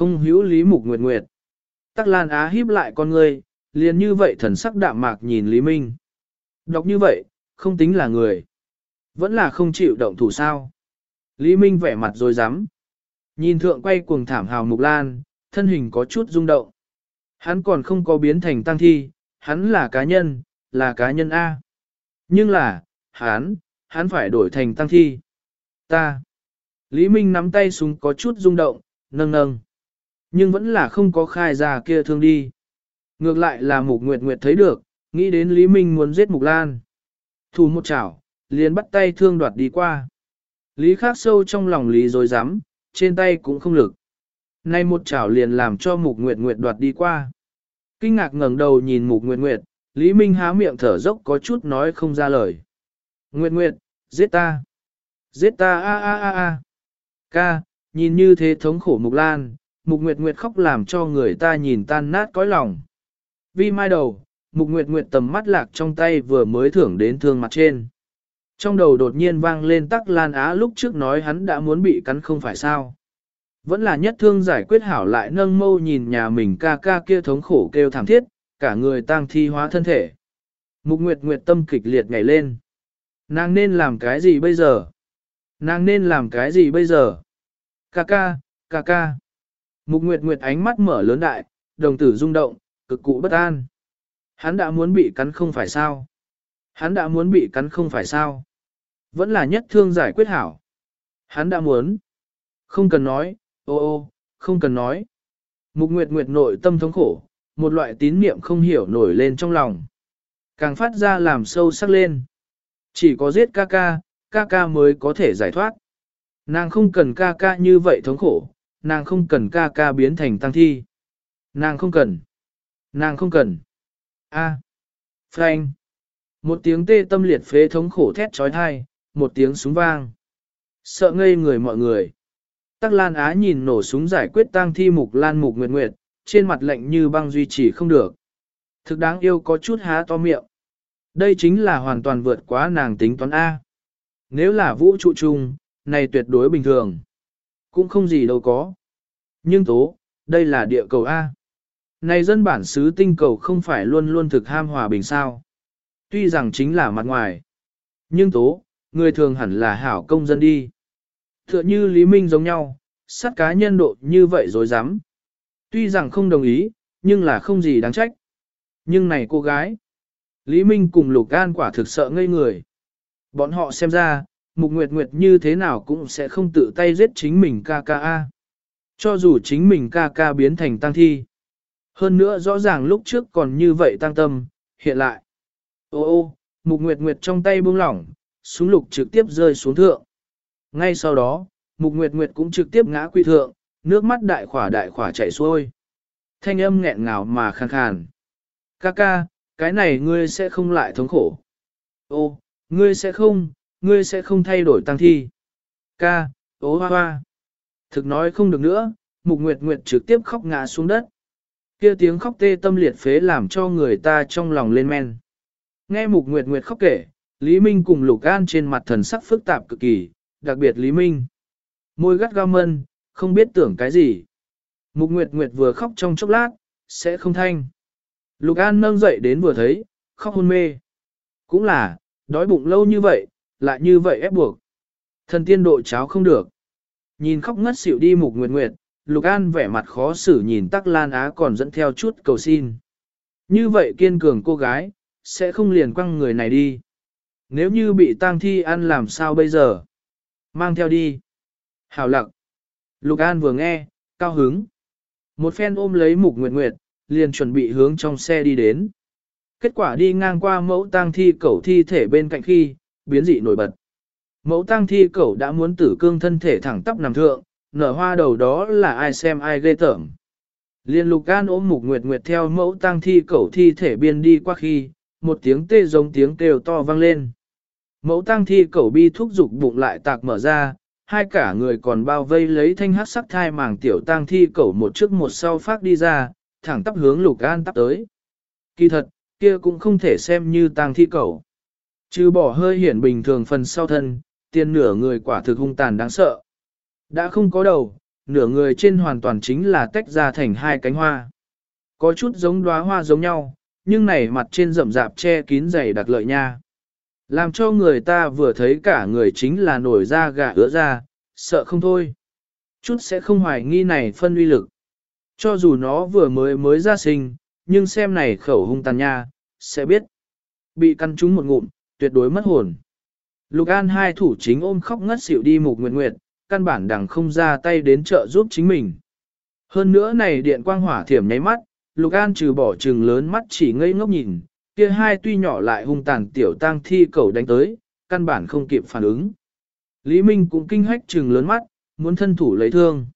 Không hữu Lý Mục Nguyệt Nguyệt. Tắc Lan Á híp lại con ngươi, liền như vậy thần sắc đạm mạc nhìn Lý Minh. Đọc như vậy, không tính là người. Vẫn là không chịu động thủ sao. Lý Minh vẻ mặt rồi dám. Nhìn thượng quay cuồng thảm hào mục lan, thân hình có chút rung động. Hắn còn không có biến thành tăng thi, hắn là cá nhân, là cá nhân A. Nhưng là, hắn, hắn phải đổi thành tăng thi. Ta. Lý Minh nắm tay súng có chút rung động, nâng nâng. Nhưng vẫn là không có khai ra kia thương đi. Ngược lại là Mục Nguyệt Nguyệt thấy được, nghĩ đến Lý Minh muốn giết Mục Lan. Thủ một chảo, liền bắt tay thương đoạt đi qua. Lý Khác sâu trong lòng Lý rồi dám, trên tay cũng không lực. Nay một chảo liền làm cho Mục Nguyệt Nguyệt đoạt đi qua. Kinh ngạc ngẩng đầu nhìn Mục Nguyệt Nguyệt, Lý Minh há miệng thở dốc có chút nói không ra lời. Nguyệt Nguyệt, giết ta. Giết ta a a a a. Ca, nhìn như thế thống khổ Mục Lan, Mục Nguyệt Nguyệt khóc làm cho người ta nhìn tan nát cõi lòng. Vi mai đầu, Mục Nguyệt Nguyệt tầm mắt lạc trong tay vừa mới thưởng đến thương mặt trên. Trong đầu đột nhiên vang lên tắc lan á lúc trước nói hắn đã muốn bị cắn không phải sao. Vẫn là nhất thương giải quyết hảo lại nâng mâu nhìn nhà mình ca ca kia thống khổ kêu thảm thiết, cả người tang thi hóa thân thể. Mục Nguyệt Nguyệt tâm kịch liệt nhảy lên. Nàng nên làm cái gì bây giờ? Nàng nên làm cái gì bây giờ? Ca ca, ca ca. Mục Nguyệt Nguyệt ánh mắt mở lớn đại, đồng tử rung động, cực cụ bất an. Hắn đã muốn bị cắn không phải sao? Hắn đã muốn bị cắn không phải sao? Vẫn là nhất thương giải quyết hảo. Hắn đã muốn. Không cần nói, ô ô, không cần nói. Mục Nguyệt Nguyệt nội tâm thống khổ, một loại tín niệm không hiểu nổi lên trong lòng. Càng phát ra làm sâu sắc lên. Chỉ có giết ca ca, ca ca mới có thể giải thoát. Nàng không cần ca ca như vậy thống khổ, nàng không cần ca ca biến thành tăng thi. Nàng không cần. Nàng không cần. A. À. Frank. Một tiếng tê tâm liệt phế thống khổ thét trói thai, một tiếng súng vang. Sợ ngây người mọi người. Tắc Lan Á nhìn nổ súng giải quyết tang thi mục Lan mục nguyệt nguyệt, trên mặt lạnh như băng duy trì không được. Thực đáng yêu có chút há to miệng. Đây chính là hoàn toàn vượt quá nàng tính toán A. Nếu là vũ trụ chung, này tuyệt đối bình thường. Cũng không gì đâu có. Nhưng tố, đây là địa cầu A. Này dân bản xứ tinh cầu không phải luôn luôn thực ham hòa bình sao. Tuy rằng chính là mặt ngoài. Nhưng tố, người thường hẳn là hảo công dân đi. Tựa như Lý Minh giống nhau, sát cá nhân độ như vậy rồi dám. Tuy rằng không đồng ý, nhưng là không gì đáng trách. Nhưng này cô gái, Lý Minh cùng Lục An quả thực sợ ngây người. Bọn họ xem ra, Mục Nguyệt Nguyệt như thế nào cũng sẽ không tự tay giết chính mình ca ca a. Cho dù chính mình ca ca biến thành tăng thi. Hơn nữa rõ ràng lúc trước còn như vậy tăng tâm, hiện lại. Ô ô, Mục Nguyệt Nguyệt trong tay buông lỏng, súng lục trực tiếp rơi xuống thượng. Ngay sau đó, Mục Nguyệt Nguyệt cũng trực tiếp ngã quy thượng, nước mắt đại khỏa đại khỏa chảy xuôi. Thanh âm nghẹn ngào mà khàn khàn. Ca ca, cái này ngươi sẽ không lại thống khổ. Ô, ngươi sẽ không, ngươi sẽ không thay đổi tăng thi. Ca, ố hoa hoa. Thực nói không được nữa, Mục Nguyệt Nguyệt trực tiếp khóc ngã xuống đất. Kia tiếng khóc tê tâm liệt phế làm cho người ta trong lòng lên men. Nghe Mục Nguyệt Nguyệt khóc kể, Lý Minh cùng Lục An trên mặt thần sắc phức tạp cực kỳ, đặc biệt Lý Minh. Môi gắt gao mân, không biết tưởng cái gì. Mục Nguyệt Nguyệt vừa khóc trong chốc lát, sẽ không thanh. Lục An nâng dậy đến vừa thấy, khóc hôn mê. Cũng là, đói bụng lâu như vậy, lại như vậy ép buộc. Thần tiên độ cháo không được. Nhìn khóc ngất xỉu đi Mục Nguyệt Nguyệt, Lục An vẻ mặt khó xử nhìn Tắc Lan Á còn dẫn theo chút cầu xin. Như vậy kiên cường cô gái, sẽ không liền quăng người này đi. Nếu như bị tang thi ăn làm sao bây giờ? Mang theo đi. Hảo lặng. Lục An vừa nghe, cao hứng. Một phen ôm lấy Mục Nguyệt Nguyệt, liền chuẩn bị hướng trong xe đi đến. Kết quả đi ngang qua mẫu tang thi cẩu thi thể bên cạnh khi, biến dị nổi bật. Mẫu tang thi cẩu đã muốn tử cương thân thể thẳng tắp nằm thượng, nở hoa đầu đó là ai xem ai ghê tởm. Liên lục gan ôm mục nguyệt nguyệt theo mẫu tang thi cẩu thi thể biên đi qua khi, một tiếng tê giống tiếng kêu to vang lên. Mẫu tang thi cẩu bi thúc dục bụng lại tạc mở ra, hai cả người còn bao vây lấy thanh hát sắc thai màng tiểu tang thi cẩu một trước một sau phát đi ra, thẳng tắp hướng lục gan tắp tới. Kỳ thật, kia cũng không thể xem như tang thi cẩu. Trừ bỏ hơi hiển bình thường phần sau thân, tiền nửa người quả thực hung tàn đáng sợ. Đã không có đầu, nửa người trên hoàn toàn chính là tách ra thành hai cánh hoa. Có chút giống đóa hoa giống nhau, nhưng này mặt trên rậm rạp che kín dày đặc lợi nha. Làm cho người ta vừa thấy cả người chính là nổi da gà ứa ra, sợ không thôi. Chút sẽ không hoài nghi này phân uy lực. Cho dù nó vừa mới mới ra sinh, nhưng xem này khẩu hung tàn nha, sẽ biết. Bị căn trúng một ngụm, tuyệt đối mất hồn. Lục An hai thủ chính ôm khóc ngất xỉu đi mục nguyệt nguyệt, căn bản đằng không ra tay đến trợ giúp chính mình. Hơn nữa này điện quang hỏa thiểm nháy mắt, Lục An trừ bỏ trừng lớn mắt chỉ ngây ngốc nhìn, kia hai tuy nhỏ lại hung tàn tiểu tang thi cầu đánh tới, căn bản không kịp phản ứng. Lý Minh cũng kinh hách trừng lớn mắt, muốn thân thủ lấy thương.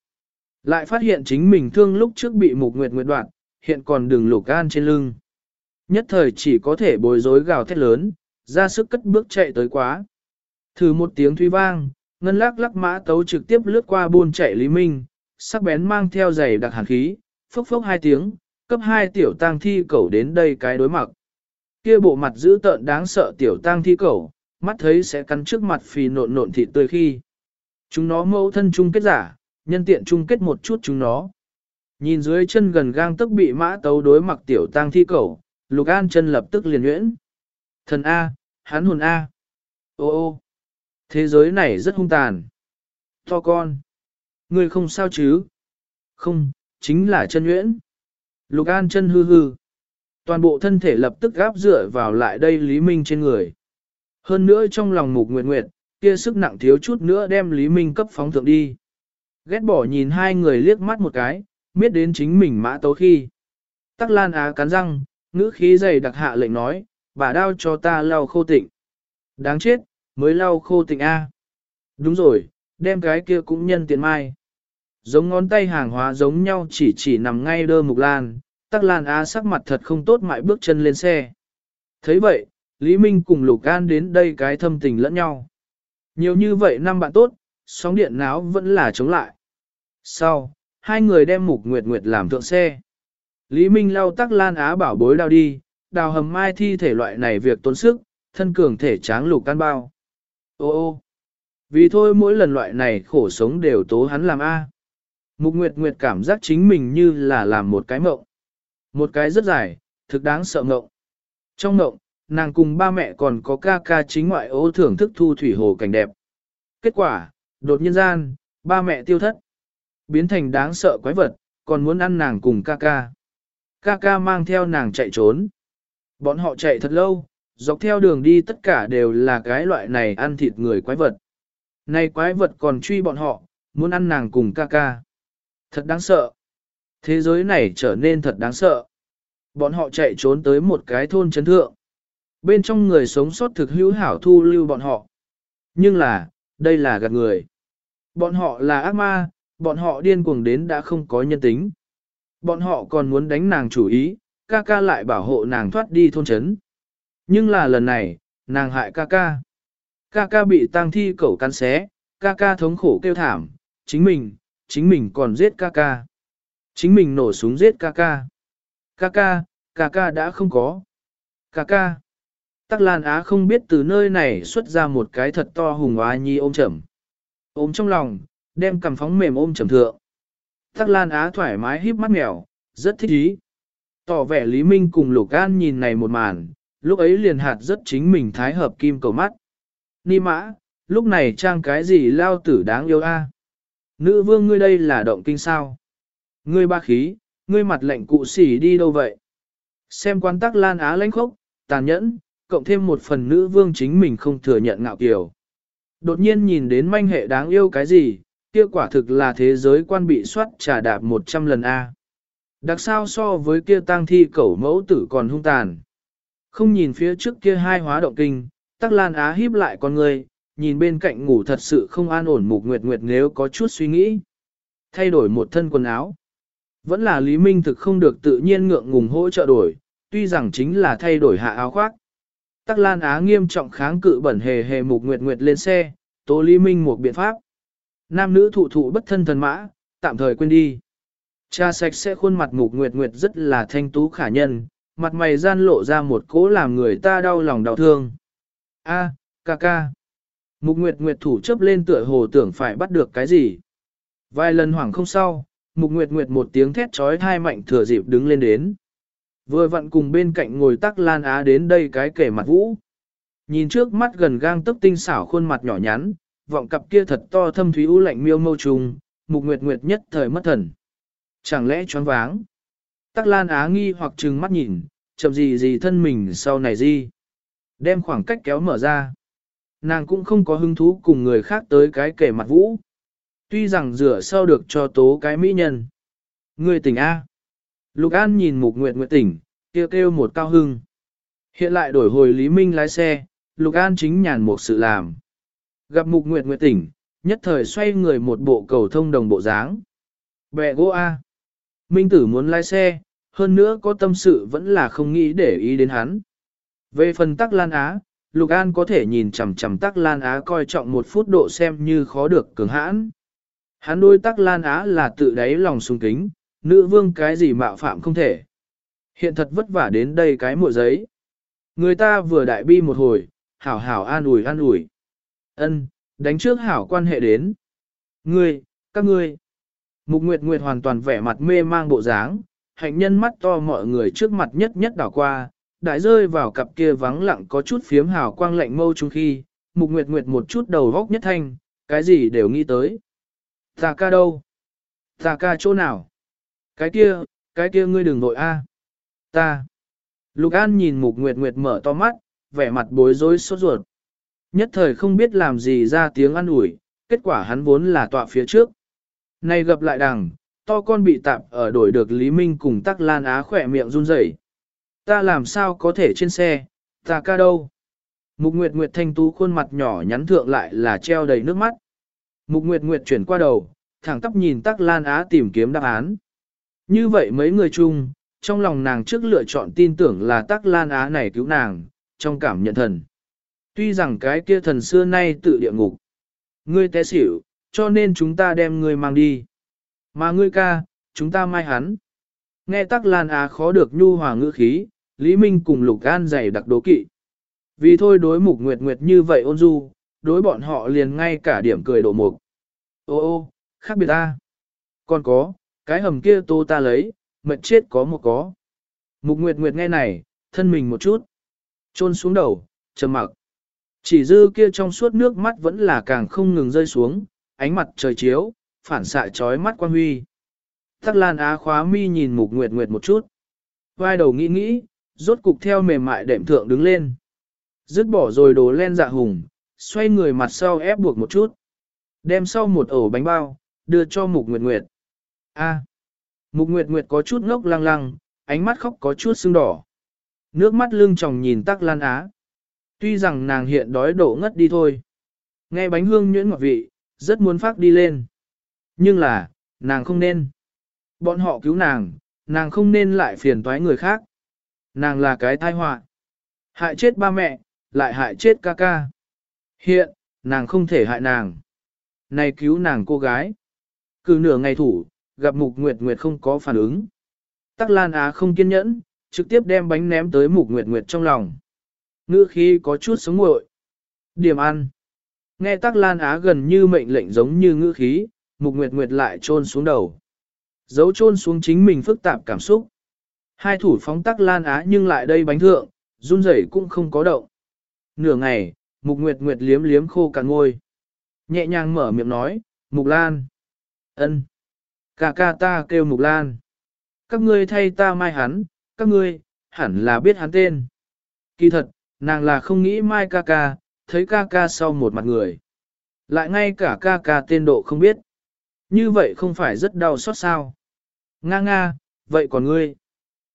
Lại phát hiện chính mình thương lúc trước bị mục nguyệt nguyệt đoạn, hiện còn đường lục an trên lưng. Nhất thời chỉ có thể bối rối gào thét lớn, ra sức cất bước chạy tới quá. Thử một tiếng thuy vang, ngân lắc lắc mã tấu trực tiếp lướt qua buôn chạy Lý Minh, sắc bén mang theo giày đặc hàn khí, phốc phốc hai tiếng, cấp hai tiểu tang thi cẩu đến đây cái đối mặt. Kia bộ mặt dữ tợn đáng sợ tiểu tang thi cẩu, mắt thấy sẽ cắn trước mặt phì nộn nộn thịt tươi khi. Chúng nó mẫu thân chung kết giả, nhân tiện chung kết một chút chúng nó. Nhìn dưới chân gần gang tức bị mã tấu đối mặc tiểu tang thi cẩu, lục an chân lập tức liền nhuyễn. Thần A, hắn hồn A. Ô ô, thế giới này rất hung tàn. To con, ngươi không sao chứ? Không, chính là chân nhuyễn. Lục an chân hư hư. Toàn bộ thân thể lập tức gáp dựa vào lại đây Lý Minh trên người. Hơn nữa trong lòng mục nguyệt nguyệt, kia sức nặng thiếu chút nữa đem Lý Minh cấp phóng thượng đi. Ghét bỏ nhìn hai người liếc mắt một cái, miết đến chính mình mã tấu khi. Tắc Lan Á cắn răng, ngữ khí dày đặc hạ lệnh nói, bà đao cho ta lau khô tịnh. Đáng chết, mới lau khô tịnh A. Đúng rồi, đem cái kia cũng nhân tiện mai. Giống ngón tay hàng hóa giống nhau chỉ chỉ nằm ngay đơ mục lan, Tắc Lan Á sắc mặt thật không tốt mại bước chân lên xe. thấy vậy, Lý Minh cùng Lục An đến đây cái thâm tình lẫn nhau. Nhiều như vậy năm bạn tốt, sóng điện náo vẫn là chống lại. Sau, hai người đem Mục Nguyệt Nguyệt làm thượng xe. Lý Minh lau tắc lan á bảo bối đào đi, đào hầm mai thi thể loại này việc tốn sức, thân cường thể tráng lục can bao. Ô ô, vì thôi mỗi lần loại này khổ sống đều tố hắn làm A. Mục Nguyệt Nguyệt cảm giác chính mình như là làm một cái mộng. Một cái rất dài, thực đáng sợ mộng. Trong mộng, nàng cùng ba mẹ còn có ca ca chính ngoại ô thưởng thức thu thủy hồ cảnh đẹp. Kết quả, đột nhiên gian, ba mẹ tiêu thất. Biến thành đáng sợ quái vật, còn muốn ăn nàng cùng ca ca. Ca ca mang theo nàng chạy trốn. Bọn họ chạy thật lâu, dọc theo đường đi tất cả đều là cái loại này ăn thịt người quái vật. Này quái vật còn truy bọn họ, muốn ăn nàng cùng ca ca. Thật đáng sợ. Thế giới này trở nên thật đáng sợ. Bọn họ chạy trốn tới một cái thôn chấn thượng bên trong người sống sót thực hữu hảo thu lưu bọn họ. Nhưng là, đây là gạt người. Bọn họ là ác ma, bọn họ điên cuồng đến đã không có nhân tính. Bọn họ còn muốn đánh nàng chủ ý, ca ca lại bảo hộ nàng thoát đi thôn chấn. Nhưng là lần này, nàng hại ca ca. Ca ca bị tang thi cẩu cắn xé, ca ca thống khổ kêu thảm, chính mình, chính mình còn giết ca ca. Chính mình nổ súng giết ca ca. Ca ca, ca ca đã không có. Ca ca. Tắc Lan Á không biết từ nơi này xuất ra một cái thật to hùng oa nhi ôm chầm. Ôm trong lòng, đem cầm phóng mềm ôm chầm thượng. Tắc Lan Á thoải mái híp mắt mèo, rất thích ý. Tỏ vẻ Lý Minh cùng Lục An nhìn này một màn, lúc ấy liền hạt rất chính mình thái hợp kim cầu mắt. Ni mã, lúc này trang cái gì lao tử đáng yêu a? Nữ vương ngươi đây là động kinh sao? Ngươi ba khí, ngươi mặt lệnh cụ xỉ đi đâu vậy? Xem quan tắc Lan Á lãnh khốc, tàn nhẫn, cộng thêm một phần nữ vương chính mình không thừa nhận ngạo kiều. Đột nhiên nhìn đến manh hệ đáng yêu cái gì, kia quả thực là thế giới quan bị soát trả đạp 100 lần A. Đặc sao so với kia tang thi cẩu mẫu tử còn hung tàn. Không nhìn phía trước kia hai hóa động kinh, tắc lan á híp lại con người, nhìn bên cạnh ngủ thật sự không an ổn mục nguyệt nguyệt nếu có chút suy nghĩ. Thay đổi một thân quần áo. Vẫn là Lý Minh thực không được tự nhiên ngượng ngùng hỗ trợ đổi, tuy rằng chính là thay đổi hạ áo khoác. Tắc Lan Á nghiêm trọng kháng cự bẩn hề hề mục nguyệt nguyệt lên xe, Tố Lý Minh một biện pháp. Nam nữ thụ thụ bất thân thần mã, tạm thời quên đi. Cha sạch sẽ khuôn mặt mục nguyệt nguyệt rất là thanh tú khả nhân, mặt mày gian lộ ra một cố làm người ta đau lòng đau thương. A, ca ca. Mục nguyệt nguyệt thủ chấp lên tựa hồ tưởng phải bắt được cái gì. Vài lần hoảng không sau, Mục Nguyệt Nguyệt một tiếng thét trói thai mạnh thừa dịp đứng lên đến. Vừa vặn cùng bên cạnh ngồi tắc lan á đến đây cái kể mặt vũ. Nhìn trước mắt gần gang tấc tinh xảo khuôn mặt nhỏ nhắn, vọng cặp kia thật to thâm thúy u lạnh miêu mâu trùng, Mục Nguyệt Nguyệt nhất thời mất thần. Chẳng lẽ choáng váng? Tắc Lan Á nghi hoặc trừng mắt nhìn, chậm gì gì thân mình sau này gì? Đem khoảng cách kéo mở ra. Nàng cũng không có hứng thú cùng người khác tới cái kể mặt vũ. Tuy rằng rửa sau được cho tố cái mỹ nhân. Người tỉnh A. Lục An nhìn Mục Nguyệt Nguyệt tỉnh, kêu kêu một cao hưng. Hiện lại đổi hồi Lý Minh lái xe, Lục An chính nhàn một sự làm. Gặp Mục Nguyệt Nguyệt tỉnh, nhất thời xoay người một bộ cầu thông đồng bộ dáng. Bẹ gỗ A. Minh tử muốn lái xe, hơn nữa có tâm sự vẫn là không nghĩ để ý đến hắn. Về phần tắc lan á, Lục An có thể nhìn chằm chằm tắc lan á coi trọng một phút độ xem như khó được cường hãn. Hắn đôi tắc lan á là tự đáy lòng sung kính, nữ vương cái gì mạo phạm không thể. Hiện thật vất vả đến đây cái mùa giấy. Người ta vừa đại bi một hồi, hảo hảo an ủi an ủi. ân đánh trước hảo quan hệ đến. Ngươi, các ngươi. Mục Nguyệt Nguyệt hoàn toàn vẻ mặt mê mang bộ dáng, hạnh nhân mắt to mọi người trước mặt nhất nhất đảo qua, đại rơi vào cặp kia vắng lặng có chút phiếm hào quang lạnh mâu chung khi, Mục Nguyệt Nguyệt một chút đầu góc nhất thanh, cái gì đều nghĩ tới. Tà ca đâu? Tà ca chỗ nào? Cái kia, cái kia ngươi đừng nội a. Ta. Lục An nhìn Mục Nguyệt Nguyệt mở to mắt, vẻ mặt bối rối sốt ruột. Nhất thời không biết làm gì ra tiếng ăn ủi, kết quả hắn vốn là tọa phía trước. Này gặp lại đằng, to con bị tạp ở đổi được Lý Minh cùng tắc lan á khỏe miệng run rẩy. Ta làm sao có thể trên xe, ta ca đâu? Mục Nguyệt Nguyệt thanh tú khuôn mặt nhỏ nhắn thượng lại là treo đầy nước mắt. Mục Nguyệt Nguyệt chuyển qua đầu, thẳng tóc nhìn tắc lan á tìm kiếm đáp án. Như vậy mấy người chung, trong lòng nàng trước lựa chọn tin tưởng là tắc lan á này cứu nàng, trong cảm nhận thần. Tuy rằng cái kia thần xưa nay tự địa ngục. Ngươi té xỉu, cho nên chúng ta đem ngươi mang đi. Mà ngươi ca, chúng ta mai hắn. Nghe tắc lan á khó được nhu hòa ngữ khí, Lý Minh cùng Lục An dày đặc đố kỵ. Vì thôi đối mục nguyệt nguyệt như vậy ôn du, đối bọn họ liền ngay cả điểm cười độ mục. Ô ô, khác biệt ta. Còn có, cái hầm kia tô ta lấy, mệt chết có một có. Mục nguyệt nguyệt nghe này, thân mình một chút. Trôn xuống đầu, trầm mặc. Chỉ dư kia trong suốt nước mắt vẫn là càng không ngừng rơi xuống, ánh mặt trời chiếu, phản xạ chói mắt quan huy. Tắc Lan Á khóa mi nhìn Mục Nguyệt Nguyệt một chút. Vai đầu nghĩ nghĩ, rốt cục theo mềm mại đệm thượng đứng lên. Dứt bỏ rồi đồ len dạ hùng, xoay người mặt sau ép buộc một chút. Đem sau một ổ bánh bao, đưa cho Mục Nguyệt Nguyệt. A. Mục Nguyệt Nguyệt có chút ngốc lăng lăng, ánh mắt khóc có chút sưng đỏ. Nước mắt lưng tròng nhìn Tắc Lan Á. Tuy rằng nàng hiện đói độ ngất đi thôi. Nghe bánh hương nhuyễn ngọt vị, rất muốn phát đi lên. Nhưng là, nàng không nên. Bọn họ cứu nàng, nàng không nên lại phiền toái người khác. Nàng là cái tai họa. Hại chết ba mẹ, lại hại chết ca ca. Hiện, nàng không thể hại nàng. Này cứu nàng cô gái. Cứ nửa ngày thủ, gặp Mục Nguyệt Nguyệt không có phản ứng. Tắc Lan Á không kiên nhẫn, trực tiếp đem bánh ném tới Mục Nguyệt Nguyệt trong lòng. Ngữ khi có chút sống nguội. Điểm ăn. Nghe Tắc Lan Á gần như mệnh lệnh giống như ngữ khí, Mục Nguyệt Nguyệt lại trôn xuống đầu. Giấu trôn xuống chính mình phức tạp cảm xúc. Hai thủ phóng Tắc Lan Á nhưng lại đây bánh thượng, run rẩy cũng không có động. Nửa ngày, Mục Nguyệt Nguyệt liếm liếm khô cả ngôi. Nhẹ nhàng mở miệng nói, Mục Lan. ân, Cà ca ta kêu Mục Lan. Các ngươi thay ta mai hắn, các ngươi, hẳn là biết hắn tên. Kỳ thật, nàng là không nghĩ mai ca ca, thấy ca ca sau một mặt người. Lại ngay cả ca ca tên độ không biết. Như vậy không phải rất đau xót sao? Nga nga, vậy còn ngươi?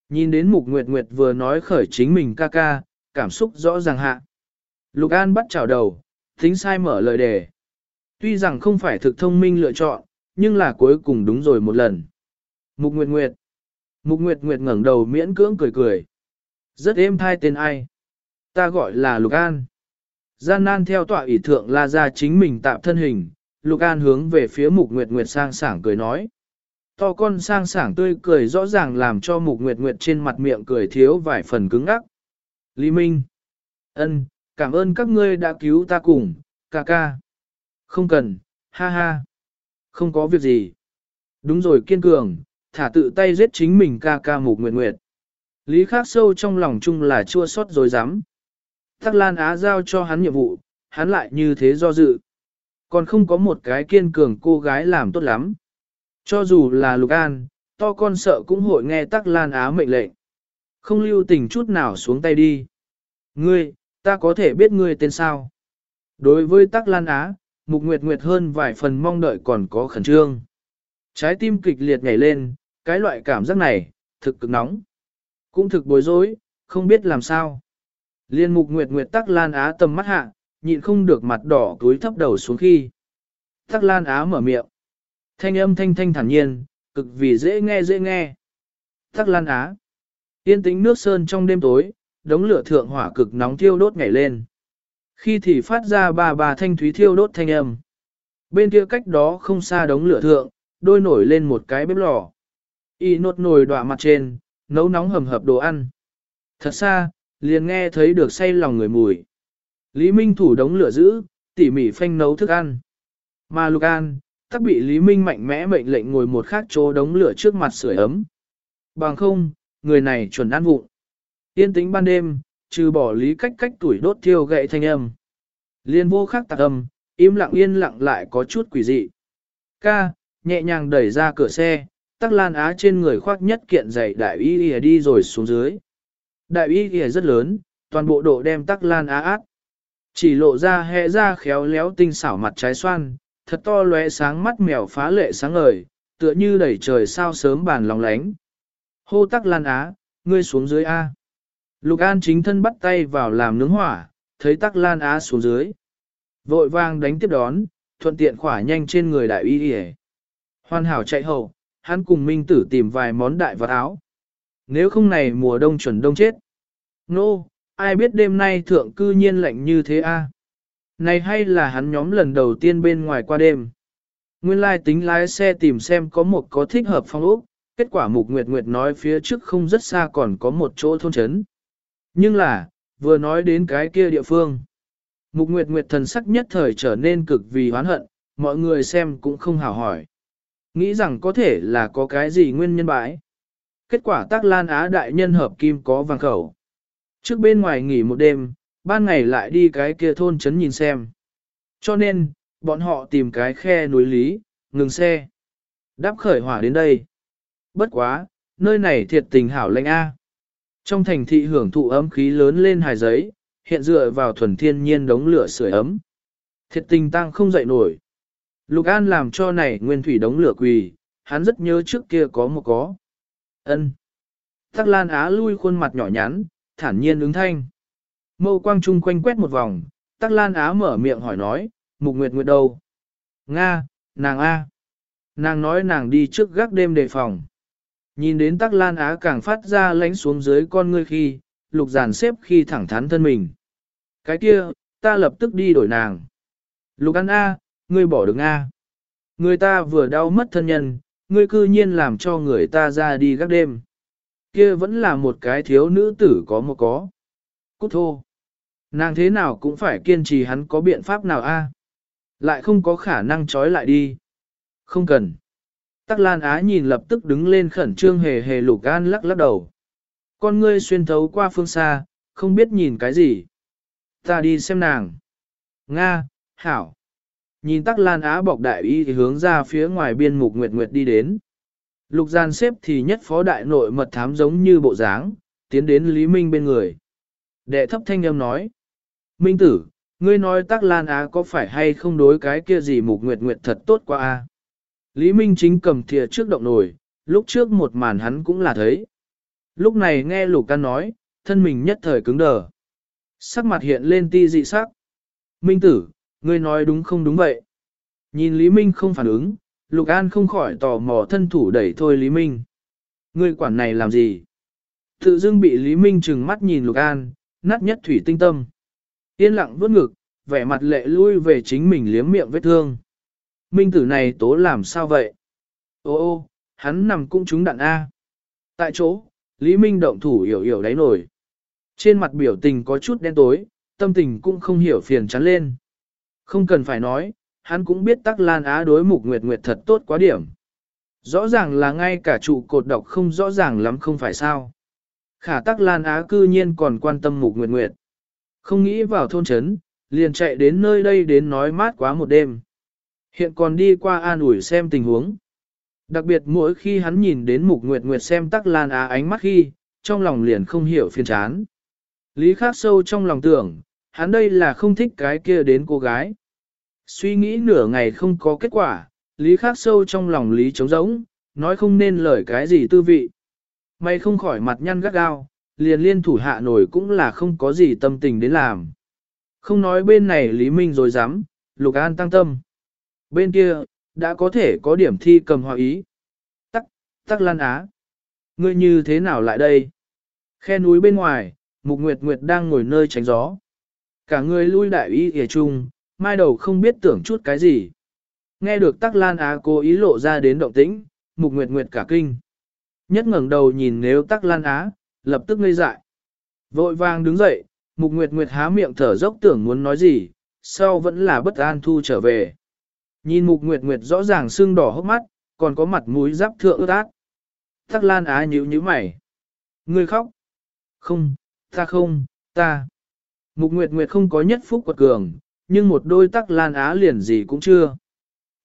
Nhìn đến Mục Nguyệt Nguyệt vừa nói khởi chính mình ca ca, cảm xúc rõ ràng hạ. Lục An bắt chào đầu, tính sai mở lời đề. Tuy rằng không phải thực thông minh lựa chọn, nhưng là cuối cùng đúng rồi một lần. Mục Nguyệt Nguyệt. Mục Nguyệt Nguyệt ngẩng đầu miễn cưỡng cười cười. Rất êm thai tên ai? Ta gọi là Lục An. Gian nan theo tọa ủy thượng la ra chính mình tạm thân hình, Lục An hướng về phía Mục Nguyệt Nguyệt sang sảng cười nói. To con sang sảng tươi cười rõ ràng làm cho Mục Nguyệt Nguyệt trên mặt miệng cười thiếu vài phần cứng ngắc. Lý Minh. ân, cảm ơn các ngươi đã cứu ta cùng, ca ca. Không cần, ha ha. Không có việc gì. Đúng rồi kiên cường, thả tự tay giết chính mình ca ca mục nguyệt nguyệt. Lý khắc sâu trong lòng chung là chua xót rồi dám. Tắc Lan Á giao cho hắn nhiệm vụ, hắn lại như thế do dự. Còn không có một cái kiên cường cô gái làm tốt lắm. Cho dù là Lục An, to con sợ cũng hội nghe Tắc Lan Á mệnh lệnh. Không lưu tình chút nào xuống tay đi. Ngươi, ta có thể biết ngươi tên sao. Đối với Tắc Lan Á, Mục Nguyệt Nguyệt hơn vài phần mong đợi còn có khẩn trương. Trái tim kịch liệt nhảy lên, cái loại cảm giác này, thực cực nóng. Cũng thực bối rối, không biết làm sao. Liên Mục Nguyệt Nguyệt Tắc Lan Á tầm mắt hạ, nhịn không được mặt đỏ túi thấp đầu xuống khi. Tắc Lan Á mở miệng. Thanh âm thanh thanh thản nhiên, cực vì dễ nghe dễ nghe. Tắc Lan Á. Yên tĩnh nước sơn trong đêm tối, đống lửa thượng hỏa cực nóng thiêu đốt nhảy lên. Khi thì phát ra ba bà thanh thúy thiêu đốt thanh âm. Bên kia cách đó không xa đống lửa thượng, đôi nổi lên một cái bếp lò. Y nốt nồi đọa mặt trên, nấu nóng hầm hập đồ ăn. Thật xa, liền nghe thấy được say lòng người mùi. Lý Minh thủ đống lửa giữ, tỉ mỉ phanh nấu thức ăn. Mà Lục An, tắc bị Lý Minh mạnh mẽ mệnh lệnh ngồi một khác chỗ đống lửa trước mặt sưởi ấm. Bằng không, người này chuẩn ăn vụng. Yên tĩnh ban đêm, trừ bỏ lý cách cách tuổi đốt thiêu gậy thanh âm. Liên vô khắc tạc âm, im lặng yên lặng lại có chút quỷ dị. Ca, nhẹ nhàng đẩy ra cửa xe, tắc lan á trên người khoác nhất kiện giày đại y đi rồi xuống dưới. Đại y kìa rất lớn, toàn bộ độ đem tắc lan á át. Chỉ lộ ra hẹ ra khéo léo tinh xảo mặt trái xoan, thật to lóe sáng mắt mèo phá lệ sáng ngời, tựa như đẩy trời sao sớm bàn lòng lánh. Hô tắc lan á, ngươi xuống dưới A. Lục An chính thân bắt tay vào làm nướng hỏa, thấy tắc lan á xuống dưới. Vội vang đánh tiếp đón, thuận tiện khỏa nhanh trên người đại y hề, Hoàn hảo chạy hậu, hắn cùng minh tử tìm vài món đại vật áo. Nếu không này mùa đông chuẩn đông chết. Nô, no, ai biết đêm nay thượng cư nhiên lạnh như thế a? Này hay là hắn nhóm lần đầu tiên bên ngoài qua đêm. Nguyên lai tính lái xe tìm xem có một có thích hợp phong ốc, kết quả Mục Nguyệt Nguyệt nói phía trước không rất xa còn có một chỗ thôn trấn. Nhưng là, vừa nói đến cái kia địa phương. Mục Nguyệt Nguyệt thần sắc nhất thời trở nên cực vì hoán hận, mọi người xem cũng không hào hỏi. Nghĩ rằng có thể là có cái gì nguyên nhân bãi. Kết quả tác lan á đại nhân hợp kim có vàng khẩu. Trước bên ngoài nghỉ một đêm, ban ngày lại đi cái kia thôn trấn nhìn xem. Cho nên, bọn họ tìm cái khe núi lý, ngừng xe. Đáp khởi hỏa đến đây. Bất quá, nơi này thiệt tình hảo lạnh A. Trong thành thị hưởng thụ ấm khí lớn lên hài giấy, hiện dựa vào thuần thiên nhiên đống lửa sưởi ấm. Thiệt tình tăng không dậy nổi. Lục An làm cho này nguyên thủy đống lửa quỳ, hắn rất nhớ trước kia có một có ân Tắc Lan Á lui khuôn mặt nhỏ nhắn, thản nhiên ứng thanh. Mâu quang trung quanh quét một vòng, Tắc Lan Á mở miệng hỏi nói, Mục Nguyệt Nguyệt đâu? Nga, nàng A. Nàng nói nàng đi trước gác đêm đề phòng. Nhìn đến Tắc Lan Á càng phát ra lánh xuống dưới con ngươi khi, lục giàn xếp khi thẳng thắn thân mình. Cái kia, ta lập tức đi đổi nàng. Lục An A, ngươi bỏ được A. Người ta vừa đau mất thân nhân, ngươi cư nhiên làm cho người ta ra đi gác đêm. Kia vẫn là một cái thiếu nữ tử có một có. Cút thô. Nàng thế nào cũng phải kiên trì hắn có biện pháp nào a? Lại không có khả năng trói lại đi. Không cần. Tắc Lan Á nhìn lập tức đứng lên khẩn trương hề hề lục gan lắc lắc đầu. Con ngươi xuyên thấu qua phương xa, không biết nhìn cái gì. Ta đi xem nàng. Nga, Hảo. Nhìn Tắc Lan Á bọc đại y thì hướng ra phía ngoài biên mục nguyệt nguyệt đi đến. Lục gian xếp thì nhất phó đại nội mật thám giống như bộ dáng, tiến đến Lý Minh bên người. Đệ thấp thanh âm nói. Minh tử, ngươi nói Tắc Lan Á có phải hay không đối cái kia gì mục nguyệt nguyệt thật tốt quá a? Lý Minh chính cầm thìa trước động nồi, lúc trước một màn hắn cũng là thấy. Lúc này nghe Lục Can nói, thân mình nhất thời cứng đờ. Sắc mặt hiện lên ti dị sắc. Minh tử, ngươi nói đúng không đúng vậy? Nhìn Lý Minh không phản ứng, Lục An không khỏi tò mò thân thủ đẩy thôi Lý Minh. Ngươi quản này làm gì? Tự dưng bị Lý Minh trừng mắt nhìn Lục An, nát nhất thủy tinh tâm. Yên lặng vuốt ngực, vẻ mặt lệ lui về chính mình liếm miệng vết thương. Minh tử này tố làm sao vậy? Ô ô, hắn nằm cũng trúng đạn A. Tại chỗ, Lý Minh động thủ hiểu hiểu đáy nổi. Trên mặt biểu tình có chút đen tối, tâm tình cũng không hiểu phiền chán lên. Không cần phải nói, hắn cũng biết Tắc Lan Á đối Mục Nguyệt Nguyệt thật tốt quá điểm. Rõ ràng là ngay cả trụ cột độc không rõ ràng lắm không phải sao. Khả Tắc Lan Á cư nhiên còn quan tâm Mục Nguyệt Nguyệt. Không nghĩ vào thôn trấn, liền chạy đến nơi đây đến nói mát quá một đêm. Hiện còn đi qua an ủi xem tình huống. Đặc biệt mỗi khi hắn nhìn đến Mục Nguyệt Nguyệt xem Tắc Lan Á ánh mắt khi, trong lòng liền không hiểu phiền chán. Lý khắc sâu trong lòng tưởng, hắn đây là không thích cái kia đến cô gái. Suy nghĩ nửa ngày không có kết quả, Lý khắc sâu trong lòng Lý trống rỗng, nói không nên lời cái gì tư vị. May không khỏi mặt nhăn gắt gao, liền liên thủ hạ nổi cũng là không có gì tâm tình đến làm. Không nói bên này Lý Minh rồi dám, Lục An tăng tâm. Bên kia, đã có thể có điểm thi cầm hòa ý. Tắc, tắc lan á. Ngươi như thế nào lại đây? Khe núi bên ngoài, Mục Nguyệt Nguyệt đang ngồi nơi tránh gió. Cả người lui đại ý kìa chung, mai đầu không biết tưởng chút cái gì. Nghe được tắc lan á cố ý lộ ra đến động tĩnh, Mục Nguyệt Nguyệt cả kinh. Nhất ngẩng đầu nhìn nếu tắc lan á, lập tức ngây dại. Vội vàng đứng dậy, Mục Nguyệt Nguyệt há miệng thở dốc tưởng muốn nói gì, sau vẫn là bất an thu trở về. Nhìn Mục Nguyệt Nguyệt rõ ràng sưng đỏ hốc mắt, còn có mặt mũi giáp thượng ướt át. Tắc Lan Á nhíu nhíu mày. Ngươi khóc. Không, ta không, ta. Mục Nguyệt Nguyệt không có nhất phúc quật cường, nhưng một đôi Tắc Lan Á liền gì cũng chưa.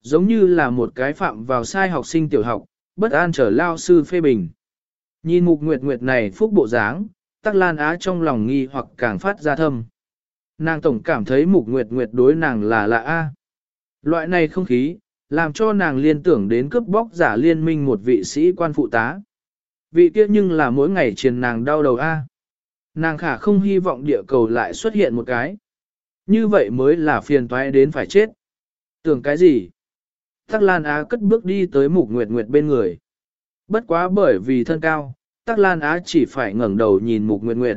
Giống như là một cái phạm vào sai học sinh tiểu học, bất an trở lao sư phê bình. Nhìn Mục Nguyệt Nguyệt này phúc bộ dáng, Tắc Lan Á trong lòng nghi hoặc càng phát ra thâm. Nàng tổng cảm thấy Mục Nguyệt Nguyệt đối nàng là lạ A. Loại này không khí, làm cho nàng liên tưởng đến cướp bóc giả liên minh một vị sĩ quan phụ tá. Vị kia nhưng là mỗi ngày triền nàng đau đầu A. Nàng khả không hy vọng địa cầu lại xuất hiện một cái. Như vậy mới là phiền toái đến phải chết. Tưởng cái gì? Tắc Lan Á cất bước đi tới Mục Nguyệt Nguyệt bên người. Bất quá bởi vì thân cao, Tắc Lan Á chỉ phải ngẩng đầu nhìn Mục Nguyệt Nguyệt.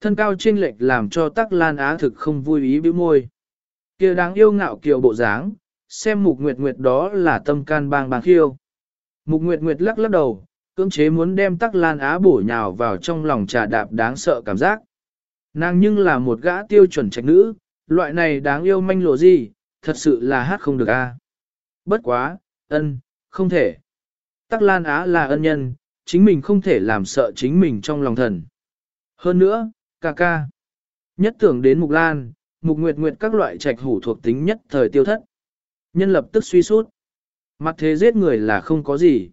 Thân cao chênh lệch làm cho Tắc Lan Á thực không vui ý bĩu môi. Kia đáng yêu ngạo kiều bộ dáng, xem Mục Nguyệt Nguyệt đó là tâm can bang bang khiêu. Mục Nguyệt Nguyệt lắc lắc đầu, cưỡng chế muốn đem Tắc Lan Á bổ nhào vào trong lòng trà đạp đáng sợ cảm giác. Nàng nhưng là một gã tiêu chuẩn trạch nữ, loại này đáng yêu manh lộ gì, thật sự là hát không được a. Bất quá, ân, không thể. Tắc Lan Á là ân nhân, chính mình không thể làm sợ chính mình trong lòng thần. Hơn nữa, ca ca. Nhất tưởng đến Mục Lan, Mục Nguyệt Nguyệt các loại trạch hủ thuộc tính nhất thời tiêu thất. Nhân lập tức suy sút. Mặt thế giết người là không có gì.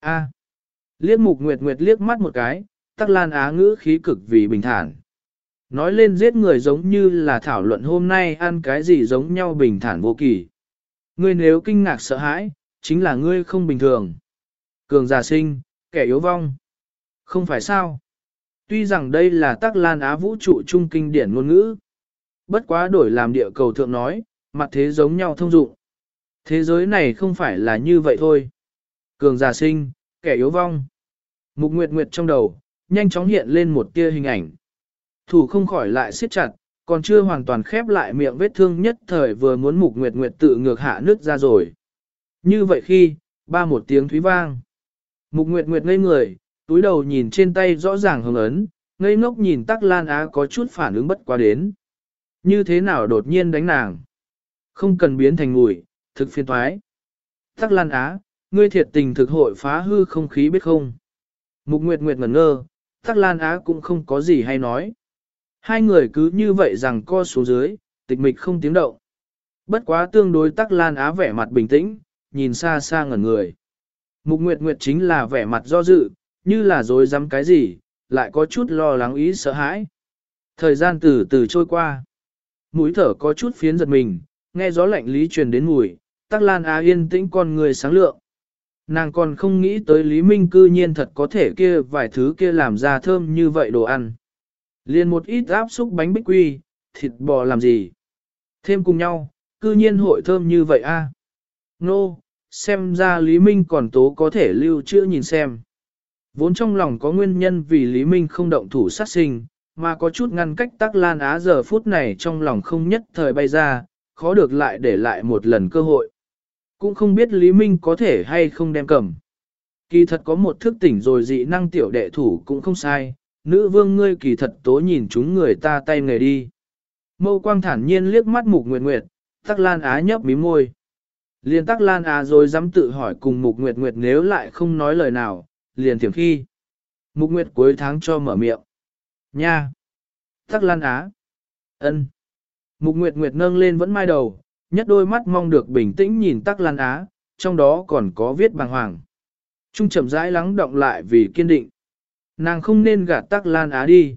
A. Liếc Mục Nguyệt Nguyệt liếc mắt một cái, Tắc Lan Á ngữ khí cực vì bình thản. Nói lên giết người giống như là thảo luận hôm nay ăn cái gì giống nhau bình thản vô kỳ. Ngươi nếu kinh ngạc sợ hãi, chính là ngươi không bình thường. Cường già sinh, kẻ yếu vong. Không phải sao? Tuy rằng đây là Tắc Lan Á vũ trụ trung kinh điển ngôn ngữ. Bất quá đổi làm địa cầu thượng nói, mặt thế giống nhau thông dụng. Thế giới này không phải là như vậy thôi. Cường già sinh, kẻ yếu vong. Mục Nguyệt Nguyệt trong đầu, nhanh chóng hiện lên một tia hình ảnh. Thủ không khỏi lại siết chặt, còn chưa hoàn toàn khép lại miệng vết thương nhất thời vừa muốn Mục Nguyệt Nguyệt tự ngược hạ nước ra rồi. Như vậy khi, ba một tiếng thúy vang. Mục Nguyệt Nguyệt ngây người, túi đầu nhìn trên tay rõ ràng hồng ấn, ngây ngốc nhìn Tắc Lan Á có chút phản ứng bất quá đến. Như thế nào đột nhiên đánh nàng? Không cần biến thành ngủi, thực phiên thoái. Tắc Lan Á, ngươi thiệt tình thực hội phá hư không khí biết không? Mục Nguyệt Nguyệt ngẩn ngơ, Tắc Lan Á cũng không có gì hay nói. Hai người cứ như vậy rằng co xuống dưới, tịch mịch không tiếng động. Bất quá tương đối Tắc Lan Á vẻ mặt bình tĩnh, nhìn xa xa ngẩn người. Mục Nguyệt Nguyệt chính là vẻ mặt do dự, như là dối dám cái gì, lại có chút lo lắng ý sợ hãi. Thời gian từ từ trôi qua. Mũi thở có chút phiến giật mình, nghe gió lạnh lý truyền đến mùi, tắc lan á yên tĩnh con người sáng lượng. Nàng còn không nghĩ tới Lý Minh cư nhiên thật có thể kia vài thứ kia làm ra thơm như vậy đồ ăn. Liền một ít áp xúc bánh bích quy, thịt bò làm gì. Thêm cùng nhau, cư nhiên hội thơm như vậy a. Nô, no, xem ra Lý Minh còn tố có thể lưu trữ nhìn xem. Vốn trong lòng có nguyên nhân vì Lý Minh không động thủ sát sinh, mà có chút ngăn cách tắc lan á giờ phút này trong lòng không nhất thời bay ra, khó được lại để lại một lần cơ hội. Cũng không biết Lý Minh có thể hay không đem cầm. Kỳ thật có một thức tỉnh rồi dị năng tiểu đệ thủ cũng không sai, nữ vương ngươi kỳ thật tố nhìn chúng người ta tay nghề đi. Mâu quang thản nhiên liếc mắt mục nguyệt nguyệt, Tắc Lan Á nhấp mí môi. Liền Tắc Lan Á rồi dám tự hỏi cùng Mục Nguyệt Nguyệt nếu lại không nói lời nào, liền thiểm khi. Mục Nguyệt cuối tháng cho mở miệng. Nha! Tắc Lan Á! ân. Mục Nguyệt Nguyệt nâng lên vẫn mai đầu, nhất đôi mắt mong được bình tĩnh nhìn Tắc Lan Á, trong đó còn có viết bàng hoàng. Trung chậm rãi lắng động lại vì kiên định. Nàng không nên gạt Tắc Lan Á đi.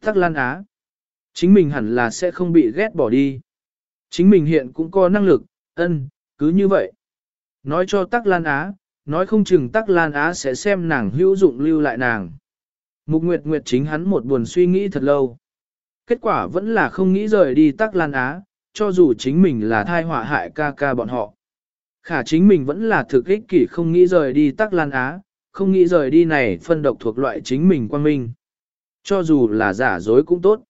Tắc Lan Á! Chính mình hẳn là sẽ không bị ghét bỏ đi. Chính mình hiện cũng có năng lực, ân, cứ như vậy. Nói cho Tắc Lan Á, nói không chừng Tắc Lan Á sẽ xem nàng hữu dụng lưu lại nàng. Mục Nguyệt Nguyệt chính hắn một buồn suy nghĩ thật lâu. Kết quả vẫn là không nghĩ rời đi Tắc Lan Á, cho dù chính mình là thai họa hại ca ca bọn họ. Khả chính mình vẫn là thực ích kỷ không nghĩ rời đi Tắc Lan Á, không nghĩ rời đi này phân độc thuộc loại chính mình quan minh. Cho dù là giả dối cũng tốt.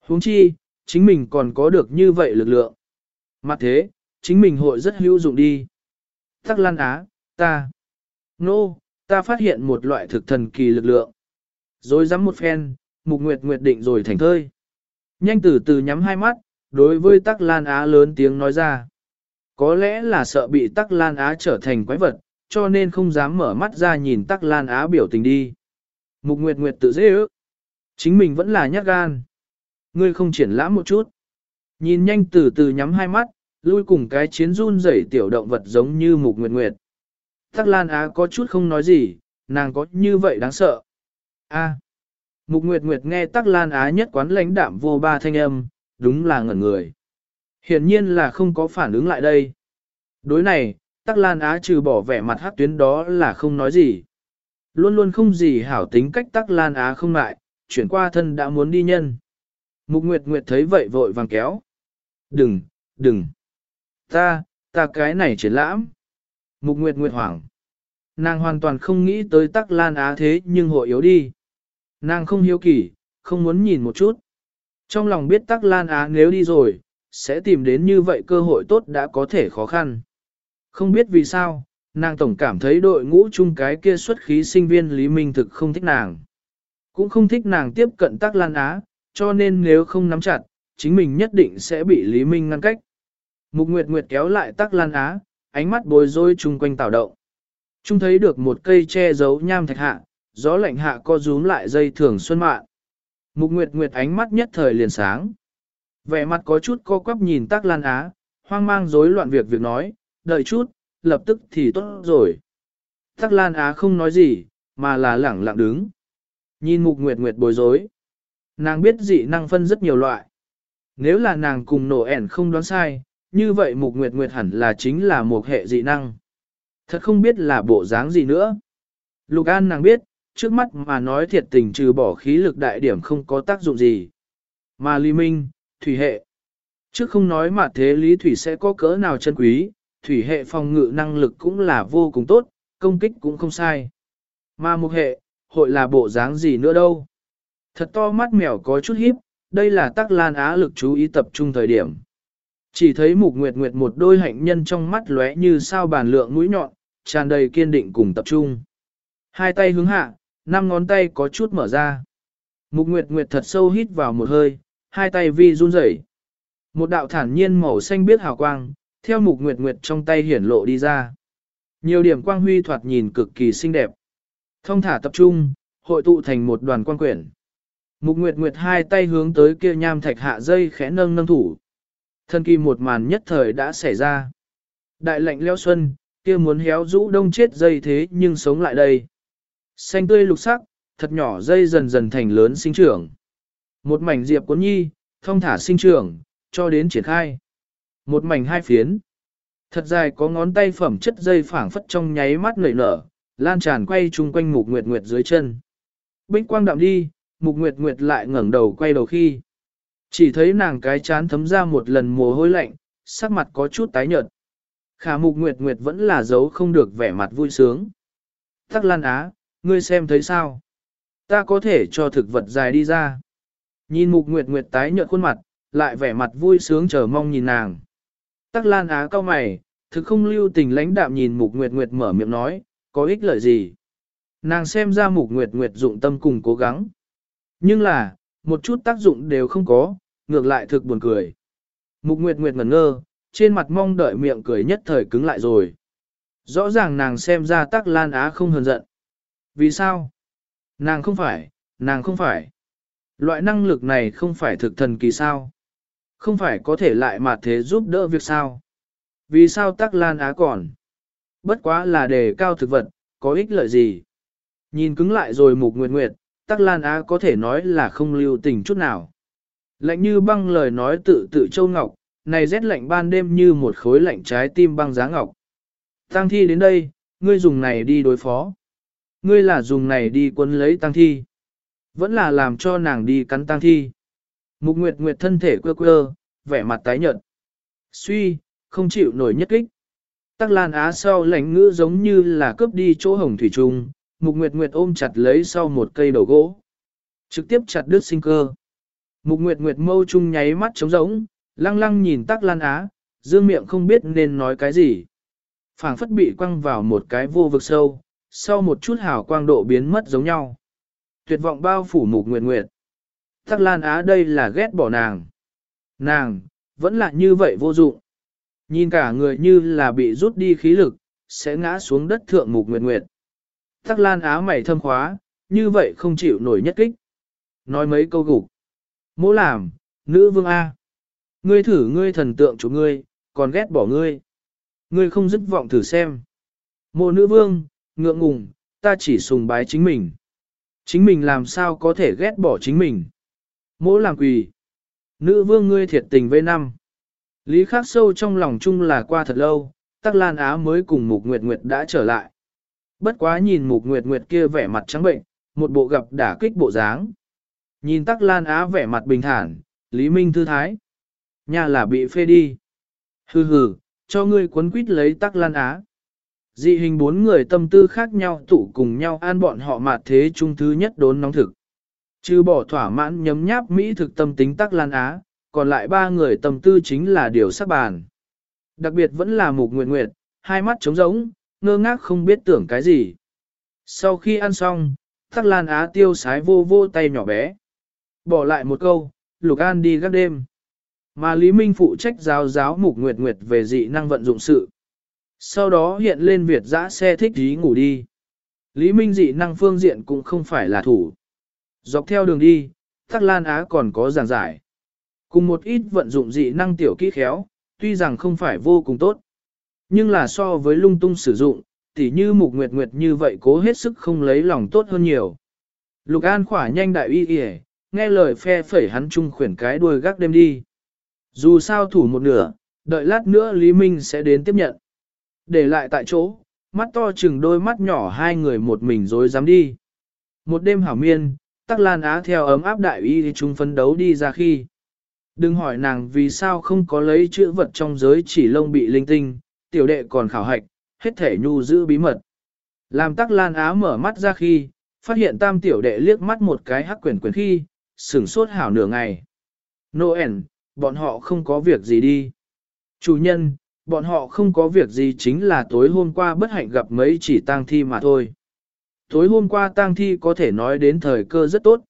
huống chi, chính mình còn có được như vậy lực lượng. Mặt thế, chính mình hội rất hữu dụng đi. Tắc Lan Á, ta. Nô, no, ta phát hiện một loại thực thần kỳ lực lượng. Rồi dám một phen, Mục Nguyệt Nguyệt định rồi thành thơi. Nhanh từ từ nhắm hai mắt, đối với Tắc Lan Á lớn tiếng nói ra. Có lẽ là sợ bị Tắc Lan Á trở thành quái vật, cho nên không dám mở mắt ra nhìn Tắc Lan Á biểu tình đi. Mục Nguyệt Nguyệt tự dễ ước. Chính mình vẫn là nhát gan. Ngươi không triển lãm một chút. Nhìn nhanh từ từ nhắm hai mắt, lui cùng cái chiến run rẩy tiểu động vật giống như Mục Nguyệt Nguyệt. Tắc Lan Á có chút không nói gì, nàng có như vậy đáng sợ. A. Mục Nguyệt Nguyệt nghe Tắc Lan Á nhất quán lãnh đạm vô ba thanh âm, đúng là ngẩn người. Hiển nhiên là không có phản ứng lại đây. Đối này, Tắc Lan Á trừ bỏ vẻ mặt hát tuyến đó là không nói gì. Luôn luôn không gì hảo tính cách Tắc Lan Á không lại, chuyển qua thân đã muốn đi nhân. Mục Nguyệt Nguyệt thấy vậy vội vàng kéo. Đừng, đừng. Ta, ta cái này triển lãm. Mục Nguyệt Nguyệt hoảng. Nàng hoàn toàn không nghĩ tới Tắc Lan Á thế nhưng hội yếu đi. Nàng không hiếu kỳ, không muốn nhìn một chút. Trong lòng biết Tắc Lan Á nếu đi rồi, sẽ tìm đến như vậy cơ hội tốt đã có thể khó khăn. Không biết vì sao, nàng tổng cảm thấy đội ngũ chung cái kia xuất khí sinh viên Lý Minh thực không thích nàng. Cũng không thích nàng tiếp cận Tắc Lan Á, cho nên nếu không nắm chặt, chính mình nhất định sẽ bị Lý Minh ngăn cách. Mục Nguyệt Nguyệt kéo lại Tắc Lan Á, ánh mắt bối rối chung quanh tảo động. Trung thấy được một cây che giấu nham thạch hạ, gió lạnh hạ co rúm lại dây thường xuân mạn. Mục Nguyệt Nguyệt ánh mắt nhất thời liền sáng. Vẻ mặt có chút co quắp nhìn Tắc Lan Á, hoang mang rối loạn việc việc nói, đợi chút, lập tức thì tốt rồi. Tắc Lan Á không nói gì, mà là lẳng lặng đứng. Nhìn Mục Nguyệt Nguyệt bối rối. Nàng biết dị năng phân rất nhiều loại. Nếu là nàng cùng nổ ẻn không đoán sai, như vậy Mục Nguyệt Nguyệt hẳn là chính là một hệ dị năng. Thật không biết là bộ dáng gì nữa. Lục An nàng biết, trước mắt mà nói thiệt tình trừ bỏ khí lực đại điểm không có tác dụng gì. Mà Lý Minh, thủy hệ. Trước không nói mà thế lý thủy sẽ có cỡ nào chân quý, thủy hệ phòng ngự năng lực cũng là vô cùng tốt, công kích cũng không sai. Mà mục hệ, hội là bộ dáng gì nữa đâu. Thật to mắt mèo có chút hiếp, đây là tắc lan á lực chú ý tập trung thời điểm. Chỉ thấy mục nguyệt nguyệt một đôi hạnh nhân trong mắt lóe như sao bàn lượng mũi nhọn, tràn đầy kiên định cùng tập trung. Hai tay hướng hạ, năm ngón tay có chút mở ra. Mục nguyệt nguyệt thật sâu hít vào một hơi, hai tay vi run rẩy. Một đạo thản nhiên màu xanh biết hào quang, theo mục nguyệt nguyệt trong tay hiển lộ đi ra. Nhiều điểm quang huy thoạt nhìn cực kỳ xinh đẹp. Thông thả tập trung, hội tụ thành một đoàn quang quyển. Mục Nguyệt Nguyệt hai tay hướng tới kia nham thạch hạ dây khẽ nâng nâng thủ. Thân kỳ một màn nhất thời đã xảy ra. Đại lệnh leo xuân, kia muốn héo rũ đông chết dây thế nhưng sống lại đây. Xanh tươi lục sắc, thật nhỏ dây dần dần thành lớn sinh trưởng. Một mảnh diệp cuốn nhi, thông thả sinh trưởng, cho đến triển khai. Một mảnh hai phiến. Thật dài có ngón tay phẩm chất dây phảng phất trong nháy mắt nảy nở, lan tràn quay chung quanh mục nguyệt nguyệt dưới chân. Bích quang đạm đi, mục nguyệt nguyệt lại ngẩng đầu quay đầu khi. Chỉ thấy nàng cái chán thấm ra một lần mồ hôi lạnh, sắc mặt có chút tái nhợt. Khả mục nguyệt nguyệt vẫn là giấu không được vẻ mặt vui sướng. Tắc lan á, ngươi xem thấy sao? Ta có thể cho thực vật dài đi ra. Nhìn mục nguyệt nguyệt tái nhợt khuôn mặt, lại vẻ mặt vui sướng chờ mong nhìn nàng. Tắc lan á cao mày, thực không lưu tình lãnh đạm nhìn mục nguyệt nguyệt mở miệng nói, có ích lợi gì? Nàng xem ra mục nguyệt nguyệt dụng tâm cùng cố gắng. Nhưng là, một chút tác dụng đều không có, ngược lại thực buồn cười. Mục nguyệt nguyệt ngẩn ngơ, trên mặt mong đợi miệng cười nhất thời cứng lại rồi. Rõ ràng nàng xem ra tắc lan á không hờn giận. Vì sao? Nàng không phải, nàng không phải. Loại năng lực này không phải thực thần kỳ sao? Không phải có thể lại mà thế giúp đỡ việc sao? Vì sao tắc lan á còn? Bất quá là đề cao thực vật, có ích lợi gì? Nhìn cứng lại rồi mục nguyệt nguyệt, tắc lan á có thể nói là không lưu tình chút nào. Lạnh như băng lời nói tự tự châu ngọc, này rét lạnh ban đêm như một khối lạnh trái tim băng giá ngọc. Tăng thi đến đây, ngươi dùng này đi đối phó. Ngươi là dùng này đi quấn lấy tăng thi. Vẫn là làm cho nàng đi cắn tăng thi. Mục Nguyệt Nguyệt thân thể quơ quơ, vẻ mặt tái nhợt. Suy, không chịu nổi nhất kích. Tắc Lan Á sau lãnh ngữ giống như là cướp đi chỗ hồng thủy trùng, Mục Nguyệt Nguyệt ôm chặt lấy sau một cây đầu gỗ. Trực tiếp chặt đứt sinh cơ. Mục Nguyệt Nguyệt mâu trung nháy mắt trống rỗng, lăng lăng nhìn Tắc Lan Á, dương miệng không biết nên nói cái gì. phảng phất bị quăng vào một cái vô vực sâu, sau một chút hào quang độ biến mất giống nhau. Tuyệt vọng bao phủ Mục Nguyệt Nguyệt. Tắc Lan Á đây là ghét bỏ nàng. Nàng, vẫn là như vậy vô dụng. Nhìn cả người như là bị rút đi khí lực, sẽ ngã xuống đất thượng Mục Nguyệt Nguyệt. Tắc Lan Á mày thâm khóa, như vậy không chịu nổi nhất kích. Nói mấy câu gục. Mỗ làm, nữ vương A. Ngươi thử ngươi thần tượng chủ ngươi, còn ghét bỏ ngươi. Ngươi không dứt vọng thử xem. Mộ nữ vương, ngượng ngùng, ta chỉ sùng bái chính mình. Chính mình làm sao có thể ghét bỏ chính mình. Mỗ làm quỳ. Nữ vương ngươi thiệt tình với năm. Lý khắc sâu trong lòng chung là qua thật lâu, Tắc Lan Á mới cùng Mục Nguyệt Nguyệt đã trở lại. Bất quá nhìn Mục Nguyệt Nguyệt kia vẻ mặt trắng bệnh, một bộ gặp đả kích bộ dáng. Nhìn Tắc Lan Á vẻ mặt bình thản, Lý Minh thư thái. Nhà là bị phê đi. Hừ hừ, cho ngươi cuốn quýt lấy Tắc Lan Á. Dị hình bốn người tâm tư khác nhau tụ cùng nhau an bọn họ mạt thế chung thứ nhất đốn nóng thực. Trừ bỏ thỏa mãn nhấm nháp Mỹ thực tâm tính Tắc Lan Á, còn lại ba người tâm tư chính là điều sắc bàn. Đặc biệt vẫn là mục nguyệt nguyệt, hai mắt trống rỗng, ngơ ngác không biết tưởng cái gì. Sau khi ăn xong, Tắc Lan Á tiêu sái vô vô tay nhỏ bé. Bỏ lại một câu, Lục An đi gác đêm. Mà Lý Minh phụ trách giáo giáo mục nguyệt nguyệt về dị năng vận dụng sự. Sau đó hiện lên Việt dã xe thích dí ngủ đi. Lý Minh dị năng phương diện cũng không phải là thủ. Dọc theo đường đi, Tắc Lan Á còn có giảng giải. Cùng một ít vận dụng dị năng tiểu kỹ khéo, tuy rằng không phải vô cùng tốt. Nhưng là so với lung tung sử dụng, tỉ như mục nguyệt nguyệt như vậy cố hết sức không lấy lòng tốt hơn nhiều. Lục An khỏa nhanh đại uy kìa, nghe lời phe phẩy hắn chung khuyển cái đuôi gác đêm đi. Dù sao thủ một nửa, đợi lát nữa Lý Minh sẽ đến tiếp nhận. Để lại tại chỗ, mắt to chừng đôi mắt nhỏ hai người một mình rồi dám đi. Một đêm hảo miên, Tắc Lan Á theo ấm áp đại y thì chúng phấn đấu đi ra khi. Đừng hỏi nàng vì sao không có lấy chữ vật trong giới chỉ lông bị linh tinh, tiểu đệ còn khảo hạch, hết thể nhu giữ bí mật. Làm tắc lan á mở mắt ra khi, phát hiện tam tiểu đệ liếc mắt một cái hắc quyển quyển khi, sửng sốt hảo nửa ngày. Noel, bọn họ không có việc gì đi. Chủ nhân, bọn họ không có việc gì chính là tối hôm qua bất hạnh gặp mấy chỉ tang thi mà thôi. Tối hôm qua tang thi có thể nói đến thời cơ rất tốt.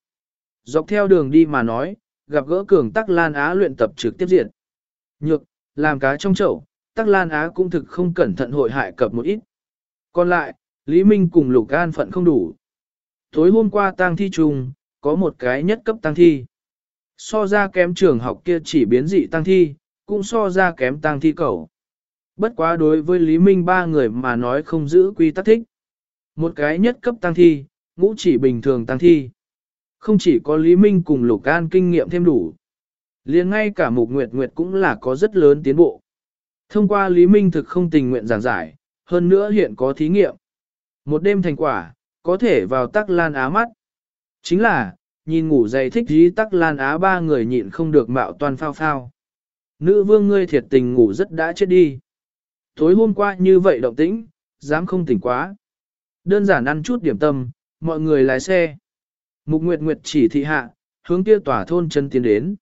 Dọc theo đường đi mà nói, gặp gỡ cường Tắc Lan Á luyện tập trực tiếp diện. Nhược, làm cá trong chậu, Tắc Lan Á cũng thực không cẩn thận hội hại cập một ít. Còn lại, Lý Minh cùng Lục An phận không đủ. Tối hôm qua tang thi trùng, có một cái nhất cấp tang thi. So ra kém trường học kia chỉ biến dị tang thi, cũng so ra kém tang thi cầu. Bất quá đối với Lý Minh ba người mà nói không giữ quy tắc thích. Một cái nhất cấp tăng thi, ngũ chỉ bình thường tăng thi. Không chỉ có Lý Minh cùng Lục An kinh nghiệm thêm đủ. liền ngay cả Mục Nguyệt Nguyệt cũng là có rất lớn tiến bộ. Thông qua Lý Minh thực không tình nguyện giảng giải, hơn nữa hiện có thí nghiệm. Một đêm thành quả, có thể vào tắc lan á mắt. Chính là, nhìn ngủ dày thích dí tắc lan á ba người nhịn không được mạo toàn phao phao. Nữ vương ngươi thiệt tình ngủ rất đã chết đi. Tối hôm qua như vậy động tĩnh, dám không tỉnh quá. Đơn giản ăn chút điểm tâm, mọi người lái xe. Mục Nguyệt Nguyệt chỉ thị hạ, hướng kia tòa thôn chân tiến đến.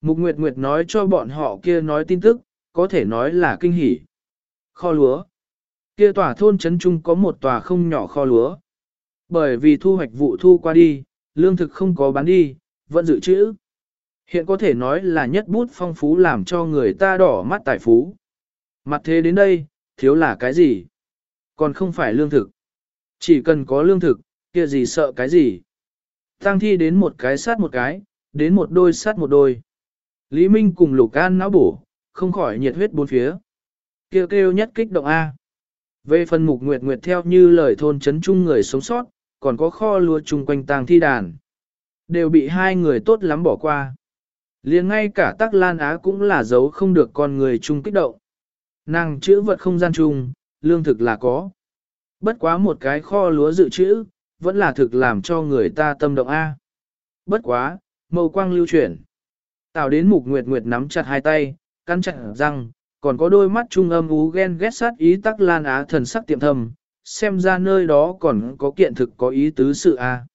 Mục Nguyệt Nguyệt nói cho bọn họ kia nói tin tức, có thể nói là kinh hỉ. Kho lúa. Kia tòa thôn trấn trung có một tòa không nhỏ kho lúa. Bởi vì thu hoạch vụ thu qua đi, lương thực không có bán đi, vẫn dự trữ. Hiện có thể nói là nhất bút phong phú làm cho người ta đỏ mắt tài phú. Mặt thế đến đây, thiếu là cái gì? Còn không phải lương thực. Chỉ cần có lương thực, kia gì sợ cái gì? Tăng thi đến một cái sát một cái, đến một đôi sát một đôi. Lý Minh cùng Lục An não bổ, không khỏi nhiệt huyết bốn phía. Kêu kêu nhất kích động A. Về phần mục nguyệt nguyệt theo như lời thôn chấn chung người sống sót, còn có kho lúa chung quanh tàng thi đàn. Đều bị hai người tốt lắm bỏ qua. liền ngay cả tắc lan á cũng là giấu không được con người chung kích động. Nàng chữ vật không gian chung, lương thực là có. Bất quá một cái kho lúa dự trữ, vẫn là thực làm cho người ta tâm động A. Bất quá, màu quang lưu chuyển. Tạo đến mục nguyệt nguyệt nắm chặt hai tay, căn chặt răng, còn có đôi mắt trung âm ú ghen ghét sát ý tắc lan á thần sắc tiệm thầm, xem ra nơi đó còn có kiện thực có ý tứ sự A.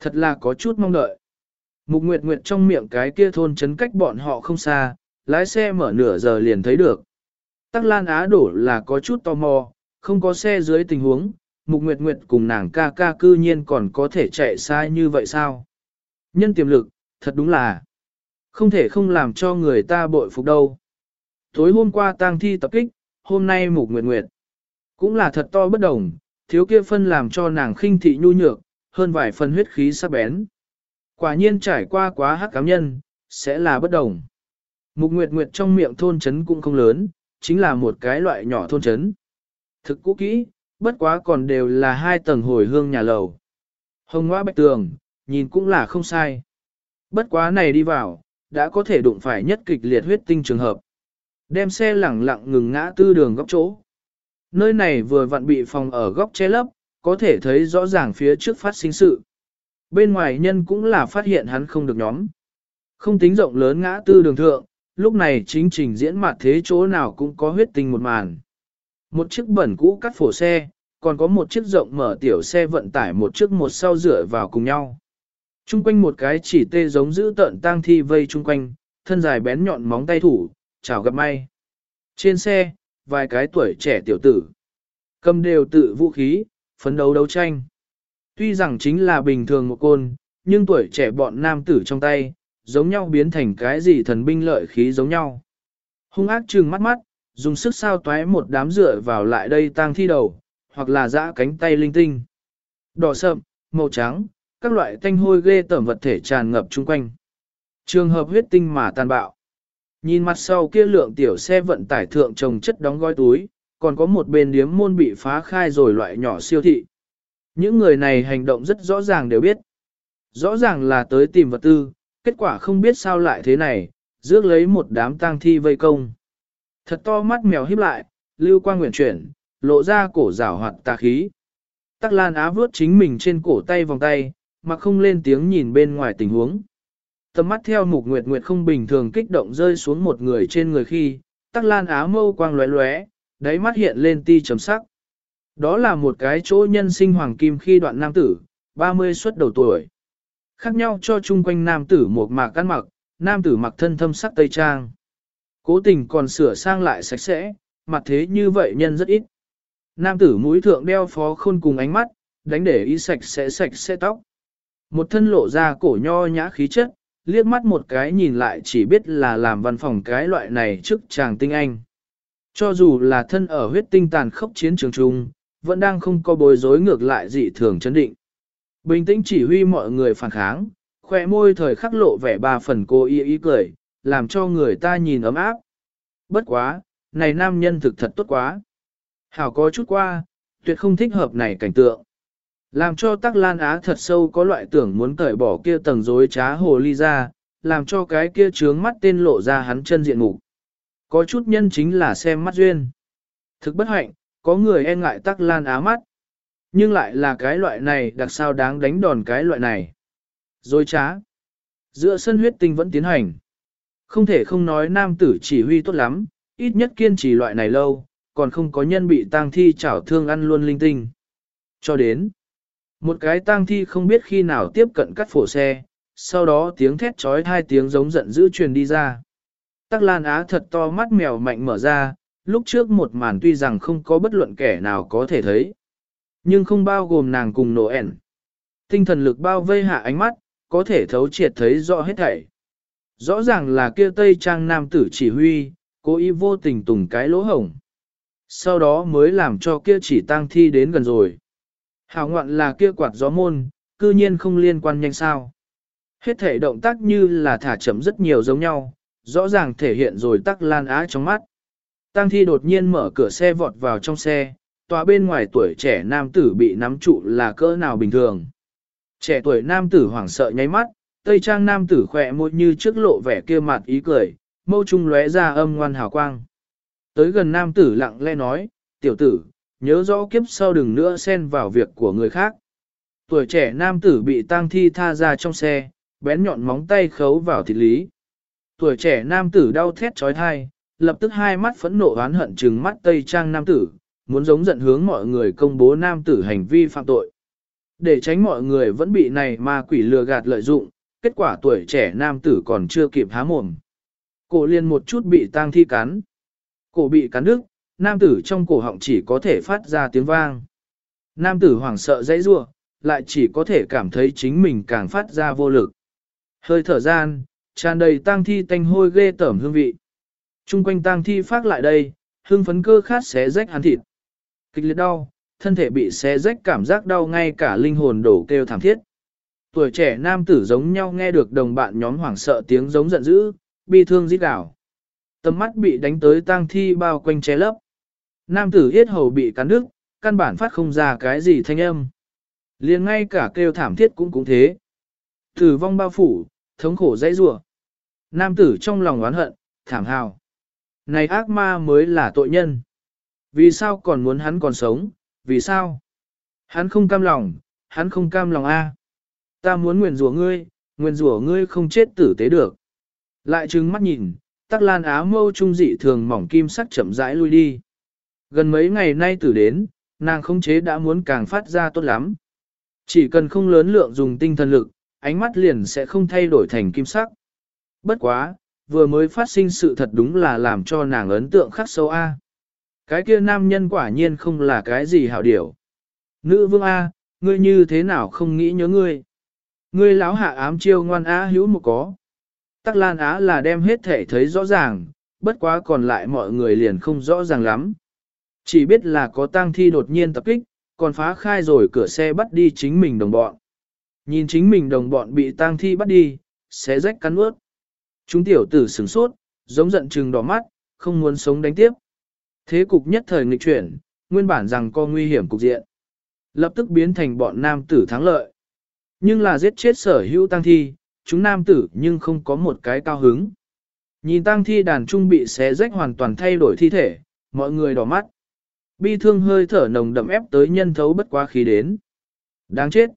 Thật là có chút mong đợi. Mục nguyệt nguyệt trong miệng cái kia thôn chấn cách bọn họ không xa, lái xe mở nửa giờ liền thấy được. Tắc lan á đổ là có chút tò mò, không có xe dưới tình huống, Mục Nguyệt Nguyệt cùng nàng ca ca cư nhiên còn có thể chạy xa như vậy sao? Nhân tiềm lực, thật đúng là không thể không làm cho người ta bội phục đâu. Tối hôm qua tang thi tập kích, hôm nay Mục Nguyệt Nguyệt cũng là thật to bất đồng, thiếu kia phân làm cho nàng khinh thị nhu nhược, hơn vài phần huyết khí sắc bén. Quả nhiên trải qua quá hắc cám nhân, sẽ là bất đồng. Mục Nguyệt Nguyệt trong miệng thôn chấn cũng không lớn, chính là một cái loại nhỏ thôn chấn. Thực cũ kỹ, bất quá còn đều là hai tầng hồi hương nhà lầu. Hồng ngoa bạch tường, nhìn cũng là không sai. Bất quá này đi vào, đã có thể đụng phải nhất kịch liệt huyết tinh trường hợp. Đem xe lẳng lặng ngừng ngã tư đường góc chỗ. Nơi này vừa vặn bị phòng ở góc che lấp, có thể thấy rõ ràng phía trước phát sinh sự. Bên ngoài nhân cũng là phát hiện hắn không được nhóm. Không tính rộng lớn ngã tư đường thượng, lúc này chính trình diễn mặt thế chỗ nào cũng có huyết tinh một màn. Một chiếc bẩn cũ cắt phổ xe, còn có một chiếc rộng mở tiểu xe vận tải một chiếc một sau rửa vào cùng nhau. Trung quanh một cái chỉ tê giống giữ tợn tang thi vây trung quanh, thân dài bén nhọn móng tay thủ, chào gặp may. Trên xe, vài cái tuổi trẻ tiểu tử. Cầm đều tự vũ khí, phấn đấu đấu tranh. Tuy rằng chính là bình thường một côn, nhưng tuổi trẻ bọn nam tử trong tay, giống nhau biến thành cái gì thần binh lợi khí giống nhau. Hung ác trừng mắt mắt, dùng sức sao toái một đám dựa vào lại đây tang thi đầu, hoặc là giã cánh tay linh tinh. Đỏ sậm, màu trắng, các loại tanh hôi ghê tởm vật thể tràn ngập chung quanh. Trường hợp huyết tinh mà tàn bạo. Nhìn mặt sau kia lượng tiểu xe vận tải thượng trồng chất đóng gói túi, còn có một bên điếm môn bị phá khai rồi loại nhỏ siêu thị. Những người này hành động rất rõ ràng đều biết. Rõ ràng là tới tìm vật tư, kết quả không biết sao lại thế này, rước lấy một đám tang thi vây công. Thật to mắt mèo híp lại, lưu quang nguyện chuyển, lộ ra cổ rảo hoạt tà khí. Tắc Lan Á vướt chính mình trên cổ tay vòng tay, mà không lên tiếng nhìn bên ngoài tình huống. Tầm mắt theo mục nguyệt nguyệt không bình thường kích động rơi xuống một người trên người khi, Tắc Lan Á mâu quang lóe lóe, đáy mắt hiện lên ti chấm sắc. Đó là một cái chỗ nhân sinh hoàng kim khi đoạn nam tử, 30 xuất đầu tuổi. Khác nhau cho chung quanh nam tử một mạc ăn mặc, nam tử mặc thân thâm sắc tây trang. Cố tình còn sửa sang lại sạch sẽ, mặt thế như vậy nhân rất ít. Nam tử mũi thượng đeo phó khôn cùng ánh mắt, đánh để y sạch sẽ sạch sẽ tóc. Một thân lộ ra cổ nho nhã khí chất, liếc mắt một cái nhìn lại chỉ biết là làm văn phòng cái loại này trước chàng tinh anh. Cho dù là thân ở huyết tinh tàn khốc chiến trường trung, vẫn đang không có bối rối ngược lại dị thường chấn định. Bình tĩnh chỉ huy mọi người phản kháng, khỏe môi thời khắc lộ vẻ ba phần cô y ý cười, làm cho người ta nhìn ấm áp. Bất quá, này nam nhân thực thật tốt quá. Hảo có chút qua, tuyệt không thích hợp này cảnh tượng. Làm cho tắc lan á thật sâu có loại tưởng muốn cởi bỏ kia tầng dối trá hồ ly ra, làm cho cái kia trướng mắt tên lộ ra hắn chân diện mục. Có chút nhân chính là xem mắt duyên. Thực bất hạnh, có người e ngại tắc lan á mắt. Nhưng lại là cái loại này đặc sao đáng đánh đòn cái loại này. Rồi trá. Giữa sân huyết tinh vẫn tiến hành. Không thể không nói nam tử chỉ huy tốt lắm, ít nhất kiên trì loại này lâu, còn không có nhân bị tang thi chảo thương ăn luôn linh tinh. Cho đến, một cái tang thi không biết khi nào tiếp cận cắt phổ xe, sau đó tiếng thét trói hai tiếng giống giận dữ truyền đi ra. Tắc Lan Á thật to mắt mèo mạnh mở ra, lúc trước một màn tuy rằng không có bất luận kẻ nào có thể thấy, nhưng không bao gồm nàng cùng nổ ẻn. Tinh thần lực bao vây hạ ánh mắt, có thể thấu triệt thấy rõ hết thảy. Rõ ràng là kia Tây Trang nam tử chỉ huy, cố ý vô tình tùng cái lỗ hổng. Sau đó mới làm cho kia chỉ tang thi đến gần rồi. Hào ngoạn là kia quạt gió môn, cư nhiên không liên quan nhanh sao. Hết thể động tác như là thả chậm rất nhiều giống nhau, rõ ràng thể hiện rồi tắc lan á trong mắt. Tăng thi đột nhiên mở cửa xe vọt vào trong xe, tòa bên ngoài tuổi trẻ nam tử bị nắm trụ là cỡ nào bình thường. Trẻ tuổi nam tử hoảng sợ nháy mắt, tây trang nam tử khỏe môi như trước lộ vẻ kia mặt ý cười, mâu trung lóe ra âm ngoan hào quang. Tới gần nam tử lặng lẽ nói, tiểu tử, nhớ rõ kiếp sau đừng nữa xen vào việc của người khác. Tuổi trẻ nam tử bị tang thi tha ra trong xe, bén nhọn móng tay khấu vào thịt lý. Tuổi trẻ nam tử đau thét trói thai, lập tức hai mắt phẫn nộ oán hận trừng mắt tây trang nam tử, muốn giống giận hướng mọi người công bố nam tử hành vi phạm tội. Để tránh mọi người vẫn bị này ma quỷ lừa gạt lợi dụng, kết quả tuổi trẻ nam tử còn chưa kịp há mồm. Cổ liền một chút bị tang thi cắn. Cổ bị cắn đứt, nam tử trong cổ họng chỉ có thể phát ra tiếng vang. Nam tử hoảng sợ dãy rua, lại chỉ có thể cảm thấy chính mình càng phát ra vô lực. Hơi thở gian, tràn đầy tang thi tanh hôi ghê tởm hương vị. Trung quanh tang thi phát lại đây, hương phấn cơ khát xé rách hắn thịt. Kịch liệt đau, thân thể bị xé rách cảm giác đau ngay cả linh hồn đổ kêu thảm thiết. Tuổi trẻ nam tử giống nhau nghe được đồng bạn nhóm hoảng sợ tiếng giống giận dữ, bi thương rít đảo. Tầm mắt bị đánh tới tang thi bao quanh che lấp. Nam tử yết hầu bị cắn đứt, căn bản phát không ra cái gì thanh âm. liền ngay cả kêu thảm thiết cũng cũng thế. Tử vong bao phủ, thống khổ dãy rủa. Nam tử trong lòng oán hận, thảm hào. Này ác ma mới là tội nhân. Vì sao còn muốn hắn còn sống, vì sao? Hắn không cam lòng, hắn không cam lòng a. Ta muốn nguyền rủa ngươi, nguyền rủa ngươi không chết tử tế được. Lại trừng mắt nhìn, tắc lan á mâu trung dị thường mỏng kim sắc chậm rãi lui đi. Gần mấy ngày nay tử đến, nàng không chế đã muốn càng phát ra tốt lắm. Chỉ cần không lớn lượng dùng tinh thần lực, ánh mắt liền sẽ không thay đổi thành kim sắc. Bất quá, vừa mới phát sinh sự thật đúng là làm cho nàng ấn tượng khắc sâu A. Cái kia nam nhân quả nhiên không là cái gì hảo điểu. Nữ vương A, ngươi như thế nào không nghĩ nhớ ngươi. Ngươi lão hạ ám chiêu ngoan á hữu một có. Tắc Lan Á là đem hết thể thấy rõ ràng, bất quá còn lại mọi người liền không rõ ràng lắm. Chỉ biết là có tang thi đột nhiên tập kích, còn phá khai rồi cửa xe bắt đi chính mình đồng bọn. Nhìn chính mình đồng bọn bị tang thi bắt đi, xé rách cắn ướt. Chúng tiểu tử sửng sốt, giống giận trừng đỏ mắt, không muốn sống đánh tiếp. Thế cục nhất thời nghịch chuyển, nguyên bản rằng có nguy hiểm cục diện. Lập tức biến thành bọn nam tử thắng lợi. Nhưng là giết chết sở hữu tăng thi, chúng nam tử nhưng không có một cái cao hứng. Nhìn tăng thi đàn trung bị xé rách hoàn toàn thay đổi thi thể, mọi người đỏ mắt. Bi thương hơi thở nồng đậm ép tới nhân thấu bất quá khí đến. Đáng chết.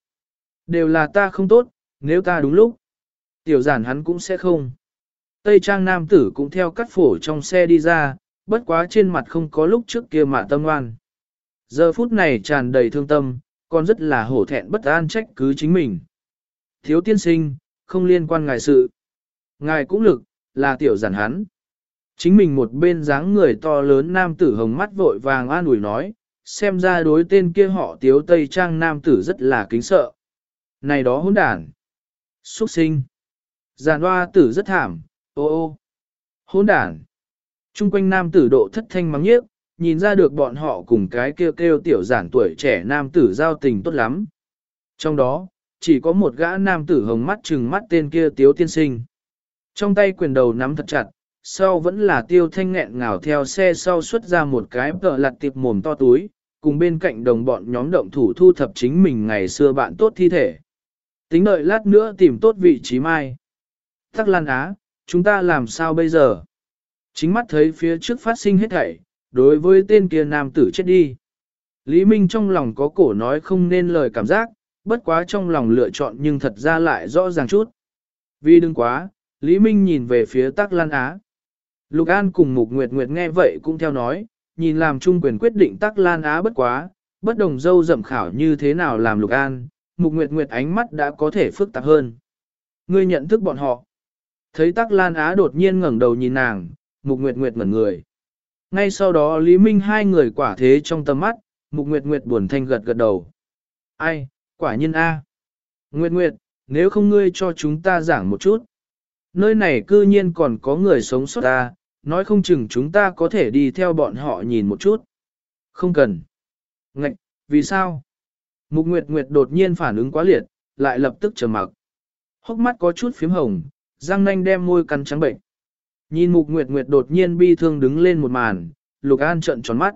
Đều là ta không tốt, nếu ta đúng lúc. Tiểu giản hắn cũng sẽ không. Tây trang nam tử cũng theo cắt phổ trong xe đi ra, bất quá trên mặt không có lúc trước kia mà tâm ngoan. Giờ phút này tràn đầy thương tâm, còn rất là hổ thẹn bất an trách cứ chính mình. Thiếu tiên sinh, không liên quan ngài sự. Ngài cũng lực, là tiểu giản hắn. Chính mình một bên dáng người to lớn nam tử hồng mắt vội vàng an ủi nói, xem ra đối tên kia họ tiếu tây trang nam tử rất là kính sợ. Này đó hỗn đản. Xuất sinh. Giàn hoa tử rất thảm, ô ô. Hỗn đản. Trung quanh nam tử độ thất thanh mắng nhiếc, nhìn ra được bọn họ cùng cái kêu kêu tiểu giản tuổi trẻ nam tử giao tình tốt lắm. Trong đó, chỉ có một gã nam tử hồng mắt trừng mắt tên kia tiếu tiên sinh. Trong tay quyền đầu nắm thật chặt, sau vẫn là tiêu thanh nghẹn ngào theo xe sau xuất ra một cái tợ lặt tiệp mồm to túi, cùng bên cạnh đồng bọn nhóm động thủ thu thập chính mình ngày xưa bạn tốt thi thể. Tính đợi lát nữa tìm tốt vị trí mai. Tắc Lan Á, chúng ta làm sao bây giờ? Chính mắt thấy phía trước phát sinh hết thảy, đối với tên kia nam tử chết đi. Lý Minh trong lòng có cổ nói không nên lời cảm giác, bất quá trong lòng lựa chọn nhưng thật ra lại rõ ràng chút. Vì đừng quá, Lý Minh nhìn về phía Tắc Lan Á. Lục An cùng Mục Nguyệt Nguyệt nghe vậy cũng theo nói, nhìn làm trung quyền quyết định Tắc Lan Á bất quá, bất đồng dâu dậm khảo như thế nào làm Lục An, Mục Nguyệt Nguyệt ánh mắt đã có thể phức tạp hơn. Ngươi nhận thức bọn họ. Thấy Tắc Lan Á đột nhiên ngẩng đầu nhìn nàng, Mục Nguyệt Nguyệt mẩn người. Ngay sau đó Lý Minh hai người quả thế trong tầm mắt, Mục Nguyệt Nguyệt buồn thanh gật gật đầu. Ai, quả nhiên A. Nguyệt Nguyệt, nếu không ngươi cho chúng ta giảng một chút. nơi này cư nhiên còn có người sống sót ta, nói không chừng chúng ta có thể đi theo bọn họ nhìn một chút. Không cần. Ngạch, vì sao? Mục Nguyệt Nguyệt đột nhiên phản ứng quá liệt, lại lập tức trầm mặc. Hốc mắt có chút phím hồng, răng nanh đem môi cắn trắng bệnh. Nhìn Mục Nguyệt Nguyệt đột nhiên bi thương đứng lên một màn, Lục An trợn tròn mắt.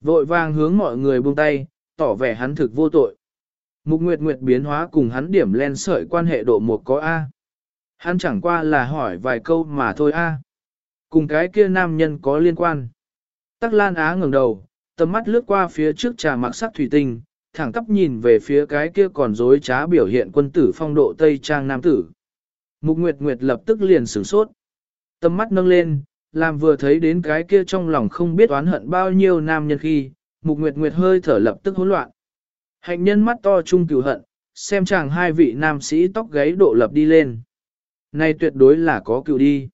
Vội vàng hướng mọi người buông tay, tỏ vẻ hắn thực vô tội. Mục Nguyệt Nguyệt biến hóa cùng hắn điểm len sợi quan hệ độ một có A. Hắn chẳng qua là hỏi vài câu mà thôi A. Cùng cái kia nam nhân có liên quan. Tắc Lan Á ngẩng đầu, tầm mắt lướt qua phía trước trà mặc sắc thủy tinh, thẳng tắp nhìn về phía cái kia còn dối trá biểu hiện quân tử phong độ Tây Trang Nam Tử. Mục Nguyệt Nguyệt lập tức liền sửng sốt tâm mắt nâng lên, làm vừa thấy đến cái kia trong lòng không biết oán hận bao nhiêu nam nhân khi, Mục Nguyệt Nguyệt hơi thở lập tức hỗn loạn. Hạnh nhân mắt to trung cửu hận, xem chàng hai vị nam sĩ tóc gáy độ lập đi lên. Này tuyệt đối là có cựu đi.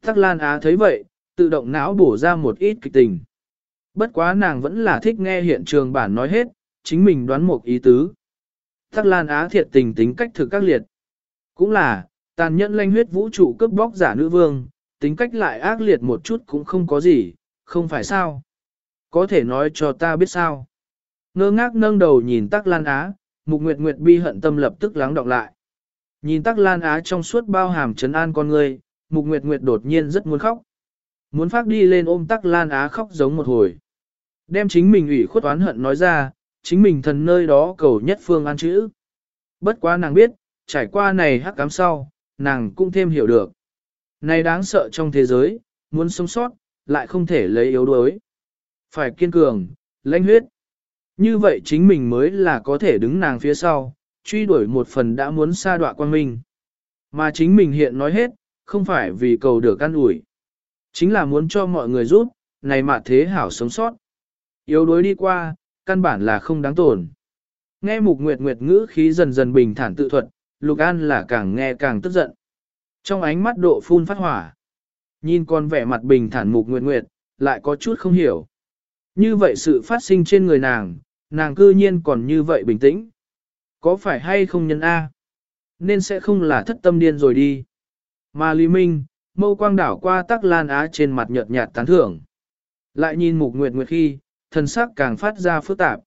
Tắc Lan Á thấy vậy, tự động não bổ ra một ít kịch tình. Bất quá nàng vẫn là thích nghe hiện trường bản nói hết, chính mình đoán một ý tứ. Tắc Lan Á thiệt tình tính cách thực các liệt. Cũng là, tàn nhẫn lanh huyết vũ trụ cướp bóc giả nữ vương, tính cách lại ác liệt một chút cũng không có gì, không phải sao. Có thể nói cho ta biết sao. Ngơ ngác nâng đầu nhìn Tắc Lan Á, Mục Nguyệt Nguyệt bi hận tâm lập tức lắng đọng lại. Nhìn Tắc Lan Á trong suốt bao hàm trấn an con người, Mục Nguyệt Nguyệt đột nhiên rất muốn khóc. Muốn phát đi lên ôm Tắc Lan Á khóc giống một hồi. Đem chính mình ủy khuất oán hận nói ra, chính mình thần nơi đó cầu nhất phương an chữ. Bất quá nàng biết, trải qua này hắc cám sau, nàng cũng thêm hiểu được. Này đáng sợ trong thế giới, muốn sống sót, lại không thể lấy yếu đuối. Phải kiên cường, lãnh huyết. Như vậy chính mình mới là có thể đứng nàng phía sau, truy đuổi một phần đã muốn xa đọa quan minh. Mà chính mình hiện nói hết, không phải vì cầu được căn ủi. Chính là muốn cho mọi người giúp, này mà thế hảo sống sót. Yếu đuối đi qua, căn bản là không đáng tổn. Nghe mục nguyệt nguyệt ngữ khí dần dần bình thản tự thuật, Lục An là càng nghe càng tức giận. Trong ánh mắt độ phun phát hỏa. Nhìn con vẻ mặt bình thản mục nguyệt nguyệt, lại có chút không hiểu. Như vậy sự phát sinh trên người nàng, nàng cư nhiên còn như vậy bình tĩnh. Có phải hay không nhân A? Nên sẽ không là thất tâm điên rồi đi. Mà Lý Minh, mâu quang đảo qua tắc lan á trên mặt nhợt nhạt tán thưởng. Lại nhìn mục nguyệt nguyệt khi, thần sắc càng phát ra phức tạp.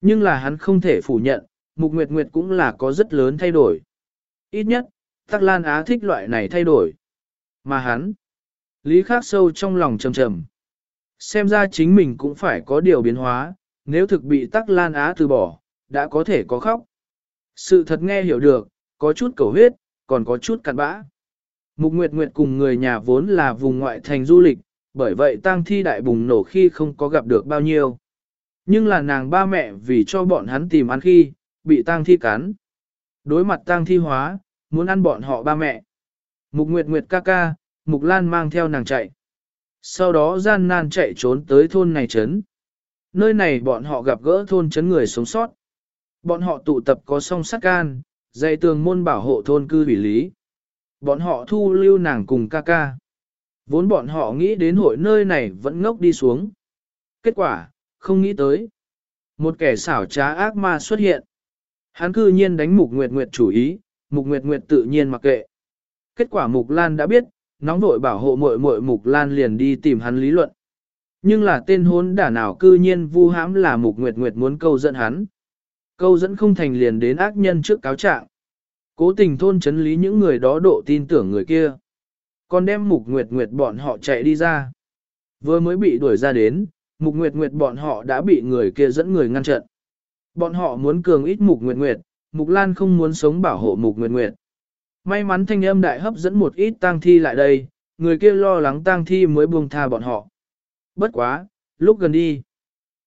Nhưng là hắn không thể phủ nhận, mục nguyệt nguyệt cũng là có rất lớn thay đổi. Ít nhất, tắc lan á thích loại này thay đổi. Mà hắn, lý khác sâu trong lòng trầm trầm. Xem ra chính mình cũng phải có điều biến hóa, nếu thực bị tắc lan á từ bỏ, đã có thể có khóc. Sự thật nghe hiểu được, có chút cầu huyết, còn có chút cặn bã. Mục Nguyệt Nguyệt cùng người nhà vốn là vùng ngoại thành du lịch, bởi vậy tang thi đại bùng nổ khi không có gặp được bao nhiêu. Nhưng là nàng ba mẹ vì cho bọn hắn tìm ăn khi, bị tang thi cắn. Đối mặt tang thi hóa, muốn ăn bọn họ ba mẹ. Mục Nguyệt Nguyệt ca ca, Mục Lan mang theo nàng chạy. Sau đó gian nan chạy trốn tới thôn này trấn. Nơi này bọn họ gặp gỡ thôn trấn người sống sót. Bọn họ tụ tập có song sắt can, dạy tường môn bảo hộ thôn cư ủy lý. Bọn họ thu lưu nàng cùng ca ca. Vốn bọn họ nghĩ đến hội nơi này vẫn ngốc đi xuống. Kết quả, không nghĩ tới. Một kẻ xảo trá ác ma xuất hiện. Hắn cư nhiên đánh Mục Nguyệt Nguyệt chủ ý, Mục Nguyệt Nguyệt tự nhiên mặc kệ. Kết quả Mục Lan đã biết, nóng vội bảo hộ muội muội Mục Lan liền đi tìm hắn lý luận. Nhưng là tên hôn đả nào cư nhiên vu hãm là Mục Nguyệt Nguyệt muốn câu dẫn hắn. Câu dẫn không thành liền đến ác nhân trước cáo trạng. Cố tình thôn chấn lý những người đó độ tin tưởng người kia. Còn đem Mục Nguyệt Nguyệt bọn họ chạy đi ra. Vừa mới bị đuổi ra đến, Mục Nguyệt Nguyệt bọn họ đã bị người kia dẫn người ngăn chặn. Bọn họ muốn cường ít Mục Nguyệt Nguyệt, Mục Lan không muốn sống bảo hộ Mục Nguyệt Nguyệt. May mắn thanh âm đại hấp dẫn một ít tang thi lại đây, người kia lo lắng tang thi mới buông tha bọn họ. Bất quá, lúc gần đi,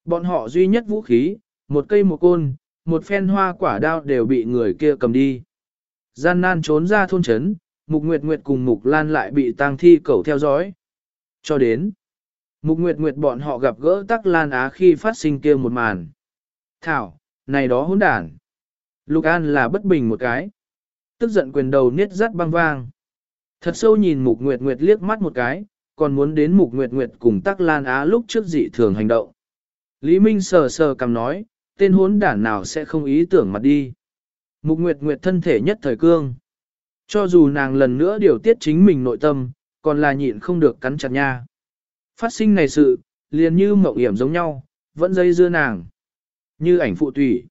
bọn họ duy nhất vũ khí, một cây một côn, một phen hoa quả đao đều bị người kia cầm đi. Gian nan trốn ra thôn trấn, Mục Nguyệt Nguyệt cùng Mục Lan lại bị tang thi cầu theo dõi. Cho đến, Mục Nguyệt Nguyệt bọn họ gặp gỡ Tắc Lan Á khi phát sinh kia một màn. Thảo, này đó hỗn đản. Lục An là bất bình một cái. Tức giận quyền đầu niết rắt băng vang. Thật sâu nhìn Mục Nguyệt Nguyệt liếc mắt một cái, còn muốn đến Mục Nguyệt Nguyệt cùng Tắc Lan Á lúc trước dị thường hành động. Lý Minh sờ sờ cầm nói, tên hốn đản nào sẽ không ý tưởng mặt đi. Mục Nguyệt Nguyệt thân thể nhất thời cương. Cho dù nàng lần nữa điều tiết chính mình nội tâm, còn là nhịn không được cắn chặt nha. Phát sinh này sự, liền như mộng hiểm giống nhau, vẫn dây dưa nàng. Như ảnh phụ tùy.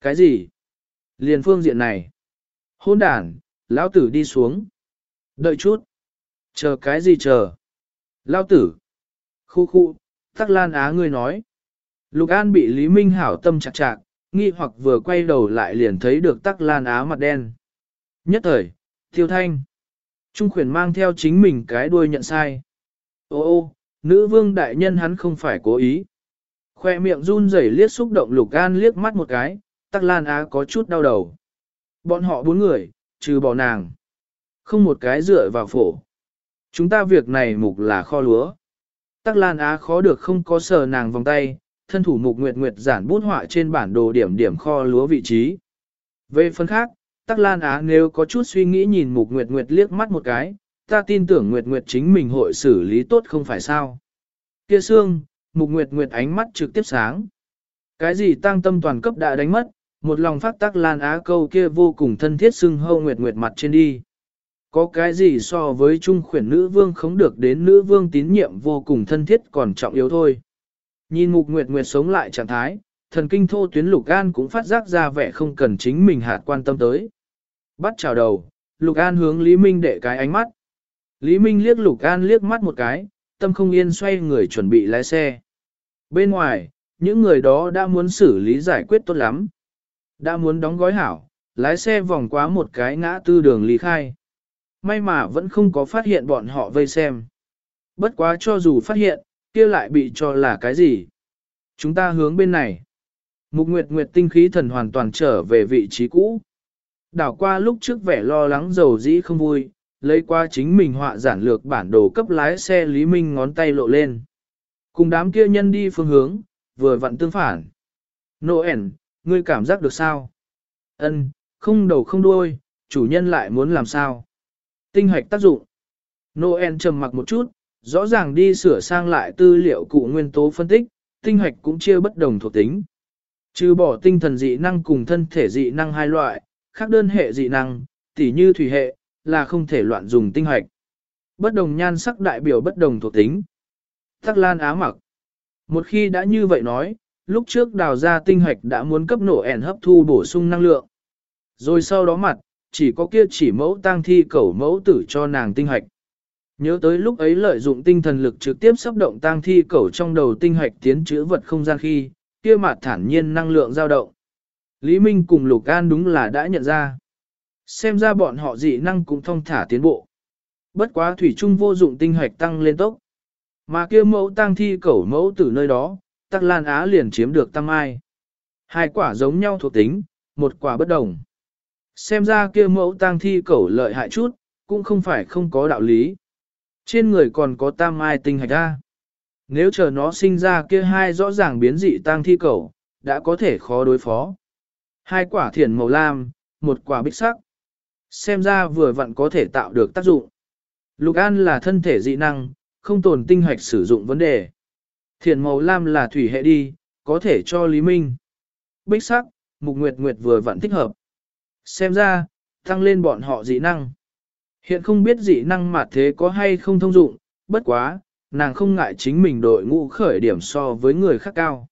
Cái gì? Liền phương diện này. Hôn đàn, lão tử đi xuống. Đợi chút. Chờ cái gì chờ? Lão tử. Khu khu, tắc lan á ngươi nói. Lục An bị Lý Minh hảo tâm chặt chạc, nghi hoặc vừa quay đầu lại liền thấy được tắc lan á mặt đen. Nhất thời, tiêu thanh. Trung khuyển mang theo chính mình cái đuôi nhận sai. Ô ô, nữ vương đại nhân hắn không phải cố ý. Khoe miệng run rẩy liếc xúc động Lục An liếc mắt một cái, tắc lan á có chút đau đầu. Bọn họ bốn người, trừ bỏ nàng. Không một cái dựa vào phổ. Chúng ta việc này mục là kho lúa. Tắc lan á khó được không có sờ nàng vòng tay, thân thủ mục nguyệt nguyệt giản bút họa trên bản đồ điểm điểm kho lúa vị trí. Về phần khác, Tắc Lan Á nếu có chút suy nghĩ nhìn mục nguyệt nguyệt liếc mắt một cái, ta tin tưởng nguyệt nguyệt chính mình hội xử lý tốt không phải sao. Kia xương, mục nguyệt nguyệt ánh mắt trực tiếp sáng. Cái gì tăng tâm toàn cấp đã đánh mất, một lòng phát tác Lan Á câu kia vô cùng thân thiết xưng hâu nguyệt nguyệt mặt trên đi. Có cái gì so với trung khuyển nữ vương không được đến nữ vương tín nhiệm vô cùng thân thiết còn trọng yếu thôi. Nhìn mục nguyệt nguyệt sống lại trạng thái, thần kinh thô tuyến lục an cũng phát giác ra vẻ không cần chính mình hạt quan tâm tới. Bắt chào đầu, lục an hướng Lý Minh để cái ánh mắt. Lý Minh liếc lục an liếc mắt một cái, tâm không yên xoay người chuẩn bị lái xe. Bên ngoài, những người đó đã muốn xử lý giải quyết tốt lắm. Đã muốn đóng gói hảo, lái xe vòng qua một cái ngã tư đường lý khai. May mà vẫn không có phát hiện bọn họ vây xem. Bất quá cho dù phát hiện, kia lại bị cho là cái gì? Chúng ta hướng bên này. Mục Nguyệt Nguyệt tinh khí thần hoàn toàn trở về vị trí cũ. Đảo qua lúc trước vẻ lo lắng dầu dĩ không vui, lấy qua chính mình họa giản lược bản đồ cấp lái xe Lý Minh ngón tay lộ lên. Cùng đám kia nhân đi phương hướng, vừa vặn tương phản. Noel, ngươi cảm giác được sao? Ân, không đầu không đuôi, chủ nhân lại muốn làm sao? Tinh hoạch tác dụng. Noel trầm mặc một chút, rõ ràng đi sửa sang lại tư liệu cụ nguyên tố phân tích, tinh hoạch cũng chia bất đồng thuộc tính. Trừ bỏ tinh thần dị năng cùng thân thể dị năng hai loại, khác đơn hệ dị năng, tỉ như thủy hệ, là không thể loạn dùng tinh hoạch. Bất đồng nhan sắc đại biểu bất đồng thuộc tính. Tắc Lan Á mặc. Một khi đã như vậy nói, lúc trước đào ra tinh hoạch đã muốn cấp nổ ẻn hấp thu bổ sung năng lượng. Rồi sau đó mặt, chỉ có kia chỉ mẫu tang thi cẩu mẫu tử cho nàng tinh hoạch. Nhớ tới lúc ấy lợi dụng tinh thần lực trực tiếp sắp động tang thi cẩu trong đầu tinh hoạch tiến chữ vật không gian khi, kia mặt thản nhiên năng lượng dao động. Lý Minh cùng Lục An đúng là đã nhận ra. Xem ra bọn họ dị năng cũng thông thả tiến bộ. Bất quá thủy trung vô dụng tinh hoạch tăng lên tốc. Mà kia mẫu tang thi cẩu mẫu từ nơi đó, Tắc Lan Á liền chiếm được tăng ai. Hai quả giống nhau thuộc tính, một quả bất đồng. Xem ra kia mẫu tang thi cẩu lợi hại chút, cũng không phải không có đạo lý. Trên người còn có tam ai tinh hạch ra. Nếu chờ nó sinh ra kia hai rõ ràng biến dị tang thi cẩu, đã có thể khó đối phó. Hai quả thiền màu lam, một quả bích sắc. Xem ra vừa vặn có thể tạo được tác dụng. Lục An là thân thể dị năng, không tồn tinh hoạch sử dụng vấn đề. Thiền màu lam là thủy hệ đi, có thể cho Lý Minh. Bích sắc, Mục Nguyệt Nguyệt vừa vặn thích hợp. Xem ra, tăng lên bọn họ dị năng. Hiện không biết dị năng mà thế có hay không thông dụng, bất quá, nàng không ngại chính mình đội ngũ khởi điểm so với người khác cao.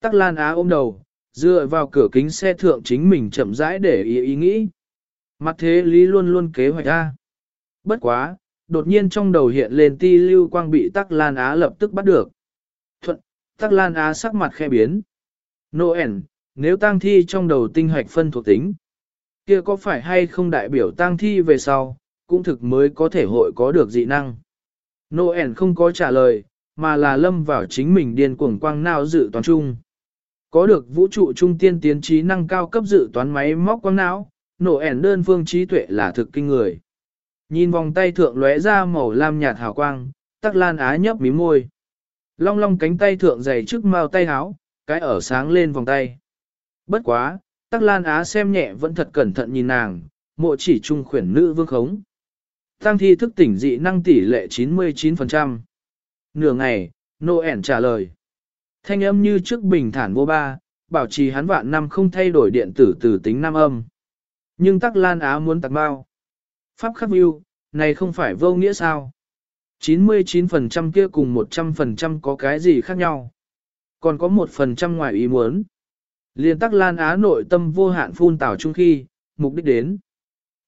Tắc Lan Á ôm đầu, dựa vào cửa kính xe thượng chính mình chậm rãi để ý ý nghĩ. Mặt thế lý luôn luôn kế hoạch ra. Bất quá, đột nhiên trong đầu hiện lên ti lưu quang bị Tắc Lan Á lập tức bắt được. Thuận, Tắc Lan Á sắc mặt khe biến. Noel, nếu tang thi trong đầu tinh hoạch phân thuộc tính, kia có phải hay không đại biểu tang thi về sau, cũng thực mới có thể hội có được dị năng. Noel không có trả lời, mà là lâm vào chính mình điên cuồng quang não dự toán chung. Có được vũ trụ trung tiên tiến trí năng cao cấp dự toán máy móc quang não, Noel đơn phương trí tuệ là thực kinh người. Nhìn vòng tay thượng lóe ra màu lam nhạt hào quang, tắc lan á nhấp mí môi. Long long cánh tay thượng dày trước mao tay háo, cái ở sáng lên vòng tay. Bất quá, tắc lan á xem nhẹ vẫn thật cẩn thận nhìn nàng, mộ chỉ trung khuyển nữ vương khống. Tăng thi thức tỉnh dị năng tỷ lệ 99%. Nửa ngày, Noel trả lời. Thanh âm như trước bình thản vô ba, bảo trì hắn vạn năm không thay đổi điện tử từ tính nam âm. Nhưng tắc lan á muốn tạc bao. Pháp khắc view, này không phải vô nghĩa sao? 99% kia cùng 100% có cái gì khác nhau? Còn có 1% ngoài ý muốn. Liên tắc lan á nội tâm vô hạn phun tảo chung khi, mục đích đến.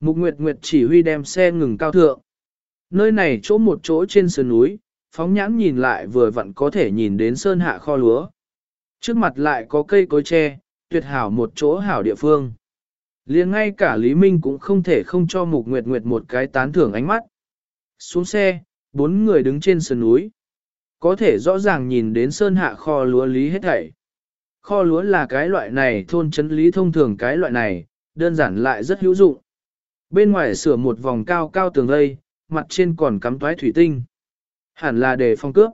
Mục Nguyệt Nguyệt chỉ huy đem xe ngừng cao thượng. Nơi này chỗ một chỗ trên sườn núi, phóng nhãn nhìn lại vừa vặn có thể nhìn đến sơn hạ kho lúa. Trước mặt lại có cây cối tre, tuyệt hảo một chỗ hảo địa phương liền ngay cả Lý Minh cũng không thể không cho Mục Nguyệt Nguyệt một cái tán thưởng ánh mắt. Xuống xe, bốn người đứng trên sườn núi. Có thể rõ ràng nhìn đến sơn hạ kho lúa lý hết thảy. Kho lúa là cái loại này thôn chấn lý thông thường cái loại này, đơn giản lại rất hữu dụng. Bên ngoài sửa một vòng cao cao tường lây, mặt trên còn cắm toái thủy tinh. Hẳn là để phong cướp.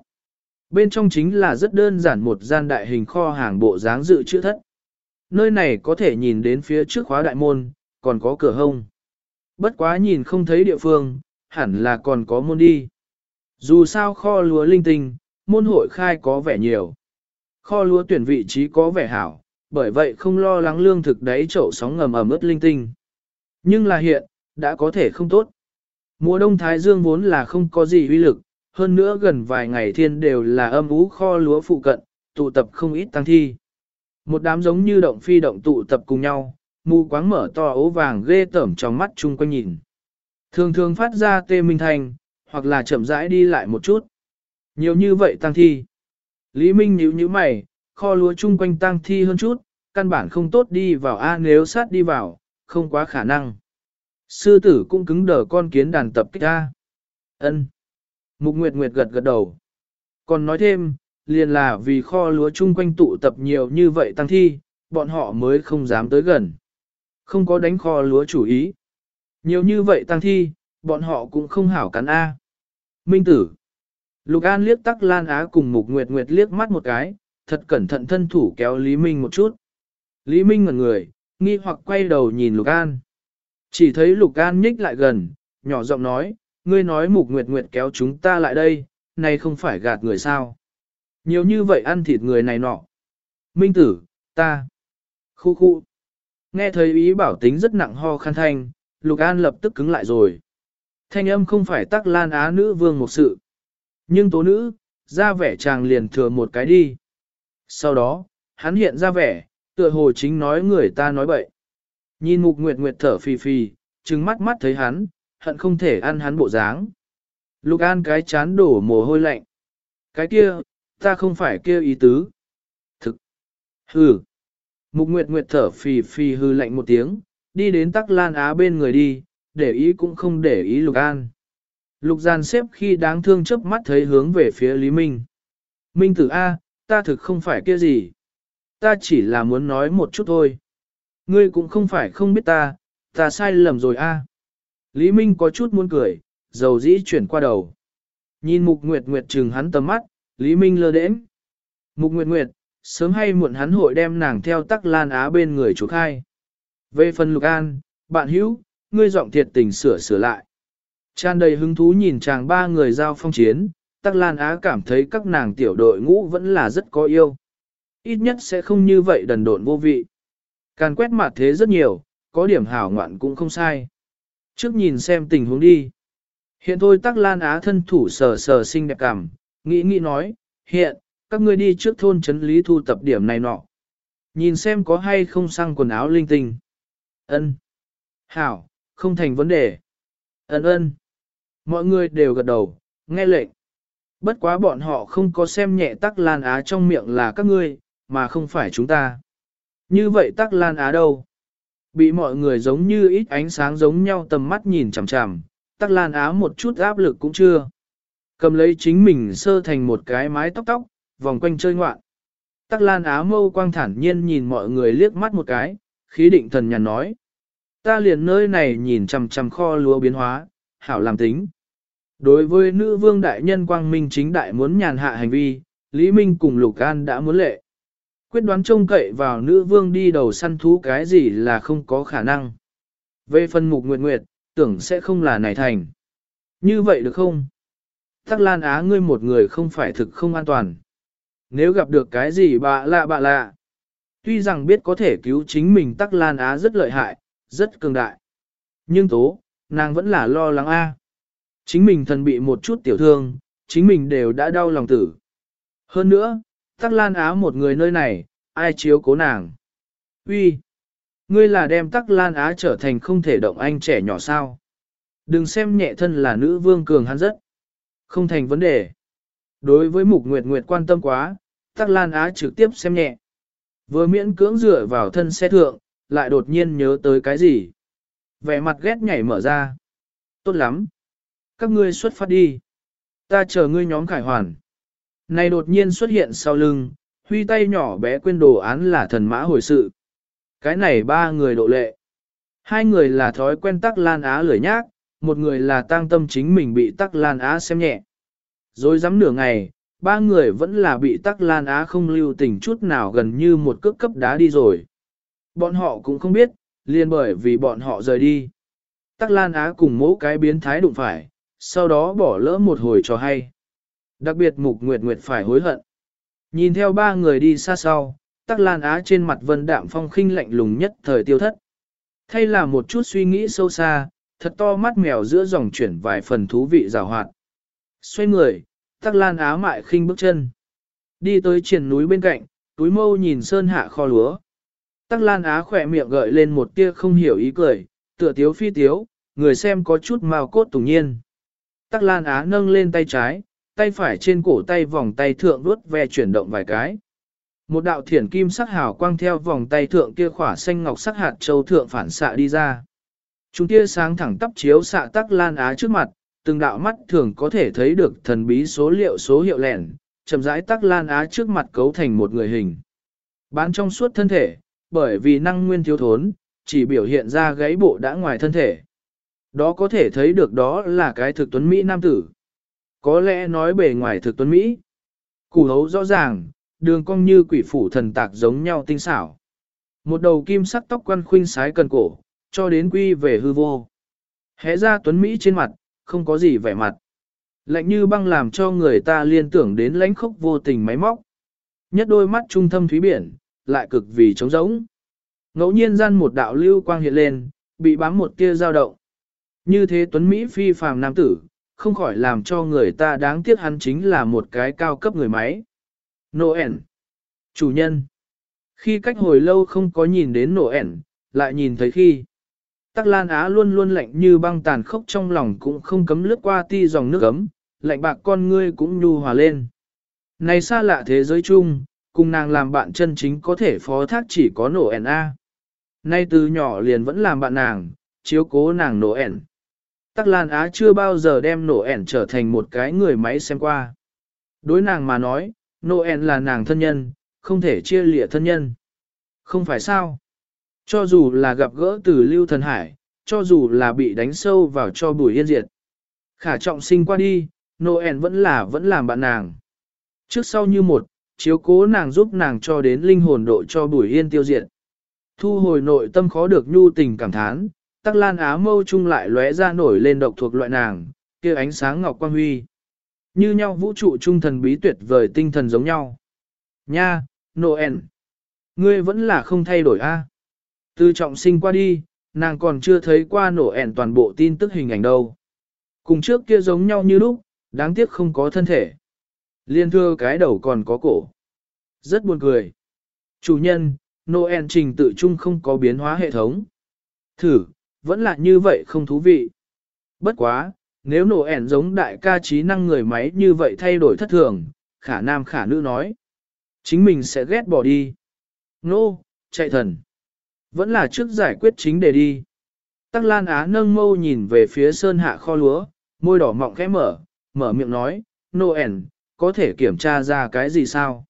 Bên trong chính là rất đơn giản một gian đại hình kho hàng bộ dáng dự trữ thất. Nơi này có thể nhìn đến phía trước khóa đại môn, còn có cửa hông. Bất quá nhìn không thấy địa phương, hẳn là còn có môn đi. Dù sao kho lúa linh tinh, môn hội khai có vẻ nhiều. Kho lúa tuyển vị trí có vẻ hảo, bởi vậy không lo lắng lương thực đáy chậu sóng ngầm ẩm ướt linh tinh. Nhưng là hiện, đã có thể không tốt. Mùa đông Thái Dương vốn là không có gì uy lực, hơn nữa gần vài ngày thiên đều là âm ú kho lúa phụ cận, tụ tập không ít tăng thi. Một đám giống như động phi động tụ tập cùng nhau, mù quáng mở to ố vàng ghê tởm trong mắt chung quanh nhìn. Thường thường phát ra tê minh thành, hoặc là chậm rãi đi lại một chút. Nhiều như vậy tăng thi. Lý Minh nhíu nhíu mày, kho lúa chung quanh tăng thi hơn chút, căn bản không tốt đi vào A nếu sát đi vào, không quá khả năng. Sư tử cũng cứng đờ con kiến đàn tập kích A. ân Mục Nguyệt Nguyệt gật gật đầu. Còn nói thêm, liền là vì kho lúa chung quanh tụ tập nhiều như vậy tăng thi, bọn họ mới không dám tới gần. Không có đánh kho lúa chủ ý. Nhiều như vậy tăng thi, bọn họ cũng không hảo cắn A. Minh tử. Lục An liếc tắc Lan Á cùng Mục Nguyệt Nguyệt liếc mắt một cái, thật cẩn thận thân thủ kéo Lý Minh một chút. Lý Minh ngẩn người, nghi hoặc quay đầu nhìn Lục An. Chỉ thấy Lục An nhích lại gần, nhỏ giọng nói, ngươi nói Mục Nguyệt Nguyệt kéo chúng ta lại đây, này không phải gạt người sao. Nhiều như vậy ăn thịt người này nọ. Minh tử, ta. Khu khu. Nghe thấy ý bảo tính rất nặng ho khăn thanh, Lục An lập tức cứng lại rồi. Thanh âm không phải tắc lan á nữ vương một sự. Nhưng tố nữ, ra vẻ chàng liền thừa một cái đi. Sau đó, hắn hiện ra vẻ, tựa hồ chính nói người ta nói bậy. Nhìn mục nguyệt nguyệt thở phì phì, trừng mắt mắt thấy hắn, hận không thể ăn hắn bộ dáng. Lục an cái chán đổ mồ hôi lạnh. Cái kia, ta không phải kia ý tứ. Thực. Hừ. Mục nguyệt nguyệt thở phì phì hư lạnh một tiếng, đi đến tắc lan á bên người đi, để ý cũng không để ý lục an. Lục gian xếp khi đáng thương chớp mắt thấy hướng về phía Lý Minh. Minh tử A, ta thực không phải kia gì. Ta chỉ là muốn nói một chút thôi. Ngươi cũng không phải không biết ta, ta sai lầm rồi A. Lý Minh có chút muốn cười, dầu dĩ chuyển qua đầu. Nhìn Mục Nguyệt Nguyệt trừng hắn tầm mắt, Lý Minh lơ đễnh. Mục Nguyệt Nguyệt, sớm hay muộn hắn hội đem nàng theo tắc lan á bên người chủ khai. Về phần Lục An, bạn hữu, ngươi giọng thiệt tình sửa sửa lại. Tràn đầy hứng thú nhìn chàng ba người giao phong chiến, Tắc Lan Á cảm thấy các nàng tiểu đội ngũ vẫn là rất có yêu. Ít nhất sẽ không như vậy đần độn vô vị. Càn quét mặt thế rất nhiều, có điểm hảo ngoạn cũng không sai. Trước nhìn xem tình huống đi. Hiện thôi Tắc Lan Á thân thủ sờ sờ xinh đẹp cảm, nghĩ nghĩ nói, hiện, các ngươi đi trước thôn chấn lý thu tập điểm này nọ. Nhìn xem có hay không sang quần áo linh tinh. Ân, Hảo, không thành vấn đề. Ân ân. Mọi người đều gật đầu, nghe lệnh. Bất quá bọn họ không có xem nhẹ tắc lan á trong miệng là các ngươi, mà không phải chúng ta. Như vậy tắc lan á đâu? Bị mọi người giống như ít ánh sáng giống nhau tầm mắt nhìn chằm chằm, tắc lan á một chút áp lực cũng chưa. Cầm lấy chính mình sơ thành một cái mái tóc tóc, vòng quanh chơi ngoạn. Tắc lan á mâu quang thản nhiên nhìn mọi người liếc mắt một cái, khí định thần nhàn nói. Ta liền nơi này nhìn chằm chằm kho lúa biến hóa, hảo làm tính. Đối với nữ vương đại nhân quang minh chính đại muốn nhàn hạ hành vi, Lý Minh cùng Lục An đã muốn lệ. Quyết đoán trông cậy vào nữ vương đi đầu săn thú cái gì là không có khả năng. Về phần mục nguyệt nguyệt, tưởng sẽ không là này thành. Như vậy được không? Tắc Lan Á ngươi một người không phải thực không an toàn. Nếu gặp được cái gì bạ lạ bạ lạ. Tuy rằng biết có thể cứu chính mình Tắc Lan Á rất lợi hại, rất cường đại. Nhưng tố, Nàng vẫn là lo lắng a. Chính mình thần bị một chút tiểu thương, chính mình đều đã đau lòng tử. Hơn nữa, Tắc Lan Á một người nơi này, ai chiếu cố nàng. Uy, Ngươi là đem Tắc Lan Á trở thành không thể động anh trẻ nhỏ sao. Đừng xem nhẹ thân là nữ vương cường hắn rất. Không thành vấn đề. Đối với Mục Nguyệt Nguyệt quan tâm quá, Tắc Lan Á trực tiếp xem nhẹ. Vừa miễn cưỡng dựa vào thân xe thượng, lại đột nhiên nhớ tới cái gì. Vẻ mặt ghét nhảy mở ra. Tốt lắm. Các ngươi xuất phát đi. Ta chờ ngươi nhóm khải hoàn. Này đột nhiên xuất hiện sau lưng, huy tay nhỏ bé quên đồ án là thần mã hồi sự. Cái này ba người độ lệ. Hai người là thói quen tắc lan á lười nhác, một người là tang tâm chính mình bị tắc lan á xem nhẹ. Rồi dám nửa ngày, ba người vẫn là bị tắc lan á không lưu tình chút nào gần như một cước cấp đá đi rồi. Bọn họ cũng không biết, liền bởi vì bọn họ rời đi. Tắc lan á cùng mỗi cái biến thái đụng phải, sau đó bỏ lỡ một hồi cho hay. Đặc biệt mục nguyệt nguyệt phải hối hận. Nhìn theo ba người đi xa sau, tắc lan á trên mặt vân đạm phong khinh lạnh lùng nhất thời tiêu thất. Thay là một chút suy nghĩ sâu xa, thật to mắt mèo giữa dòng chuyển vài phần thú vị rào hoạt. Xoay người, tắc lan á mại khinh bước chân. Đi tới triển núi bên cạnh, túi mâu nhìn sơn hạ kho lúa. Tắc lan á khỏe miệng gợi lên một tia không hiểu ý cười, tựa tiếu phi tiếu, người xem có chút màu cốt tùng nhiên. Tắc lan á nâng lên tay trái, tay phải trên cổ tay vòng tay thượng đuốt ve chuyển động vài cái. Một đạo thiển kim sắc hào quang theo vòng tay thượng kia khỏa xanh ngọc sắc hạt châu thượng phản xạ đi ra. Chúng tia sáng thẳng tắp chiếu xạ tắc lan á trước mặt, từng đạo mắt thường có thể thấy được thần bí số liệu số hiệu lẻn, chậm rãi tắc lan á trước mặt cấu thành một người hình. Bán trong suốt thân thể, bởi vì năng nguyên thiếu thốn, chỉ biểu hiện ra gáy bộ đã ngoài thân thể. Đó có thể thấy được đó là cái thực tuấn Mỹ nam tử. Có lẽ nói bề ngoài thực tuấn Mỹ. Củ hấu rõ ràng, đường cong như quỷ phủ thần tạc giống nhau tinh xảo. Một đầu kim sắc tóc quăn khuynh sái cần cổ, cho đến quy về hư vô. Hẽ ra tuấn Mỹ trên mặt, không có gì vẻ mặt. Lạnh như băng làm cho người ta liên tưởng đến lãnh khốc vô tình máy móc. Nhất đôi mắt trung thâm thúy biển, lại cực vì trống rỗng. Ngẫu nhiên gian một đạo lưu quang hiện lên, bị bám một tia dao động. Như thế tuấn Mỹ phi phàm nam tử, không khỏi làm cho người ta đáng tiếc hắn chính là một cái cao cấp người máy. Noel. Chủ nhân. Khi cách hồi lâu không có nhìn đến Noel, lại nhìn thấy khi. Tắc Lan Á luôn luôn lạnh như băng tàn khốc trong lòng cũng không cấm lướt qua ti dòng nước ấm, lạnh bạc con ngươi cũng nhu hòa lên. Này xa lạ thế giới chung, cùng nàng làm bạn chân chính có thể phó thác chỉ có Noel A. Nay từ nhỏ liền vẫn làm bạn nàng, chiếu cố nàng Noel. Tắc Lan Á chưa bao giờ đem Noel trở thành một cái người máy xem qua. Đối nàng mà nói, Noel là nàng thân nhân, không thể chia lịa thân nhân. Không phải sao? Cho dù là gặp gỡ từ Lưu Thần Hải, cho dù là bị đánh sâu vào cho bùi yên diệt. Khả trọng sinh qua đi, Noel vẫn là vẫn làm bạn nàng. Trước sau như một, chiếu cố nàng giúp nàng cho đến linh hồn độ cho bùi yên tiêu diệt. Thu hồi nội tâm khó được nhu tình cảm thán, tắc lan á mâu chung lại lóe ra nổi lên độc thuộc loại nàng, kia ánh sáng ngọc quang huy. Như nhau vũ trụ trung thần bí tuyệt vời tinh thần giống nhau. Nha, Noel. Ngươi vẫn là không thay đổi a. Từ trọng sinh qua đi, nàng còn chưa thấy qua nổ ẻn toàn bộ tin tức hình ảnh đâu. Cùng trước kia giống nhau như lúc, đáng tiếc không có thân thể. Liên thưa cái đầu còn có cổ. Rất buồn cười. Chủ nhân, Noel trình tự chung không có biến hóa hệ thống. Thử, vẫn là như vậy không thú vị. Bất quá, nếu nổ ẻn giống đại ca trí năng người máy như vậy thay đổi thất thường, khả nam khả nữ nói. Chính mình sẽ ghét bỏ đi. Nô, no, chạy thần. Vẫn là trước giải quyết chính để đi. Tắc Lan Á nâng mâu nhìn về phía sơn hạ kho lúa, môi đỏ mọng khẽ mở, mở miệng nói, Noel, có thể kiểm tra ra cái gì sao?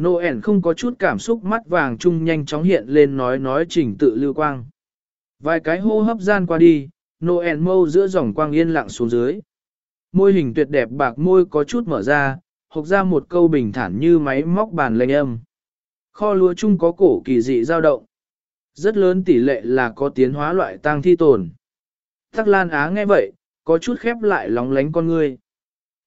Noel không có chút cảm xúc mắt vàng Chung nhanh chóng hiện lên nói nói trình tự lưu quang. Vài cái hô hấp gian qua đi, Noel mâu giữa dòng quang yên lặng xuống dưới. Môi hình tuyệt đẹp bạc môi có chút mở ra, hộc ra một câu bình thản như máy móc bàn lệnh âm. Kho lúa chung có cổ kỳ dị dao động. Rất lớn tỷ lệ là có tiến hóa loại tang thi tồn. Tắc Lan Á nghe vậy, có chút khép lại lóng lánh con ngươi.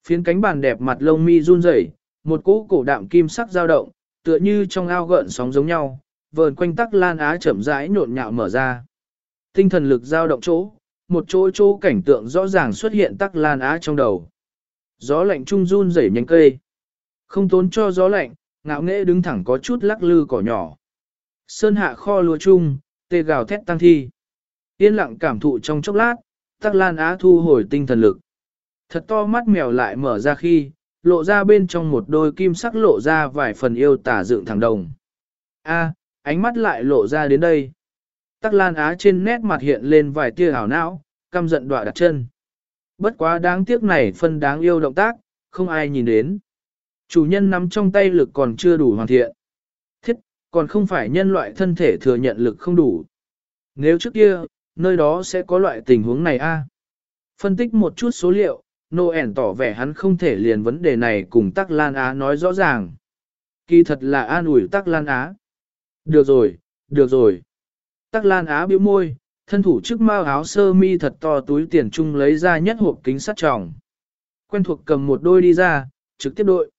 Phiến cánh bàn đẹp mặt lông mi run rẩy, một cỗ cổ đạm kim sắc dao động, tựa như trong ao gợn sóng giống nhau, vờn quanh Tắc Lan Á chậm rãi nhộn nhạo mở ra. Tinh thần lực dao động chỗ, một chỗ chỗ cảnh tượng rõ ràng xuất hiện tắc lan á trong đầu. Gió lạnh trung run rẩy nhánh cây. Không tốn cho gió lạnh, ngạo nghễ đứng thẳng có chút lắc lư cỏ nhỏ. Sơn hạ kho lúa chung, tê gào thét tăng thi. Yên lặng cảm thụ trong chốc lát, tắc lan á thu hồi tinh thần lực. Thật to mắt mèo lại mở ra khi, lộ ra bên trong một đôi kim sắc lộ ra vài phần yêu tả dựng thẳng đồng. A, ánh mắt lại lộ ra đến đây. Tắc Lan Á trên nét mặt hiện lên vài tia ảo não, căm giận đọa đặt chân. Bất quá đáng tiếc này phân đáng yêu động tác, không ai nhìn đến. Chủ nhân nắm trong tay lực còn chưa đủ hoàn thiện. Còn không phải nhân loại thân thể thừa nhận lực không đủ. Nếu trước kia, nơi đó sẽ có loại tình huống này a. Phân tích một chút số liệu, Noel tỏ vẻ hắn không thể liền vấn đề này cùng Tắc Lan Á nói rõ ràng. Kỳ thật là an ủi Tắc Lan Á. Được rồi, được rồi. Tắc Lan Á bĩu môi, thân thủ trước mao áo sơ mi thật to túi tiền chung lấy ra nhất hộp kính sắt tròng. Quen thuộc cầm một đôi đi ra, trực tiếp đội.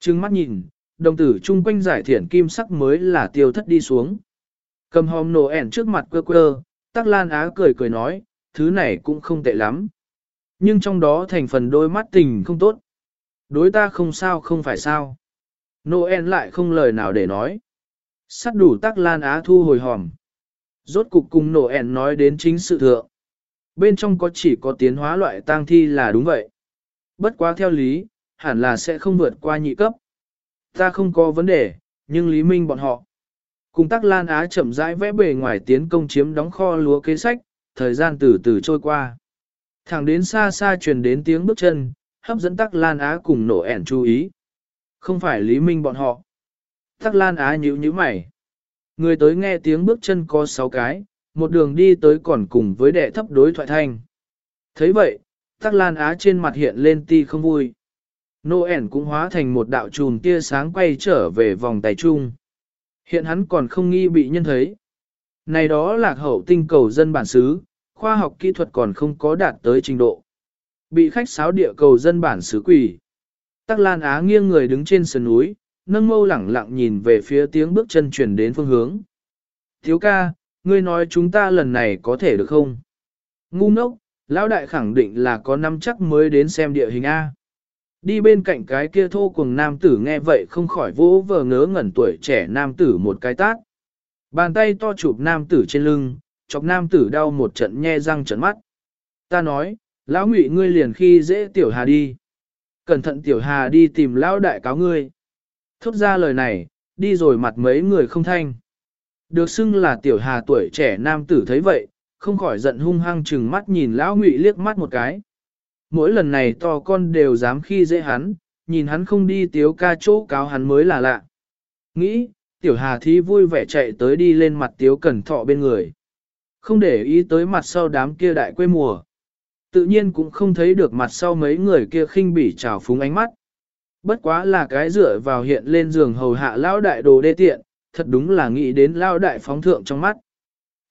Trừng mắt nhìn, đồng tử chung quanh giải thiển kim sắc mới là tiêu thất đi xuống. Cầm hòm nổ ẻn trước mặt quơ quơ, Tắc Lan Á cười cười nói, thứ này cũng không tệ lắm. Nhưng trong đó thành phần đôi mắt tình không tốt. Đối ta không sao không phải sao. Noel lại không lời nào để nói. Sắt đủ Tắc Lan Á thu hồi hòm. Rốt cục cùng nổ ẻn nói đến chính sự thượng. Bên trong có chỉ có tiến hóa loại tang thi là đúng vậy. Bất quá theo lý, hẳn là sẽ không vượt qua nhị cấp. Ta không có vấn đề, nhưng Lý Minh bọn họ. Cùng tắc Lan Á chậm rãi vẽ bề ngoài tiến công chiếm đóng kho lúa kế sách, thời gian từ từ trôi qua. Thẳng đến xa xa truyền đến tiếng bước chân, hấp dẫn tắc Lan Á cùng nổ ẻn chú ý. Không phải Lý Minh bọn họ. Tắc Lan Á nhíu nhíu mày. Người tới nghe tiếng bước chân có sáu cái, một đường đi tới còn cùng với đệ thấp đối thoại thanh. thấy vậy, Tắc Lan Á trên mặt hiện lên ti không vui. Noel cũng hóa thành một đạo chùm tia sáng quay trở về vòng tay trung. Hiện hắn còn không nghi bị nhân thấy. Này đó lạc hậu tinh cầu dân bản xứ, khoa học kỹ thuật còn không có đạt tới trình độ. Bị khách sáo địa cầu dân bản xứ quỷ. Tắc Lan Á nghiêng người đứng trên sườn núi, nâng mâu lẳng lặng nhìn về phía tiếng bước chân chuyển đến phương hướng. Thiếu ca, ngươi nói chúng ta lần này có thể được không? Ngu ngốc, lão đại khẳng định là có năm chắc mới đến xem địa hình A. Đi bên cạnh cái kia thô cùng nam tử nghe vậy không khỏi vỗ vờ ngớ ngẩn tuổi trẻ nam tử một cái tát. Bàn tay to chụp nam tử trên lưng, chọc nam tử đau một trận nhe răng trận mắt. Ta nói, lão ngụy ngươi liền khi dễ tiểu hà đi. Cẩn thận tiểu hà đi tìm lão đại cáo ngươi. Thốt ra lời này, đi rồi mặt mấy người không thanh. Được xưng là tiểu hà tuổi trẻ nam tử thấy vậy, không khỏi giận hung hăng chừng mắt nhìn lão ngụy liếc mắt một cái. Mỗi lần này to con đều dám khi dễ hắn, nhìn hắn không đi tiếu ca chỗ cáo hắn mới là lạ. Nghĩ, tiểu hà thí vui vẻ chạy tới đi lên mặt tiếu cẩn thọ bên người. Không để ý tới mặt sau đám kia đại quê mùa. Tự nhiên cũng không thấy được mặt sau mấy người kia khinh bỉ trào phúng ánh mắt. Bất quá là cái dựa vào hiện lên giường hầu hạ lão đại đồ đê tiện, thật đúng là nghĩ đến lão đại phóng thượng trong mắt.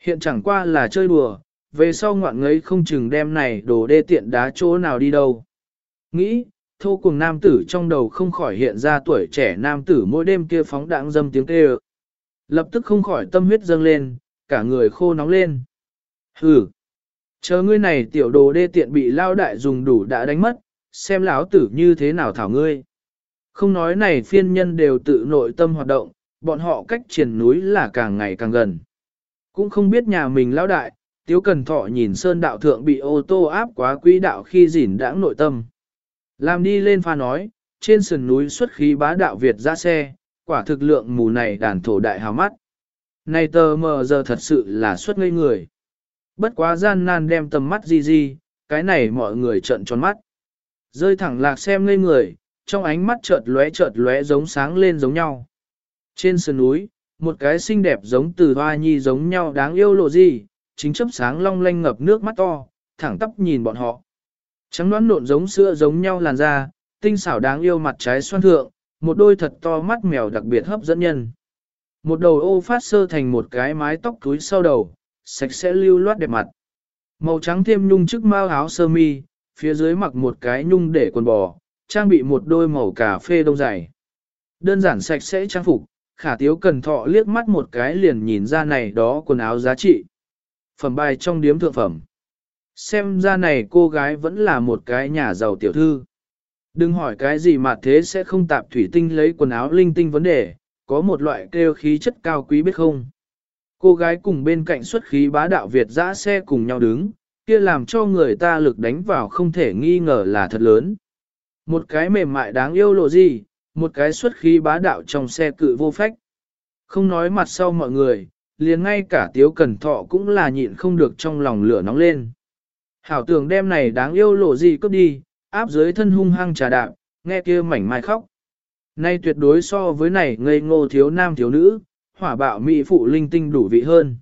Hiện chẳng qua là chơi đùa, về sau ngoạn ngấy không chừng đem này đồ đê tiện đá chỗ nào đi đâu. Nghĩ, thô cùng nam tử trong đầu không khỏi hiện ra tuổi trẻ nam tử mỗi đêm kia phóng đãng dâm tiếng kêu. Lập tức không khỏi tâm huyết dâng lên, cả người khô nóng lên. Hừ, chờ ngươi này tiểu đồ đê tiện bị lao đại dùng đủ đã đánh mất, xem lão tử như thế nào thảo ngươi. Không nói này phiên nhân đều tự nội tâm hoạt động, bọn họ cách triển núi là càng ngày càng gần. Cũng không biết nhà mình lão đại, tiếu cần thọ nhìn sơn đạo thượng bị ô tô áp quá quỹ đạo khi dỉn đãng nội tâm. Làm đi lên pha nói, trên sườn núi xuất khí bá đạo Việt ra xe, quả thực lượng mù này đàn thổ đại hào mắt. Này tờ mờ giờ thật sự là xuất ngây người. Bất quá gian nan đem tầm mắt gì gì, cái này mọi người trợn tròn mắt. Rơi thẳng lạc xem ngây người, trong ánh mắt chợt lóe chợt lóe giống sáng lên giống nhau. Trên sườn núi, một cái xinh đẹp giống từ hoa nhi giống nhau đáng yêu lộ gì, chính chấp sáng long lanh ngập nước mắt to, thẳng tắp nhìn bọn họ. Trắng đoán nộn giống sữa giống nhau làn da, tinh xảo đáng yêu mặt trái xoan thượng, một đôi thật to mắt mèo đặc biệt hấp dẫn nhân. Một đầu ô phát sơ thành một cái mái tóc túi sau đầu, sạch sẽ lưu loát đẹp mặt. Màu trắng thêm nhung trước mao áo sơ mi, phía dưới mặc một cái nhung để quần bò, trang bị một đôi màu cà phê đông dày. Đơn giản sạch sẽ trang phục, khả tiếu cần thọ liếc mắt một cái liền nhìn ra này đó quần áo giá trị. Phẩm bài trong điếm thượng phẩm. Xem ra này cô gái vẫn là một cái nhà giàu tiểu thư. Đừng hỏi cái gì mà thế sẽ không tạp thủy tinh lấy quần áo linh tinh vấn đề, có một loại kêu khí chất cao quý biết không. Cô gái cùng bên cạnh xuất khí bá đạo Việt dã xe cùng nhau đứng, kia làm cho người ta lực đánh vào không thể nghi ngờ là thật lớn. Một cái mềm mại đáng yêu lộ gì, một cái xuất khí bá đạo trong xe cự vô phách. Không nói mặt sau mọi người, liền ngay cả tiếu cẩn thọ cũng là nhịn không được trong lòng lửa nóng lên. Hảo tưởng đem này đáng yêu lộ gì cướp đi, áp dưới thân hung hăng trà đạp, nghe kia mảnh mai khóc. Nay tuyệt đối so với này ngây ngô thiếu nam thiếu nữ, hỏa bạo mỹ phụ linh tinh đủ vị hơn.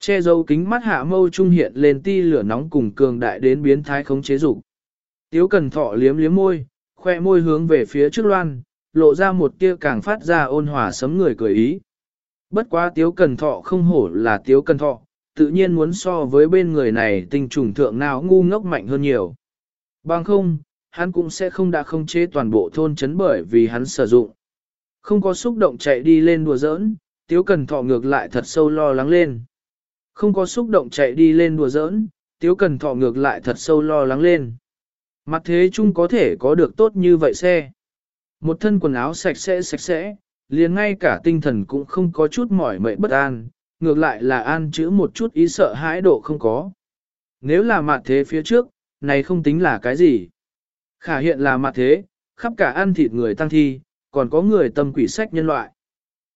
Che dấu kính mắt hạ mâu trung hiện lên ti lửa nóng cùng cường đại đến biến thái khống chế dục. Tiếu cần thọ liếm liếm môi, khoe môi hướng về phía trước loan, lộ ra một tia càng phát ra ôn hòa sấm người cười ý. Bất quá tiếu cần thọ không hổ là tiếu cần thọ, tự nhiên muốn so với bên người này tinh trùng thượng nào ngu ngốc mạnh hơn nhiều. Bằng không, hắn cũng sẽ không đã không chế toàn bộ thôn chấn bởi vì hắn sử dụng. Không có xúc động chạy đi lên đùa giỡn, tiếu cần thọ ngược lại thật sâu lo lắng lên. Không có xúc động chạy đi lên đùa giỡn, tiếu cần thọ ngược lại thật sâu lo lắng lên. Mặt thế chung có thể có được tốt như vậy xe. Một thân quần áo sạch sẽ sạch sẽ, liền ngay cả tinh thần cũng không có chút mỏi mệt bất an, ngược lại là an chữ một chút ý sợ hãi độ không có. Nếu là mặt thế phía trước, này không tính là cái gì. Khả hiện là mặt thế, khắp cả ăn thịt người tăng thi, còn có người tâm quỷ sách nhân loại.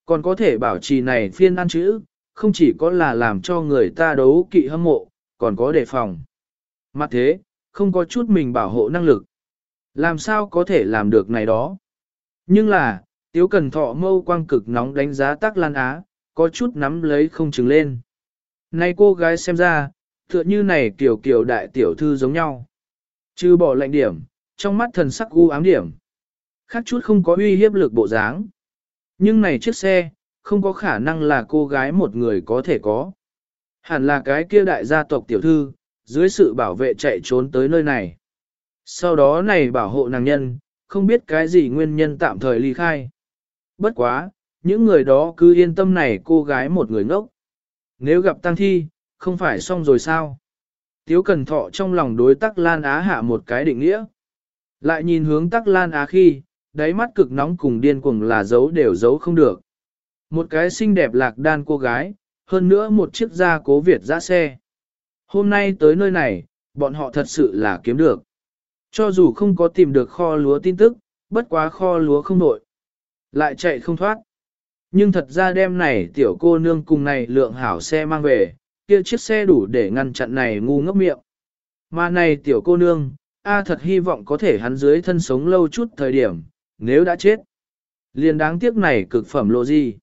Còn có thể bảo trì này phiên ăn chữ, không chỉ có là làm cho người ta đấu kỵ hâm mộ, còn có đề phòng. Mặt thế, không có chút mình bảo hộ năng lực. Làm sao có thể làm được này đó? Nhưng là, Tiếu Cần Thọ mâu quang cực nóng đánh giá Tắc Lan Á, có chút nắm lấy không chừng lên. Này cô gái xem ra, tựa như này kiểu kiểu đại tiểu thư giống nhau. Chứ bỏ lạnh điểm, trong mắt thần sắc u ám điểm. Khác chút không có uy hiếp lực bộ dáng. Nhưng này chiếc xe, không có khả năng là cô gái một người có thể có. Hẳn là cái kia đại gia tộc tiểu thư, dưới sự bảo vệ chạy trốn tới nơi này. Sau đó này bảo hộ nàng nhân, không biết cái gì nguyên nhân tạm thời ly khai. Bất quá, những người đó cứ yên tâm này cô gái một người ngốc. Nếu gặp tăng thi, không phải xong rồi sao? Tiếu cần thọ trong lòng đối tắc Lan Á hạ một cái định nghĩa. Lại nhìn hướng tắc Lan Á khi, đáy mắt cực nóng cùng điên cuồng là giấu đều giấu không được. Một cái xinh đẹp lạc đan cô gái, hơn nữa một chiếc da cố Việt ra xe. Hôm nay tới nơi này, bọn họ thật sự là kiếm được. Cho dù không có tìm được kho lúa tin tức, bất quá kho lúa không nội. Lại chạy không thoát. Nhưng thật ra đêm này tiểu cô nương cùng này lượng hảo xe mang về, kia chiếc xe đủ để ngăn chặn này ngu ngốc miệng. Mà này tiểu cô nương, A thật hy vọng có thể hắn dưới thân sống lâu chút thời điểm, nếu đã chết. Liền đáng tiếc này cực phẩm lộ gì.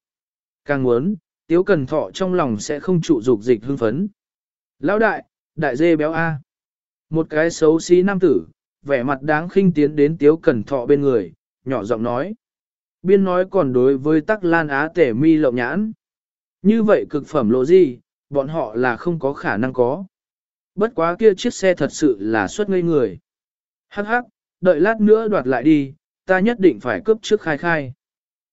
Càng muốn, tiếu cần thọ trong lòng sẽ không trụ dục dịch hưng phấn. Lão đại, đại dê béo A. Một cái xấu xí nam tử, vẻ mặt đáng khinh tiến đến tiếu cần thọ bên người, nhỏ giọng nói. Biên nói còn đối với tắc lan á tể mi lộng nhãn. Như vậy cực phẩm lộ gì, bọn họ là không có khả năng có. Bất quá kia chiếc xe thật sự là xuất ngây người. Hắc hắc, đợi lát nữa đoạt lại đi, ta nhất định phải cướp trước khai khai.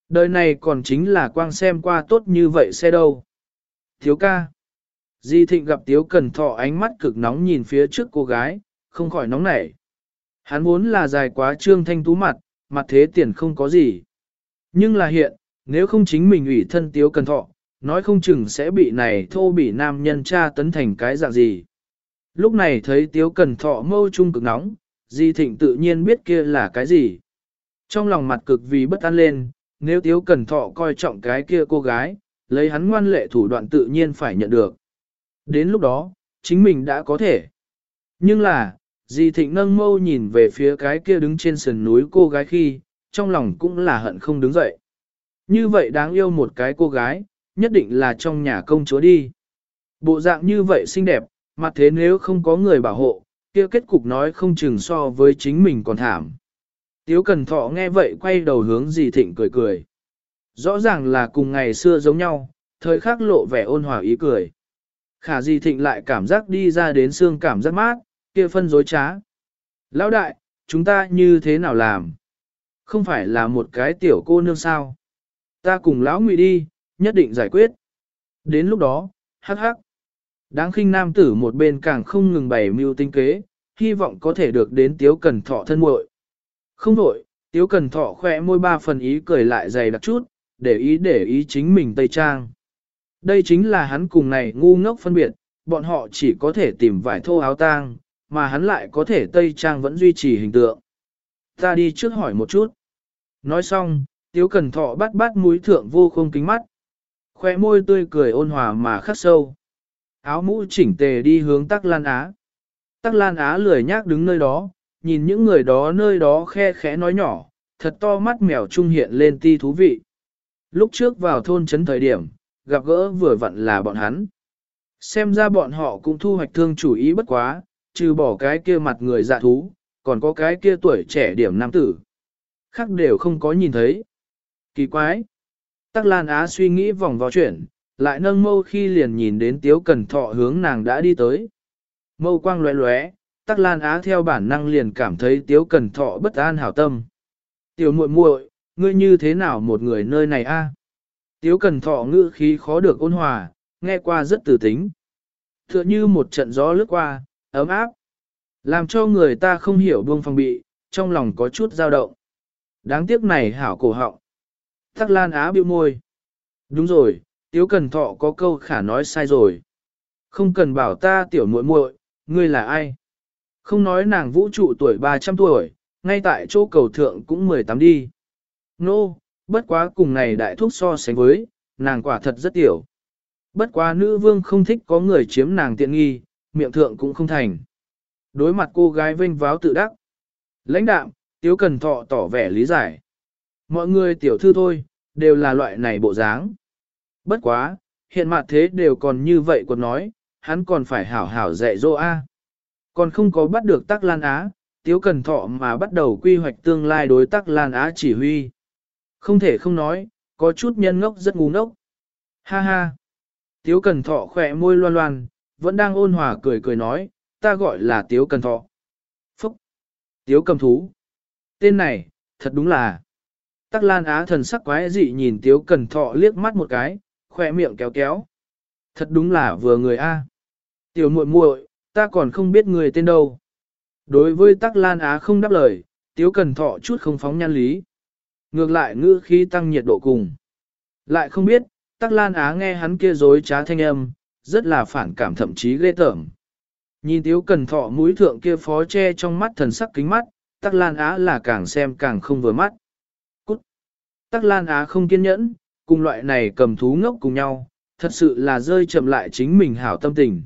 Đời này còn chính là quang xem qua tốt như vậy xe đâu. Thiếu ca. Di thịnh gặp tiếu cần thọ ánh mắt cực nóng nhìn phía trước cô gái, không khỏi nóng nảy. Hắn muốn là dài quá trương thanh tú mặt, mặt thế tiền không có gì. Nhưng là hiện, nếu không chính mình ủy thân tiếu cần thọ, nói không chừng sẽ bị này thô bị nam nhân cha tấn thành cái dạng gì. Lúc này thấy tiếu cần thọ mâu trung cực nóng, di thịnh tự nhiên biết kia là cái gì. Trong lòng mặt cực vì bất an lên, nếu tiếu cần thọ coi trọng cái kia cô gái, lấy hắn ngoan lệ thủ đoạn tự nhiên phải nhận được. Đến lúc đó, chính mình đã có thể. Nhưng là, Di thịnh nâng mâu nhìn về phía cái kia đứng trên sườn núi cô gái khi, trong lòng cũng là hận không đứng dậy. Như vậy đáng yêu một cái cô gái, nhất định là trong nhà công chúa đi. Bộ dạng như vậy xinh đẹp, mặt thế nếu không có người bảo hộ, kia kết cục nói không chừng so với chính mình còn thảm. Tiếu Cần Thọ nghe vậy quay đầu hướng Di Thịnh cười cười. Rõ ràng là cùng ngày xưa giống nhau, thời khắc lộ vẻ ôn hòa ý cười. Khả Di Thịnh lại cảm giác đi ra đến xương cảm giác mát, kia phân dối trá. Lão đại, chúng ta như thế nào làm? Không phải là một cái tiểu cô nương sao? Ta cùng lão ngụy đi, nhất định giải quyết. Đến lúc đó, hắc hắc. Đáng khinh nam tử một bên càng không ngừng bày mưu tinh kế, hy vọng có thể được đến tiếu cần thọ thân muội. Không đổi, tiếu cần thọ khỏe môi ba phần ý cười lại dày đặc chút, để ý để ý chính mình Tây Trang. Đây chính là hắn cùng này ngu ngốc phân biệt, bọn họ chỉ có thể tìm vải thô áo tang, mà hắn lại có thể Tây Trang vẫn duy trì hình tượng. Ta đi trước hỏi một chút. Nói xong, Tiếu Cần Thọ bắt bắt mũi thượng vô không kính mắt. Khoe môi tươi cười ôn hòa mà khắc sâu. Áo mũ chỉnh tề đi hướng Tắc Lan Á. Tắc Lan Á lười nhác đứng nơi đó, nhìn những người đó nơi đó khe khẽ nói nhỏ, thật to mắt mèo trung hiện lên ti thú vị. Lúc trước vào thôn trấn thời điểm, gặp gỡ vừa vặn là bọn hắn. Xem ra bọn họ cũng thu hoạch thương chủ ý bất quá, trừ bỏ cái kia mặt người dạ thú, còn có cái kia tuổi trẻ điểm nam tử. Khác đều không có nhìn thấy. Kỳ quái. Tắc Lan Á suy nghĩ vòng vào chuyển, lại nâng mâu khi liền nhìn đến Tiếu Cần Thọ hướng nàng đã đi tới. Mâu quang lóe lóe, Tắc Lan Á theo bản năng liền cảm thấy Tiếu Cần Thọ bất an hảo tâm. Tiểu muội muội, ngươi như thế nào một người nơi này a? Tiếu Cần Thọ ngữ khí khó được ôn hòa, nghe qua rất tử tính. Tựa như một trận gió lướt qua, ấm áp. Làm cho người ta không hiểu buông phòng bị, trong lòng có chút dao động. Đáng tiếc này hảo cổ họng. Tắc Lan Á bĩu môi. Đúng rồi, Tiếu Cần Thọ có câu khả nói sai rồi. Không cần bảo ta tiểu muội muội, ngươi là ai? Không nói nàng vũ trụ tuổi 300 tuổi, ngay tại chỗ cầu thượng cũng 18 đi. Nô, no, bất quá cùng này đại thúc so sánh với, nàng quả thật rất tiểu. Bất quá nữ vương không thích có người chiếm nàng tiện nghi, miệng thượng cũng không thành. Đối mặt cô gái vênh váo tự đắc. Lãnh đạm, tiếu cần thọ tỏ vẻ lý giải. Mọi người tiểu thư thôi, đều là loại này bộ dáng. Bất quá, hiện mặt thế đều còn như vậy còn nói, hắn còn phải hảo hảo dạy dỗ A. Còn không có bắt được tắc lan á, tiếu cần thọ mà bắt đầu quy hoạch tương lai đối tắc lan á chỉ huy. Không thể không nói, có chút nhân ngốc rất ngu ngốc. Ha ha. Tiếu cần thọ khỏe môi loan loan, vẫn đang ôn hòa cười cười nói, ta gọi là tiếu cần thọ. Phúc. Tiếu cầm thú. Tên này, thật đúng là. Tắc Lan Á thần sắc quái dị nhìn Tiếu Cần Thọ liếc mắt một cái, khỏe miệng kéo kéo. Thật đúng là vừa người A. Tiểu muội muội, ta còn không biết người tên đâu. Đối với Tắc Lan Á không đáp lời, Tiếu Cần Thọ chút không phóng nhan lý. Ngược lại ngữ khí tăng nhiệt độ cùng. Lại không biết, Tắc Lan Á nghe hắn kia dối trá thanh âm, rất là phản cảm thậm chí ghê tởm. Nhìn Tiếu Cần Thọ mũi thượng kia phó che trong mắt thần sắc kính mắt, Tắc Lan Á là càng xem càng không vừa mắt. Cút! Tắc Lan Á không kiên nhẫn, cùng loại này cầm thú ngốc cùng nhau, thật sự là rơi chậm lại chính mình hảo tâm tình.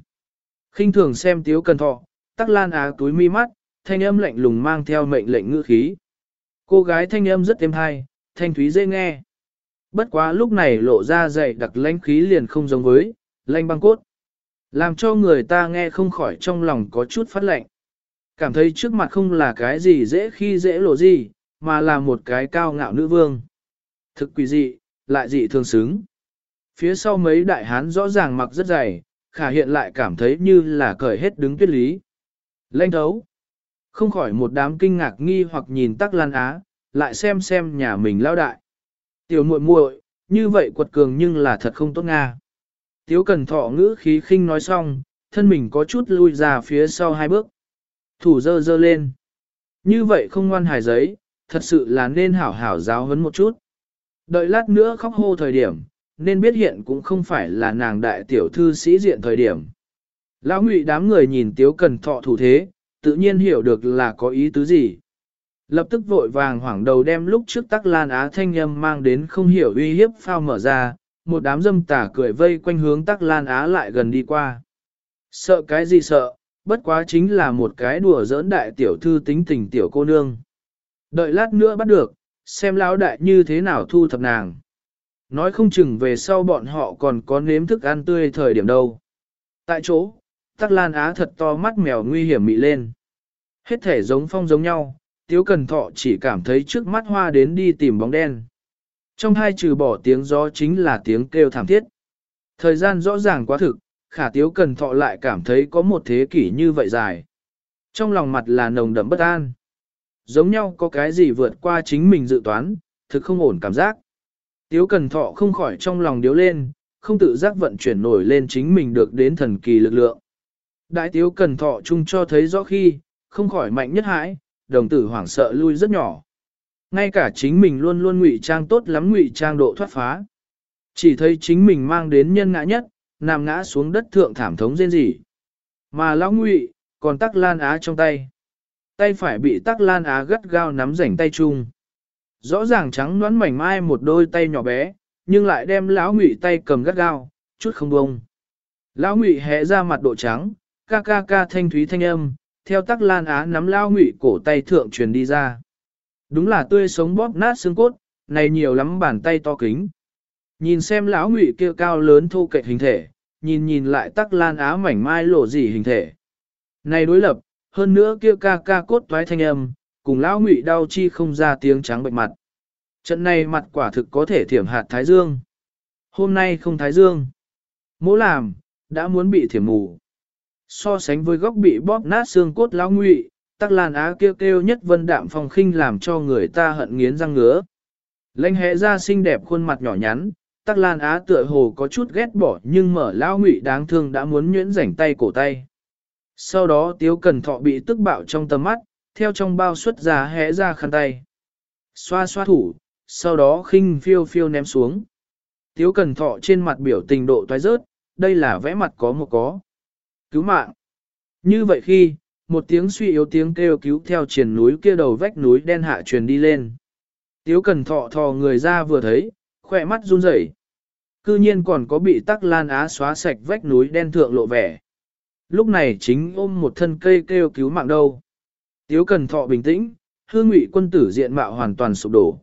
khinh thường xem Tiếu Cần Thọ, Tắc Lan Á túi mi mắt, thanh âm lạnh lùng mang theo mệnh lệnh ngữ khí. Cô gái thanh âm rất êm hay, thanh thúy dễ nghe. Bất quá lúc này lộ ra dày đặc lãnh khí liền không giống với, lãnh băng cốt. Làm cho người ta nghe không khỏi trong lòng có chút phát lạnh. Cảm thấy trước mặt không là cái gì dễ khi dễ lộ gì, mà là một cái cao ngạo nữ vương. Thực quỷ dị, lại dị thường xứng. Phía sau mấy đại hán rõ ràng mặc rất dày, khả hiện lại cảm thấy như là cởi hết đứng tuyết lý. Lênh thấu. Không khỏi một đám kinh ngạc nghi hoặc nhìn tắc lan á, lại xem xem nhà mình lao đại. Tiểu muội muội, như vậy quật cường nhưng là thật không tốt nga. Tiếu cần thọ ngữ khí khinh nói xong, thân mình có chút lui ra phía sau hai bước. Thủ dơ dơ lên. Như vậy không ngoan hài giấy, thật sự là nên hảo hảo giáo hấn một chút. Đợi lát nữa khóc hô thời điểm, nên biết hiện cũng không phải là nàng đại tiểu thư sĩ diện thời điểm. Lão ngụy đám người nhìn tiếu cần thọ thủ thế, tự nhiên hiểu được là có ý tứ gì. Lập tức vội vàng hoảng đầu đem lúc trước tắc lan á thanh âm mang đến không hiểu uy hiếp phao mở ra, một đám dâm tả cười vây quanh hướng tắc lan á lại gần đi qua. Sợ cái gì sợ, bất quá chính là một cái đùa giỡn đại tiểu thư tính tình tiểu cô nương. Đợi lát nữa bắt được, xem lão đại như thế nào thu thập nàng. Nói không chừng về sau bọn họ còn có nếm thức ăn tươi thời điểm đâu. Tại chỗ, tắc lan á thật to mắt mèo nguy hiểm mị lên. Hết thể giống phong giống nhau, tiếu cần thọ chỉ cảm thấy trước mắt hoa đến đi tìm bóng đen. Trong hai trừ bỏ tiếng gió chính là tiếng kêu thảm thiết. Thời gian rõ ràng quá thực, khả tiếu cần thọ lại cảm thấy có một thế kỷ như vậy dài. Trong lòng mặt là nồng đậm bất an. Giống nhau có cái gì vượt qua chính mình dự toán, thực không ổn cảm giác. Tiếu cần thọ không khỏi trong lòng điếu lên, không tự giác vận chuyển nổi lên chính mình được đến thần kỳ lực lượng. Đại tiếu cần thọ chung cho thấy rõ khi, không khỏi mạnh nhất hãi, đồng tử hoảng sợ lui rất nhỏ. Ngay cả chính mình luôn luôn ngụy trang tốt lắm ngụy trang độ thoát phá. Chỉ thấy chính mình mang đến nhân ngã nhất, nằm ngã xuống đất thượng thảm thống rên rỉ. Mà lão ngụy, còn tắc lan á trong tay. Tay phải bị tắc lan á gắt gao nắm rảnh tay chung. Rõ ràng trắng đoán mảnh mai một đôi tay nhỏ bé, nhưng lại đem lão ngụy tay cầm gắt gao, chút không bông. Lão ngụy hé ra mặt độ trắng, ca ca ca thanh thúy thanh âm, theo tắc lan á nắm lão ngụy cổ tay thượng truyền đi ra. Đúng là tươi sống bóp nát xương cốt, này nhiều lắm bàn tay to kính. Nhìn xem lão ngụy kia cao lớn thô kệch hình thể, nhìn nhìn lại tắc lan á mảnh mai lộ gì hình thể. Này đối lập, hơn nữa kia ca ca cốt toái thanh âm, cùng lão ngụy đau chi không ra tiếng trắng bệnh mặt. Trận này mặt quả thực có thể thiểm hạt thái dương. Hôm nay không thái dương. Mỗ làm, đã muốn bị thiểm mù. So sánh với góc bị bóp nát xương cốt lão ngụy, tắc lan á kêu kêu nhất vân đạm phong khinh làm cho người ta hận nghiến răng ngứa. Lênh hẽ ra xinh đẹp khuôn mặt nhỏ nhắn, tắc lan á tựa hồ có chút ghét bỏ nhưng mở lao ngụy đáng thương đã muốn nhuyễn rảnh tay cổ tay. Sau đó tiếu cần thọ bị tức bạo trong tầm mắt, theo trong bao xuất ra hẽ ra khăn tay. Xoa xoa thủ, sau đó khinh phiêu phiêu ném xuống. Tiếu cần thọ trên mặt biểu tình độ toái rớt, đây là vẽ mặt có một có. Cứu mạng. Như vậy khi, một tiếng suy yếu tiếng kêu cứu theo triển núi kia đầu vách núi đen hạ truyền đi lên. Tiếu cần thọ thò người ra vừa thấy, khỏe mắt run rẩy. Cư nhiên còn có bị tắc lan á xóa sạch vách núi đen thượng lộ vẻ. Lúc này chính ôm một thân cây kêu cứu mạng đâu. Tiếu cần thọ bình tĩnh, hương ngụy quân tử diện mạo hoàn toàn sụp đổ.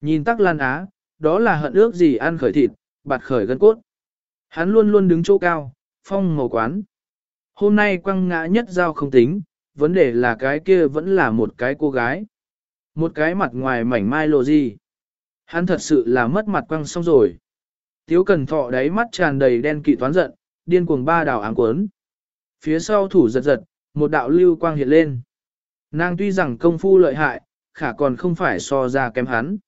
Nhìn tắc lan á, đó là hận ước gì ăn khởi thịt, bạt khởi gân cốt. Hắn luôn luôn đứng chỗ cao, phong màu quán. Hôm nay quăng ngã nhất giao không tính, vấn đề là cái kia vẫn là một cái cô gái. Một cái mặt ngoài mảnh mai lộ gì. Hắn thật sự là mất mặt quăng xong rồi. Tiếu cần thọ đáy mắt tràn đầy đen kỵ toán giận, điên cuồng ba đảo áng cuốn. Phía sau thủ giật giật, một đạo lưu quang hiện lên. Nàng tuy rằng công phu lợi hại, khả còn không phải so ra kém hắn.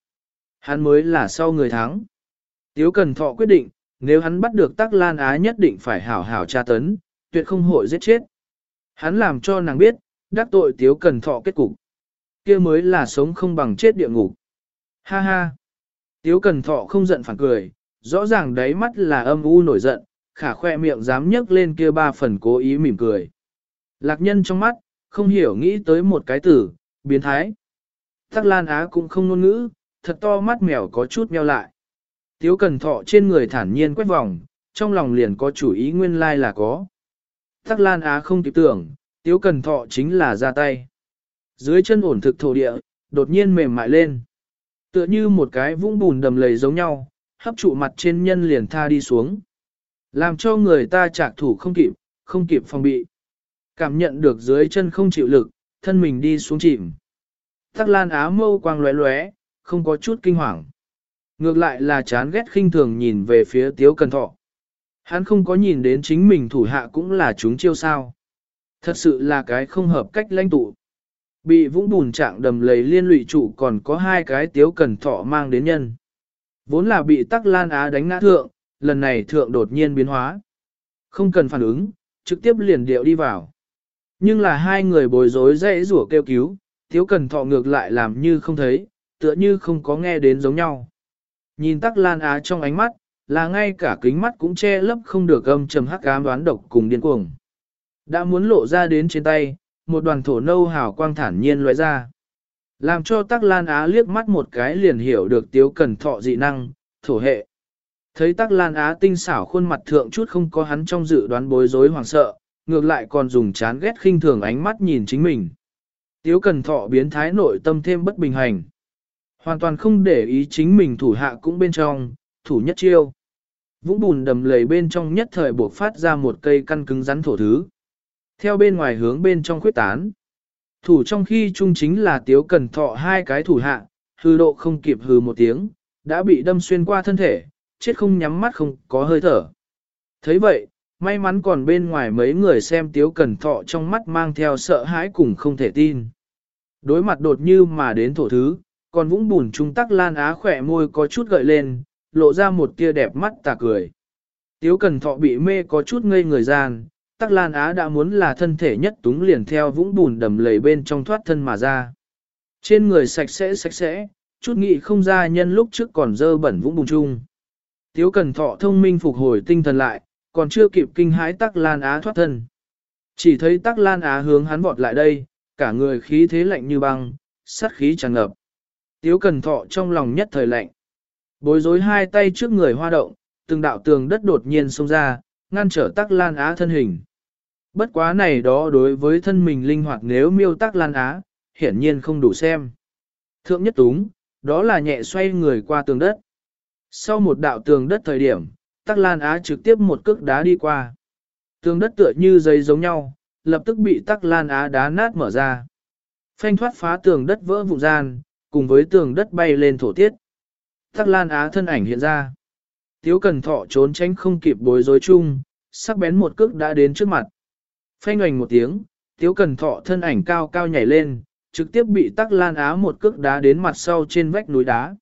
Hắn mới là sau người thắng. Tiếu cần thọ quyết định, nếu hắn bắt được tắc lan á nhất định phải hảo hảo tra tấn, tuyệt không hội giết chết. Hắn làm cho nàng biết, đắc tội tiếu cần thọ kết cục. kia mới là sống không bằng chết địa ngục. Ha ha! Tiếu cần thọ không giận phản cười, rõ ràng đáy mắt là âm u nổi giận, khả khoe miệng dám nhấc lên kia ba phần cố ý mỉm cười. Lạc nhân trong mắt, không hiểu nghĩ tới một cái từ, biến thái. Tắc Lan Á cũng không ngôn ngữ, thật to mắt mèo có chút meo lại. Tiếu cần thọ trên người thản nhiên quét vòng, trong lòng liền có chủ ý nguyên lai là có. Tắc Lan Á không kịp tưởng, tiếu cần thọ chính là ra tay. Dưới chân ổn thực thổ địa, đột nhiên mềm mại lên. Tựa như một cái vũng bùn đầm lầy giống nhau, hấp trụ mặt trên nhân liền tha đi xuống. Làm cho người ta trạc thủ không kịp, không kịp phòng bị. Cảm nhận được dưới chân không chịu lực, thân mình đi xuống chìm. Tắc lan á mâu quang lóe lóe, không có chút kinh hoàng. Ngược lại là chán ghét khinh thường nhìn về phía tiếu cần thọ. Hắn không có nhìn đến chính mình thủ hạ cũng là chúng chiêu sao. Thật sự là cái không hợp cách lãnh tụ. Bị vũng bùn trạng đầm lầy liên lụy trụ còn có hai cái tiếu cần thọ mang đến nhân. Vốn là bị tắc lan á đánh ngã thượng, lần này thượng đột nhiên biến hóa. Không cần phản ứng, trực tiếp liền điệu đi vào. Nhưng là hai người bối rối dãy rủa kêu cứu, thiếu cần thọ ngược lại làm như không thấy, tựa như không có nghe đến giống nhau. Nhìn tắc lan á trong ánh mắt, là ngay cả kính mắt cũng che lấp không được âm trầm hắc ám đoán độc cùng điên cuồng. Đã muốn lộ ra đến trên tay, một đoàn thổ nâu hào quang thản nhiên loại ra. Làm cho tắc lan á liếc mắt một cái liền hiểu được tiếu cần thọ dị năng, thổ hệ. Thấy tắc lan á tinh xảo khuôn mặt thượng chút không có hắn trong dự đoán bối rối hoảng sợ, ngược lại còn dùng chán ghét khinh thường ánh mắt nhìn chính mình. Tiếu cần thọ biến thái nội tâm thêm bất bình hành. Hoàn toàn không để ý chính mình thủ hạ cũng bên trong, thủ nhất chiêu. Vũng bùn đầm lầy bên trong nhất thời buộc phát ra một cây căn cứng rắn thổ thứ. Theo bên ngoài hướng bên trong khuyết tán. Thủ trong khi chung chính là tiếu cần thọ hai cái thủ hạ, hư độ không kịp hư một tiếng, đã bị đâm xuyên qua thân thể, chết không nhắm mắt không có hơi thở. thấy vậy, may mắn còn bên ngoài mấy người xem tiếu cần thọ trong mắt mang theo sợ hãi cùng không thể tin. Đối mặt đột như mà đến thổ thứ, còn vũng bùn trung tắc lan á khỏe môi có chút gợi lên, lộ ra một tia đẹp mắt tà cười. Tiếu Cần Thọ bị mê có chút ngây người gian, Tắc Lan Á đã muốn là thân thể nhất túng liền theo vũng bùn đầm lầy bên trong thoát thân mà ra. Trên người sạch sẽ sạch sẽ, chút nghị không ra nhân lúc trước còn dơ bẩn vũng bùn chung. Tiếu Cần Thọ thông minh phục hồi tinh thần lại, còn chưa kịp kinh hãi Tắc Lan Á thoát thân. Chỉ thấy Tắc Lan Á hướng hắn vọt lại đây, cả người khí thế lạnh như băng, sát khí tràn ngập. Tiếu Cần Thọ trong lòng nhất thời lạnh. Bối rối hai tay trước người hoa động, từng đạo tường đất đột nhiên xông ra, ngăn trở Tắc Lan Á thân hình. Bất quá này đó đối với thân mình linh hoạt nếu miêu Tắc Lan Á, hiển nhiên không đủ xem. Thượng nhất túng, đó là nhẹ xoay người qua tường đất. Sau một đạo tường đất thời điểm, Tắc Lan Á trực tiếp một cước đá đi qua. Tường đất tựa như giấy giống nhau, lập tức bị Tắc Lan Á đá nát mở ra. Phanh thoát phá tường đất vỡ vụn gian, cùng với tường đất bay lên thổ tiết. Tắc Lan Á thân ảnh hiện ra. Tiếu Cần Thọ trốn tránh không kịp bối rối chung, sắc bén một cước đã đến trước mặt. Phanh hoành một tiếng, Tiếu Cần Thọ thân ảnh cao cao nhảy lên, trực tiếp bị Tắc Lan Á một cước đá đến mặt sau trên vách núi đá.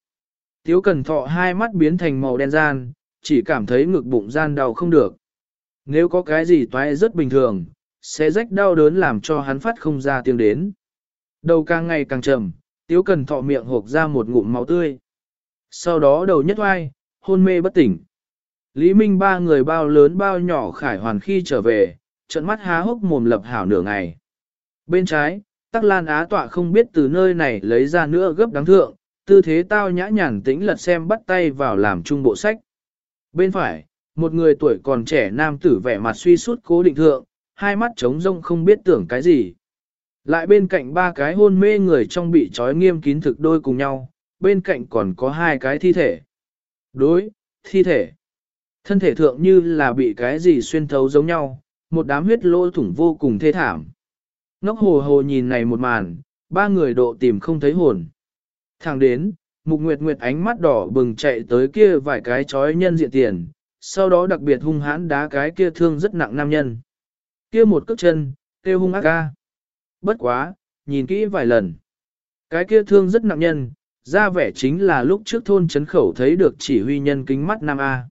Tiếu Cần Thọ hai mắt biến thành màu đen gian, chỉ cảm thấy ngực bụng gian đau không được. Nếu có cái gì toái rất bình thường, sẽ rách đau đớn làm cho hắn phát không ra tiếng đến. Đầu càng ngày càng trầm, Tiếu Cần Thọ miệng hộp ra một ngụm máu tươi. Sau đó đầu nhất oai, hôn mê bất tỉnh. Lý Minh ba người bao lớn bao nhỏ khải hoàn khi trở về, trận mắt há hốc mồm lập hảo nửa ngày. Bên trái, Tắc Lan Á tọa không biết từ nơi này lấy ra nữa gấp đáng thượng, tư thế tao nhã nhàn tĩnh lật xem bắt tay vào làm trung bộ sách. Bên phải, một người tuổi còn trẻ nam tử vẻ mặt suy sút cố định thượng, hai mắt trống rông không biết tưởng cái gì. Lại bên cạnh ba cái hôn mê người trong bị trói nghiêm kín thực đôi cùng nhau, bên cạnh còn có hai cái thi thể. Đối, thi thể. Thân thể thượng như là bị cái gì xuyên thấu giống nhau, một đám huyết lỗ thủng vô cùng thê thảm. Ngốc hồ hồ nhìn này một màn, ba người độ tìm không thấy hồn. Thẳng đến, Mục Nguyệt Nguyệt ánh mắt đỏ bừng chạy tới kia vài cái chói nhân diện tiền, sau đó đặc biệt hung hãn đá cái kia thương rất nặng nam nhân. Kia một cước chân, kêu hung ác ca. Bất quá, nhìn kỹ vài lần. Cái kia thương rất nặng nhân, ra vẻ chính là lúc trước thôn chấn khẩu thấy được chỉ huy nhân kính mắt Nam A.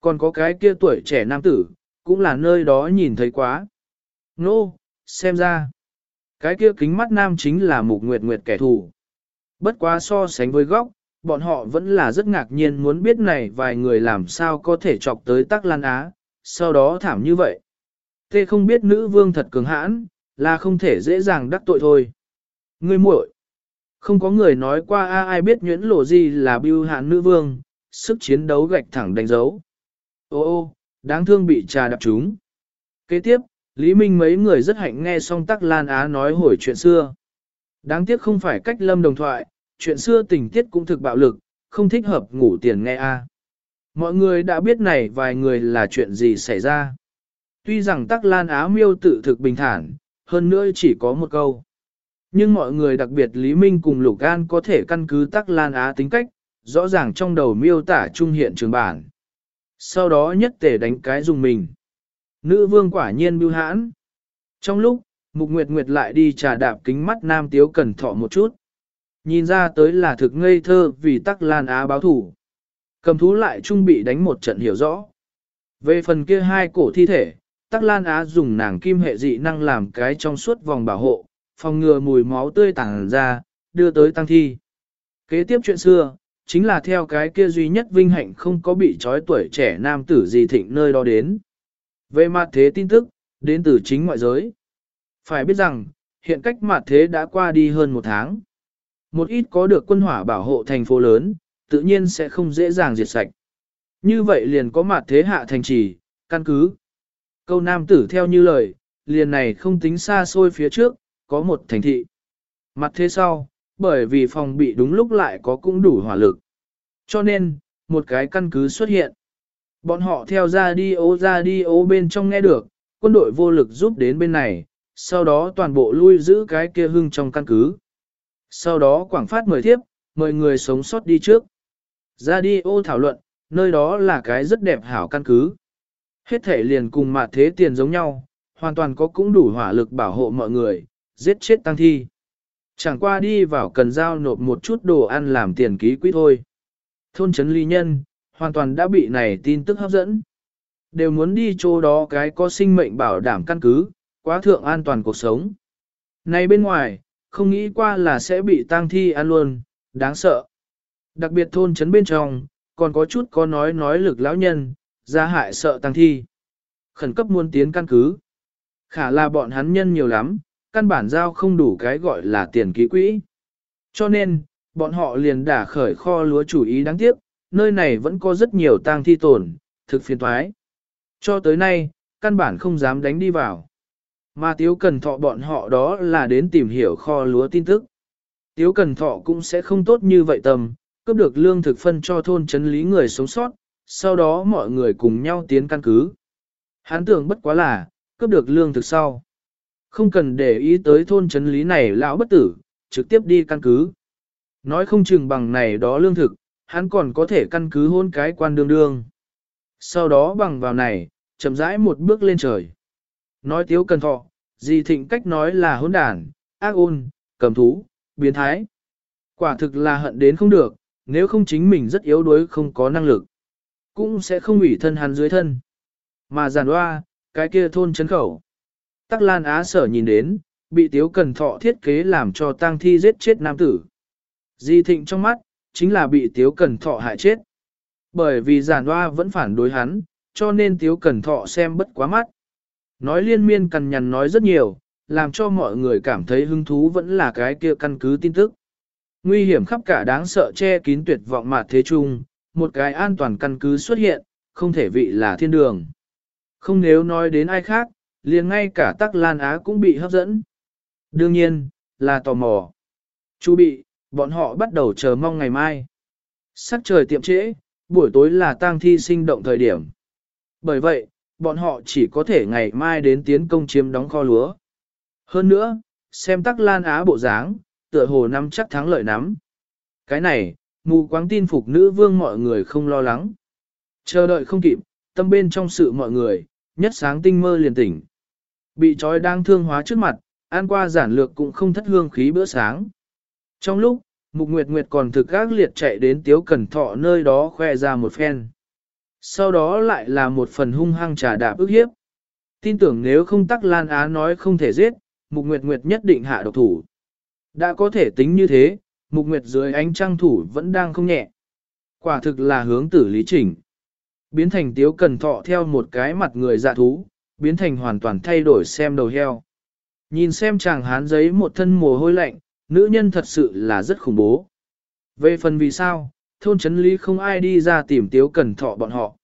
Còn có cái kia tuổi trẻ nam tử, cũng là nơi đó nhìn thấy quá. Nô, no, xem ra. Cái kia kính mắt nam chính là mục nguyệt nguyệt kẻ thù. Bất quá so sánh với góc, bọn họ vẫn là rất ngạc nhiên muốn biết này vài người làm sao có thể chọc tới tắc lan á, sau đó thảm như vậy. Tê không biết nữ vương thật cường hãn, là không thể dễ dàng đắc tội thôi. Ngươi muội, không có người nói qua a ai biết nhuyễn lộ gì là bưu hạn nữ vương, sức chiến đấu gạch thẳng đánh dấu. Ô ô, đáng thương bị trà đạp chúng. Kế tiếp, Lý Minh mấy người rất hạnh nghe xong Tắc Lan Á nói hồi chuyện xưa. Đáng tiếc không phải cách lâm đồng thoại, chuyện xưa tình tiết cũng thực bạo lực, không thích hợp ngủ tiền nghe a. Mọi người đã biết này vài người là chuyện gì xảy ra. Tuy rằng Tắc Lan Á miêu tự thực bình thản, hơn nữa chỉ có một câu. Nhưng mọi người đặc biệt Lý Minh cùng Lục An có thể căn cứ Tắc Lan Á tính cách, rõ ràng trong đầu miêu tả trung hiện trường bản. Sau đó nhất tể đánh cái dùng mình. Nữ vương quả nhiên bưu hãn. Trong lúc, Mục Nguyệt Nguyệt lại đi trà đạp kính mắt nam tiếu cẩn thọ một chút. Nhìn ra tới là thực ngây thơ vì tắc lan á báo thủ. Cầm thú lại trung bị đánh một trận hiểu rõ. Về phần kia hai cổ thi thể, tắc lan á dùng nàng kim hệ dị năng làm cái trong suốt vòng bảo hộ, phòng ngừa mùi máu tươi tàng ra, đưa tới tăng thi. Kế tiếp chuyện xưa, chính là theo cái kia duy nhất vinh hạnh không có bị trói tuổi trẻ nam tử gì thịnh nơi đó đến. Về mặt thế tin tức, đến từ chính ngoại giới. Phải biết rằng, hiện cách mặt thế đã qua đi hơn một tháng. Một ít có được quân hỏa bảo hộ thành phố lớn, tự nhiên sẽ không dễ dàng diệt sạch. Như vậy liền có mặt thế hạ thành trì, căn cứ. Câu nam tử theo như lời, liền này không tính xa xôi phía trước, có một thành thị. Mặt thế sau, bởi vì phòng bị đúng lúc lại có cũng đủ hỏa lực. Cho nên, một cái căn cứ xuất hiện. Bọn họ theo ra đi ô ra đi ô bên trong nghe được, quân đội vô lực giúp đến bên này, sau đó toàn bộ lui giữ cái kia hưng trong căn cứ. Sau đó quảng phát mời thiếp, mời người sống sót đi trước. Ra đi ô thảo luận, nơi đó là cái rất đẹp hảo căn cứ. Hết thể liền cùng mặt thế tiền giống nhau, hoàn toàn có cũng đủ hỏa lực bảo hộ mọi người, giết chết tăng thi. Chẳng qua đi vào cần giao nộp một chút đồ ăn làm tiền ký quỹ thôi. Thôn trấn ly nhân, hoàn toàn đã bị này tin tức hấp dẫn. Đều muốn đi chỗ đó cái có sinh mệnh bảo đảm căn cứ, quá thượng an toàn cuộc sống. Này bên ngoài, không nghĩ qua là sẽ bị tang thi ăn luôn, đáng sợ. Đặc biệt thôn trấn bên trong, còn có chút có nói nói lực lão nhân, ra hại sợ tăng thi. Khẩn cấp muốn tiến căn cứ. Khả là bọn hắn nhân nhiều lắm, căn bản giao không đủ cái gọi là tiền ký quỹ. Cho nên, bọn họ liền đả khởi kho lúa chủ ý đáng tiếc, nơi này vẫn có rất nhiều tang thi tổn, thực phiền thoái. Cho tới nay, căn bản không dám đánh đi vào. Mà Tiếu Cần Thọ bọn họ đó là đến tìm hiểu kho lúa tin tức. Tiếu Cần Thọ cũng sẽ không tốt như vậy tầm, cướp được lương thực phân cho thôn chấn lý người sống sót, sau đó mọi người cùng nhau tiến căn cứ. Hán tưởng bất quá là, cướp được lương thực sau. Không cần để ý tới thôn chấn lý này lão bất tử, trực tiếp đi căn cứ. Nói không chừng bằng này đó lương thực, hắn còn có thể căn cứ hôn cái quan đương đương. Sau đó bằng vào này, chậm rãi một bước lên trời. Nói tiếu cần thọ, gì thịnh cách nói là hôn đản, ác ôn, cầm thú, biến thái. Quả thực là hận đến không được, nếu không chính mình rất yếu đuối không có năng lực. Cũng sẽ không ủy thân hắn dưới thân. Mà giàn hoa, cái kia thôn chấn khẩu. Tắc Lan Á sở nhìn đến, bị tiếu cần thọ thiết kế làm cho tang thi giết chết nam tử. Di thịnh trong mắt, chính là bị tiếu cần thọ hại chết. Bởi vì Giản hoa vẫn phản đối hắn, cho nên tiếu cần thọ xem bất quá mắt. Nói liên miên cằn nhằn nói rất nhiều, làm cho mọi người cảm thấy hứng thú vẫn là cái kia căn cứ tin tức. Nguy hiểm khắp cả đáng sợ che kín tuyệt vọng mà thế chung, một cái an toàn căn cứ xuất hiện, không thể vị là thiên đường. Không nếu nói đến ai khác, liền ngay cả tắc Lan Á cũng bị hấp dẫn. Đương nhiên, là tò mò. Chú bị, bọn họ bắt đầu chờ mong ngày mai. Sắc trời tiệm trễ, buổi tối là tang thi sinh động thời điểm. Bởi vậy, bọn họ chỉ có thể ngày mai đến tiến công chiếm đóng kho lúa. Hơn nữa, xem tắc Lan Á bộ dáng, tựa hồ nắm chắc thắng lợi nắm. Cái này, mù quáng tin phục nữ vương mọi người không lo lắng. Chờ đợi không kịp, tâm bên trong sự mọi người, nhất sáng tinh mơ liền tỉnh. Bị trói đang thương hóa trước mặt, ăn qua giản lược cũng không thất hương khí bữa sáng. Trong lúc, Mục Nguyệt Nguyệt còn thực gác liệt chạy đến Tiếu Cẩn Thọ nơi đó khoe ra một phen. Sau đó lại là một phần hung hăng trà đạp ức hiếp. Tin tưởng nếu không tắc Lan Á nói không thể giết, Mục Nguyệt Nguyệt nhất định hạ độc thủ. Đã có thể tính như thế, Mục Nguyệt dưới ánh trăng thủ vẫn đang không nhẹ. Quả thực là hướng tử lý chỉnh. Biến thành Tiếu Cẩn Thọ theo một cái mặt người dạ thú, biến thành hoàn toàn thay đổi xem đầu heo. Nhìn xem chàng hán giấy một thân mồ hôi lạnh, nữ nhân thật sự là rất khủng bố. Về phần vì sao, thôn chấn lý không ai đi ra tìm tiếu cần thọ bọn họ.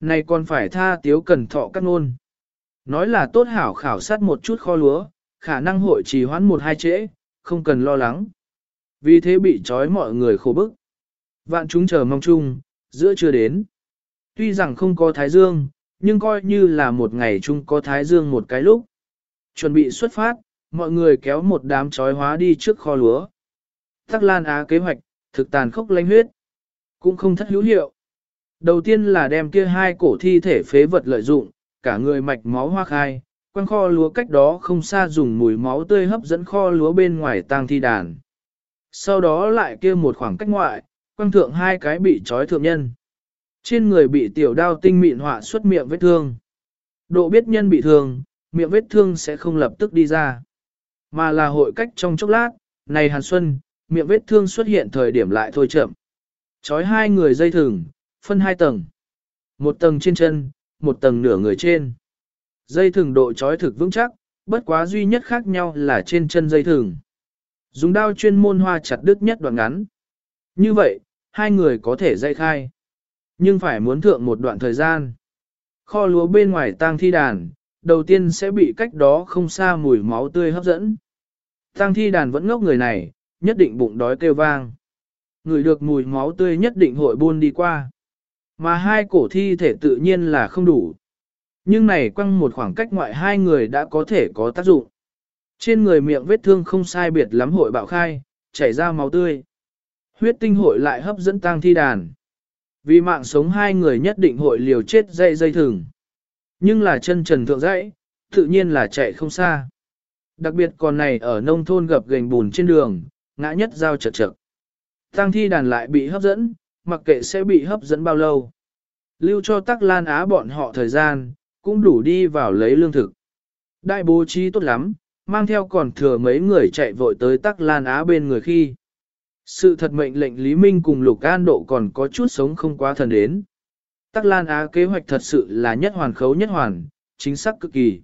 Này còn phải tha tiếu cần thọ cắt ngôn. Nói là tốt hảo khảo sát một chút kho lúa, khả năng hội trì hoãn một hai trễ, không cần lo lắng. Vì thế bị trói mọi người khổ bức. Vạn chúng chờ mong chung, giữa chưa đến. Tuy rằng không có thái dương, nhưng coi như là một ngày chung có thái dương một cái lúc. Chuẩn bị xuất phát, mọi người kéo một đám trói hóa đi trước kho lúa. Tắc Lan Á kế hoạch, thực tàn khốc lanh huyết, cũng không thất hữu hiệu. Đầu tiên là đem kia hai cổ thi thể phế vật lợi dụng, cả người mạch máu hoa khai, quanh kho lúa cách đó không xa dùng mùi máu tươi hấp dẫn kho lúa bên ngoài tang thi đàn. Sau đó lại kia một khoảng cách ngoại, quanh thượng hai cái bị trói thượng nhân. Trên người bị tiểu đao tinh mịn họa xuất miệng vết thương. Độ biết nhân bị thương, miệng vết thương sẽ không lập tức đi ra. Mà là hội cách trong chốc lát, này Hàn Xuân, miệng vết thương xuất hiện thời điểm lại thôi chậm. Chói hai người dây thừng, phân hai tầng. Một tầng trên chân, một tầng nửa người trên. Dây thừng độ chói thực vững chắc, bất quá duy nhất khác nhau là trên chân dây thừng. Dùng đao chuyên môn hoa chặt đứt nhất đoạn ngắn. Như vậy, hai người có thể dây khai. Nhưng phải muốn thượng một đoạn thời gian. Kho lúa bên ngoài tang thi đàn, đầu tiên sẽ bị cách đó không xa mùi máu tươi hấp dẫn. Tang thi đàn vẫn ngốc người này, nhất định bụng đói kêu vang. Người được mùi máu tươi nhất định hội buôn đi qua. Mà hai cổ thi thể tự nhiên là không đủ. Nhưng này quăng một khoảng cách ngoại hai người đã có thể có tác dụng. Trên người miệng vết thương không sai biệt lắm hội bạo khai, chảy ra máu tươi. Huyết tinh hội lại hấp dẫn tang thi đàn. Vì mạng sống hai người nhất định hội liều chết dây dây thừng. Nhưng là chân trần thượng dãy, tự nhiên là chạy không xa. Đặc biệt còn này ở nông thôn gặp gành bùn trên đường, ngã nhất giao chật chật. Tăng thi đàn lại bị hấp dẫn, mặc kệ sẽ bị hấp dẫn bao lâu. lưu cho tắc lan á bọn họ thời gian, cũng đủ đi vào lấy lương thực. Đại bố trí tốt lắm, mang theo còn thừa mấy người chạy vội tới tắc lan á bên người khi. Sự thật mệnh lệnh Lý Minh cùng Lục An Độ còn có chút sống không quá thần đến. Tắc Lan Á kế hoạch thật sự là nhất hoàn khấu nhất hoàn, chính xác cực kỳ.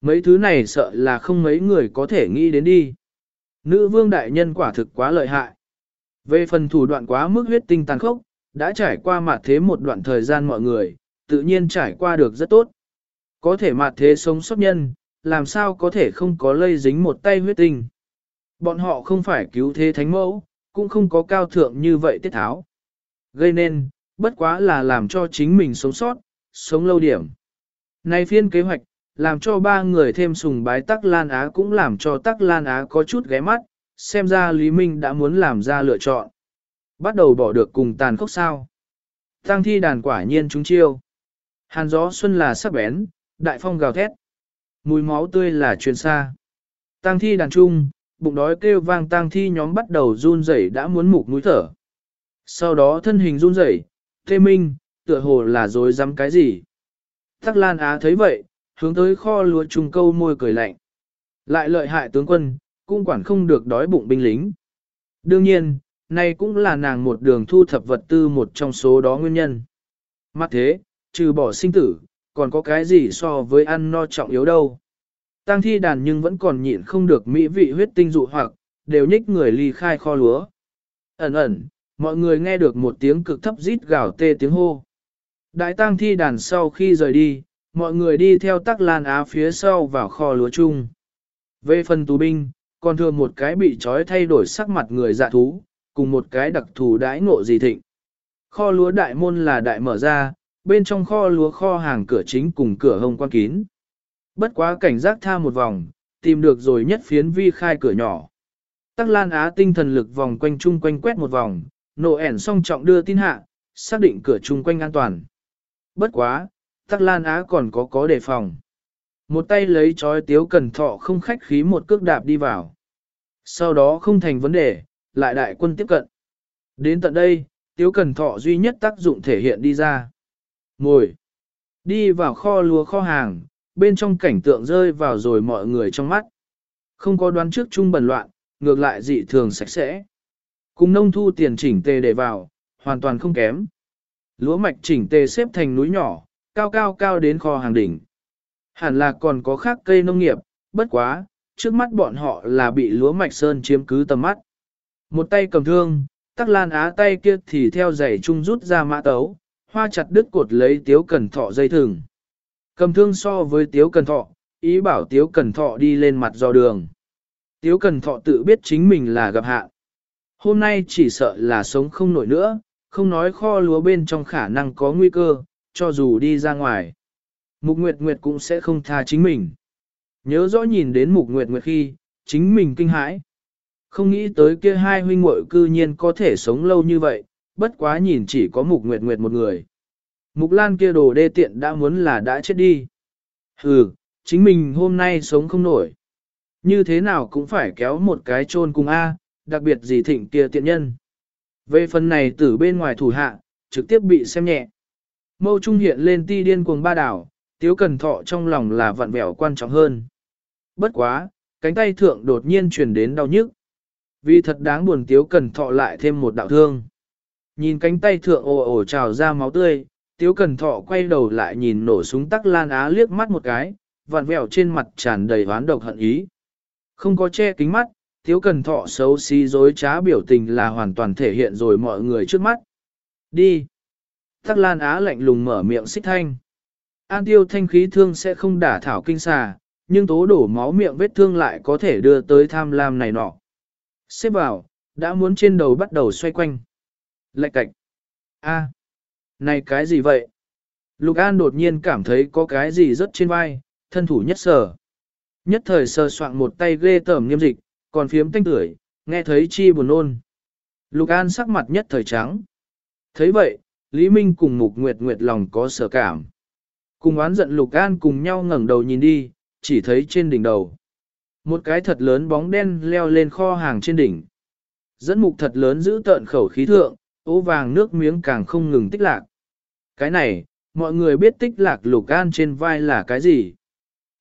Mấy thứ này sợ là không mấy người có thể nghĩ đến đi. Nữ vương đại nhân quả thực quá lợi hại. Về phần thủ đoạn quá mức huyết tinh tàn khốc, đã trải qua mặt thế một đoạn thời gian mọi người, tự nhiên trải qua được rất tốt. Có thể mặt thế sống sót nhân, làm sao có thể không có lây dính một tay huyết tinh. Bọn họ không phải cứu thế thánh mẫu, cũng không có cao thượng như vậy tiết tháo. Gây nên, bất quá là làm cho chính mình sống sót, sống lâu điểm. nay phiên kế hoạch, làm cho ba người thêm sùng bái Tắc Lan Á cũng làm cho Tắc Lan Á có chút ghé mắt, xem ra Lý Minh đã muốn làm ra lựa chọn. Bắt đầu bỏ được cùng tàn khốc sao. Tăng thi đàn quả nhiên chúng chiêu. Hàn gió xuân là sắc bén, đại phong gào thét. Mùi máu tươi là truyền xa. Tăng thi đàn trung, bụng đói kêu vang tang thi nhóm bắt đầu run rẩy đã muốn mục núi thở. Sau đó thân hình run rẩy, tê minh, tựa hồ là dối dám cái gì. Tắc Lan Á thấy vậy, hướng tới kho lúa trùng câu môi cười lạnh. Lại lợi hại tướng quân, cũng quản không được đói bụng binh lính. Đương nhiên, này cũng là nàng một đường thu thập vật tư một trong số đó nguyên nhân. Mặt thế, trừ bỏ sinh tử, còn có cái gì so với ăn no trọng yếu đâu. Tang thi đàn nhưng vẫn còn nhịn không được mỹ vị huyết tinh dụ hoặc, đều nhích người ly khai kho lúa. Ẩn ẩn, mọi người nghe được một tiếng cực thấp rít gào tê tiếng hô. Đại Tang thi đàn sau khi rời đi, mọi người đi theo tắc lan á phía sau vào kho lúa chung. Về phần tù binh, còn thừa một cái bị trói thay đổi sắc mặt người dạ thú, cùng một cái đặc thù đãi ngộ gì thịnh. Kho lúa đại môn là đại mở ra, bên trong kho lúa kho hàng cửa chính cùng cửa hông quan kín. Bất quá cảnh giác tha một vòng, tìm được rồi nhất phiến vi khai cửa nhỏ. Tắc Lan Á tinh thần lực vòng quanh chung quanh quét một vòng, nổ ẻn song trọng đưa tin hạ, xác định cửa chung quanh an toàn. Bất quá, Tắc Lan Á còn có có đề phòng. Một tay lấy chói tiếu cần thọ không khách khí một cước đạp đi vào. Sau đó không thành vấn đề, lại đại quân tiếp cận. Đến tận đây, tiếu cần thọ duy nhất tác dụng thể hiện đi ra. Ngồi. Đi vào kho lúa kho hàng, bên trong cảnh tượng rơi vào rồi mọi người trong mắt. Không có đoán trước chung bẩn loạn, ngược lại dị thường sạch sẽ. Cùng nông thu tiền chỉnh tề để vào, hoàn toàn không kém. Lúa mạch chỉnh tề xếp thành núi nhỏ, cao cao cao đến kho hàng đỉnh. Hẳn là còn có khác cây nông nghiệp, bất quá, trước mắt bọn họ là bị lúa mạch sơn chiếm cứ tầm mắt. Một tay cầm thương, tắc lan á tay kia thì theo giày chung rút ra mã tấu, hoa chặt đứt cột lấy tiếu cần thọ dây thừng. Cầm thương so với tiếu cần thọ, ý bảo tiếu cần thọ đi lên mặt do đường. Tiếu cần thọ tự biết chính mình là gặp hạ. Hôm nay chỉ sợ là sống không nổi nữa, không nói kho lúa bên trong khả năng có nguy cơ, cho dù đi ra ngoài. Mục Nguyệt Nguyệt cũng sẽ không tha chính mình. Nhớ rõ nhìn đến Mục Nguyệt Nguyệt khi, chính mình kinh hãi. Không nghĩ tới kia hai huynh muội cư nhiên có thể sống lâu như vậy, bất quá nhìn chỉ có Mục Nguyệt Nguyệt một người. Mục Lan kia đồ đê tiện đã muốn là đã chết đi. Hừ, chính mình hôm nay sống không nổi. Như thế nào cũng phải kéo một cái chôn cùng A, đặc biệt gì thịnh kia tiện nhân. Về phần này từ bên ngoài thủ hạ, trực tiếp bị xem nhẹ. Mâu trung hiện lên ti điên cuồng ba đảo, tiếu cần thọ trong lòng là vặn vẹo quan trọng hơn. Bất quá, cánh tay thượng đột nhiên truyền đến đau nhức. Vì thật đáng buồn tiếu cần thọ lại thêm một đạo thương. Nhìn cánh tay thượng ồ ồ trào ra máu tươi, tiếu cần thọ quay đầu lại nhìn nổ súng tắc lan á liếc mắt một cái, vặn vẹo trên mặt tràn đầy oán độc hận ý. Không có che kính mắt, tiếu cần thọ xấu xí dối trá biểu tình là hoàn toàn thể hiện rồi mọi người trước mắt. Đi! Tắc lan á lạnh lùng mở miệng xích thanh. An tiêu thanh khí thương sẽ không đả thảo kinh xà, nhưng tố đổ máu miệng vết thương lại có thể đưa tới tham lam này nọ. Xếp vào, đã muốn trên đầu bắt đầu xoay quanh. Lạch cạch. A. Này cái gì vậy? Lục An đột nhiên cảm thấy có cái gì rất trên vai, thân thủ nhất sở. Nhất thời sờ soạn một tay ghê tởm nghiêm dịch, còn phiếm tanh tưởi, nghe thấy chi buồn nôn. Lục An sắc mặt nhất thời trắng. thấy vậy, Lý Minh cùng Mục Nguyệt Nguyệt lòng có sở cảm. Cùng oán giận Lục An cùng nhau ngẩng đầu nhìn đi, chỉ thấy trên đỉnh đầu. Một cái thật lớn bóng đen leo lên kho hàng trên đỉnh. Dẫn mục thật lớn giữ tợn khẩu khí thượng, ố vàng nước miếng càng không ngừng tích lạc. Cái này, mọi người biết tích lạc Lục An trên vai là cái gì?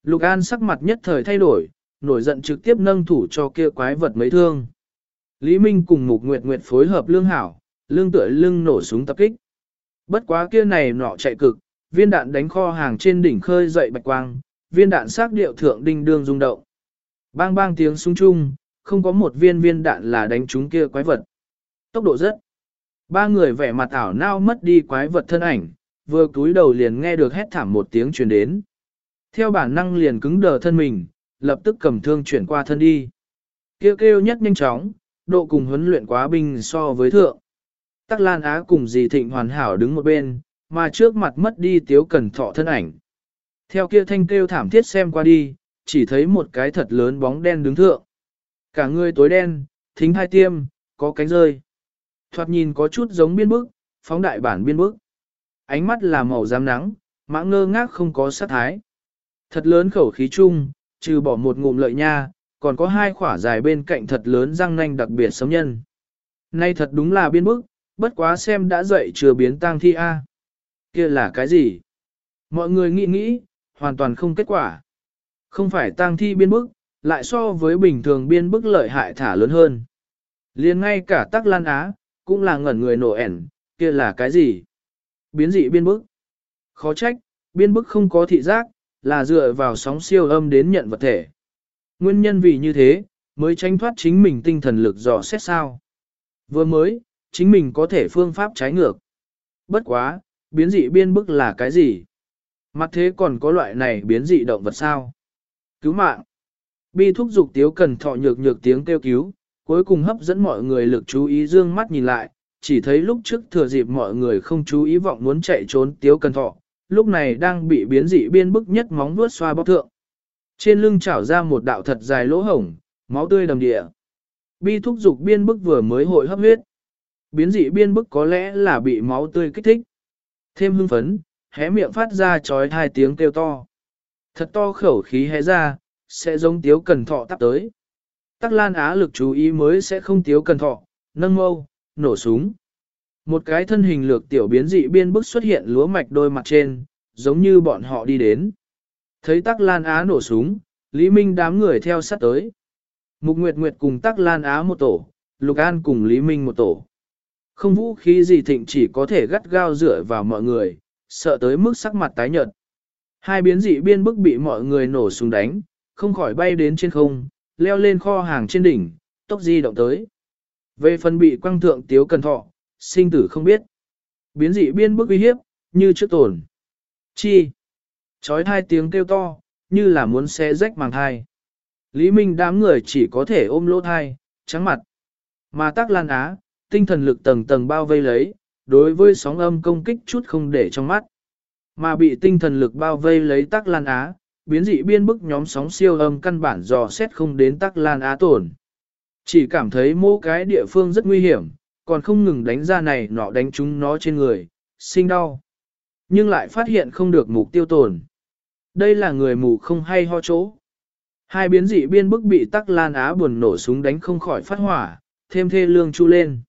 Lục An sắc mặt nhất thời thay đổi, nổi giận trực tiếp nâng thủ cho kia quái vật mấy thương. Lý Minh cùng Mục Nguyệt Nguyệt phối hợp lương hảo, lương tựa lưng nổ súng tập kích. Bất quá kia này nọ chạy cực, viên đạn đánh kho hàng trên đỉnh khơi dậy bạch quang, viên đạn xác điệu thượng đinh đương rung động. Bang bang tiếng súng chung, không có một viên viên đạn là đánh trúng kia quái vật. Tốc độ rất. Ba người vẻ mặt ảo nao mất đi quái vật thân ảnh, vừa cúi đầu liền nghe được hét thảm một tiếng truyền đến. Theo bản năng liền cứng đờ thân mình, lập tức cầm thương chuyển qua thân đi. Kêu kêu nhất nhanh chóng, độ cùng huấn luyện quá binh so với thượng. Tắc Lan Á cùng dì Thịnh hoàn hảo đứng một bên, mà trước mặt mất đi tiếu cần thọ thân ảnh. Theo kia thanh kêu thảm thiết xem qua đi, chỉ thấy một cái thật lớn bóng đen đứng thượng. Cả người tối đen, thính hai tiêm, có cánh rơi. Thoạt nhìn có chút giống biên bức, phóng đại bản biên bức. Ánh mắt là màu giám nắng, mã ngơ ngác không có sát thái. Thật lớn khẩu khí chung, trừ bỏ một ngụm lợi nha, còn có hai khỏa dài bên cạnh thật lớn răng nanh đặc biệt sống nhân. Nay thật đúng là biên bức, bất quá xem đã dậy chưa biến tang thi A. kia là cái gì? Mọi người nghĩ nghĩ, hoàn toàn không kết quả. Không phải tang thi biên bức, lại so với bình thường biên bức lợi hại thả lớn hơn. liền ngay cả tắc lan á, cũng là ngẩn người nổ ẻn, kia là cái gì? Biến dị biên bức. Khó trách, biên bức không có thị giác, là dựa vào sóng siêu âm đến nhận vật thể. Nguyên nhân vì như thế, mới tránh thoát chính mình tinh thần lực dò xét sao. Vừa mới, chính mình có thể phương pháp trái ngược. Bất quá, biến dị biên bức là cái gì? Mặt thế còn có loại này biến dị động vật sao? Cứu mạng. Bi thúc dục tiếu cần thọ nhược nhược tiếng kêu cứu, cuối cùng hấp dẫn mọi người lực chú ý dương mắt nhìn lại, chỉ thấy lúc trước thừa dịp mọi người không chú ý vọng muốn chạy trốn tiếu cần thọ, lúc này đang bị biến dị biên bức nhất móng vuốt xoa bóc thượng. Trên lưng trảo ra một đạo thật dài lỗ hổng, máu tươi đầm địa. Bi thúc dục biên bức vừa mới hội hấp huyết. Biến dị biên bức có lẽ là bị máu tươi kích thích. Thêm hưng phấn, hé miệng phát ra chói hai tiếng kêu to. Thật to khẩu khí hé ra, sẽ giống tiếu cần thọ tắp tới. Tắc Lan Á lực chú ý mới sẽ không tiếu cần thọ, nâng mâu, nổ súng. Một cái thân hình lược tiểu biến dị biên bức xuất hiện lúa mạch đôi mặt trên, giống như bọn họ đi đến. Thấy Tắc Lan Á nổ súng, Lý Minh đám người theo sát tới. Mục Nguyệt Nguyệt cùng Tắc Lan Á một tổ, Lục An cùng Lý Minh một tổ. Không vũ khí gì thịnh chỉ có thể gắt gao dựa vào mọi người, sợ tới mức sắc mặt tái nhợt. Hai biến dị biên bức bị mọi người nổ súng đánh, không khỏi bay đến trên không, leo lên kho hàng trên đỉnh, tốc di động tới. Về phần bị quăng thượng tiếu cần thọ, sinh tử không biết. Biến dị biên bức uy hiếp, như trước tổn. Chi? Chói hai tiếng kêu to, như là muốn xé rách màng thai. Lý Minh đám người chỉ có thể ôm lỗ thai, trắng mặt. Mà tắc lan á, tinh thần lực tầng tầng bao vây lấy, đối với sóng âm công kích chút không để trong mắt. Mà bị tinh thần lực bao vây lấy tắc lan á, biến dị biên bức nhóm sóng siêu âm căn bản dò xét không đến tắc lan á tổn. Chỉ cảm thấy mô cái địa phương rất nguy hiểm, còn không ngừng đánh ra này nọ đánh chúng nó trên người, sinh đau. Nhưng lại phát hiện không được mục tiêu tổn. Đây là người mù không hay ho chỗ. Hai biến dị biên bức bị tắc lan á buồn nổ súng đánh không khỏi phát hỏa, thêm thê lương chu lên.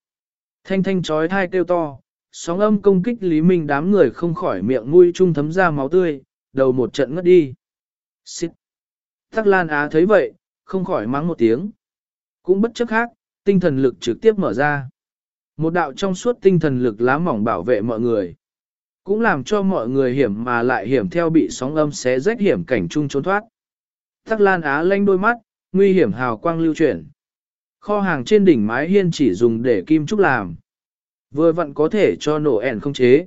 Thanh thanh chói thai kêu to, sóng âm công kích Lý Minh đám người không khỏi miệng mũi trung thấm ra máu tươi, đầu một trận ngất đi. Xích. Tắc Lan Á thấy vậy, không khỏi mắng một tiếng. Cũng bất chấp khác, tinh thần lực trực tiếp mở ra. Một đạo trong suốt tinh thần lực lá mỏng bảo vệ mọi người. Cũng làm cho mọi người hiểm mà lại hiểm theo bị sóng âm xé rách hiểm cảnh chung trốn thoát. Tắc Lan Á lanh đôi mắt, nguy hiểm hào quang lưu chuyển. Kho hàng trên đỉnh mái hiên chỉ dùng để kim trúc làm. Vừa vặn có thể cho nổ ẻn không chế.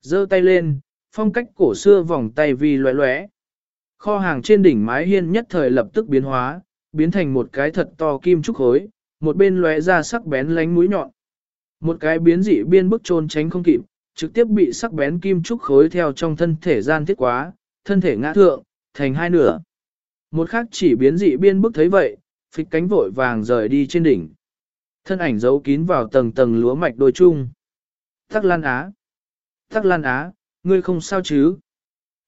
giơ tay lên, phong cách cổ xưa vòng tay vi loé loé. Kho hàng trên đỉnh mái hiên nhất thời lập tức biến hóa, biến thành một cái thật to kim trúc khối, một bên lóe ra sắc bén lánh mũi nhọn. Một cái biến dị biên bức trôn tránh không kịp, trực tiếp bị sắc bén kim trúc khối theo trong thân thể gian thiết quá, thân thể ngã thượng, thành hai nửa. Một khác chỉ biến dị biên bức thấy vậy, phịch cánh vội vàng rời đi trên đỉnh. Thân ảnh giấu kín vào tầng tầng lúa mạch đôi chung. Tắc Lan Á. Tắc Lan Á, ngươi không sao chứ?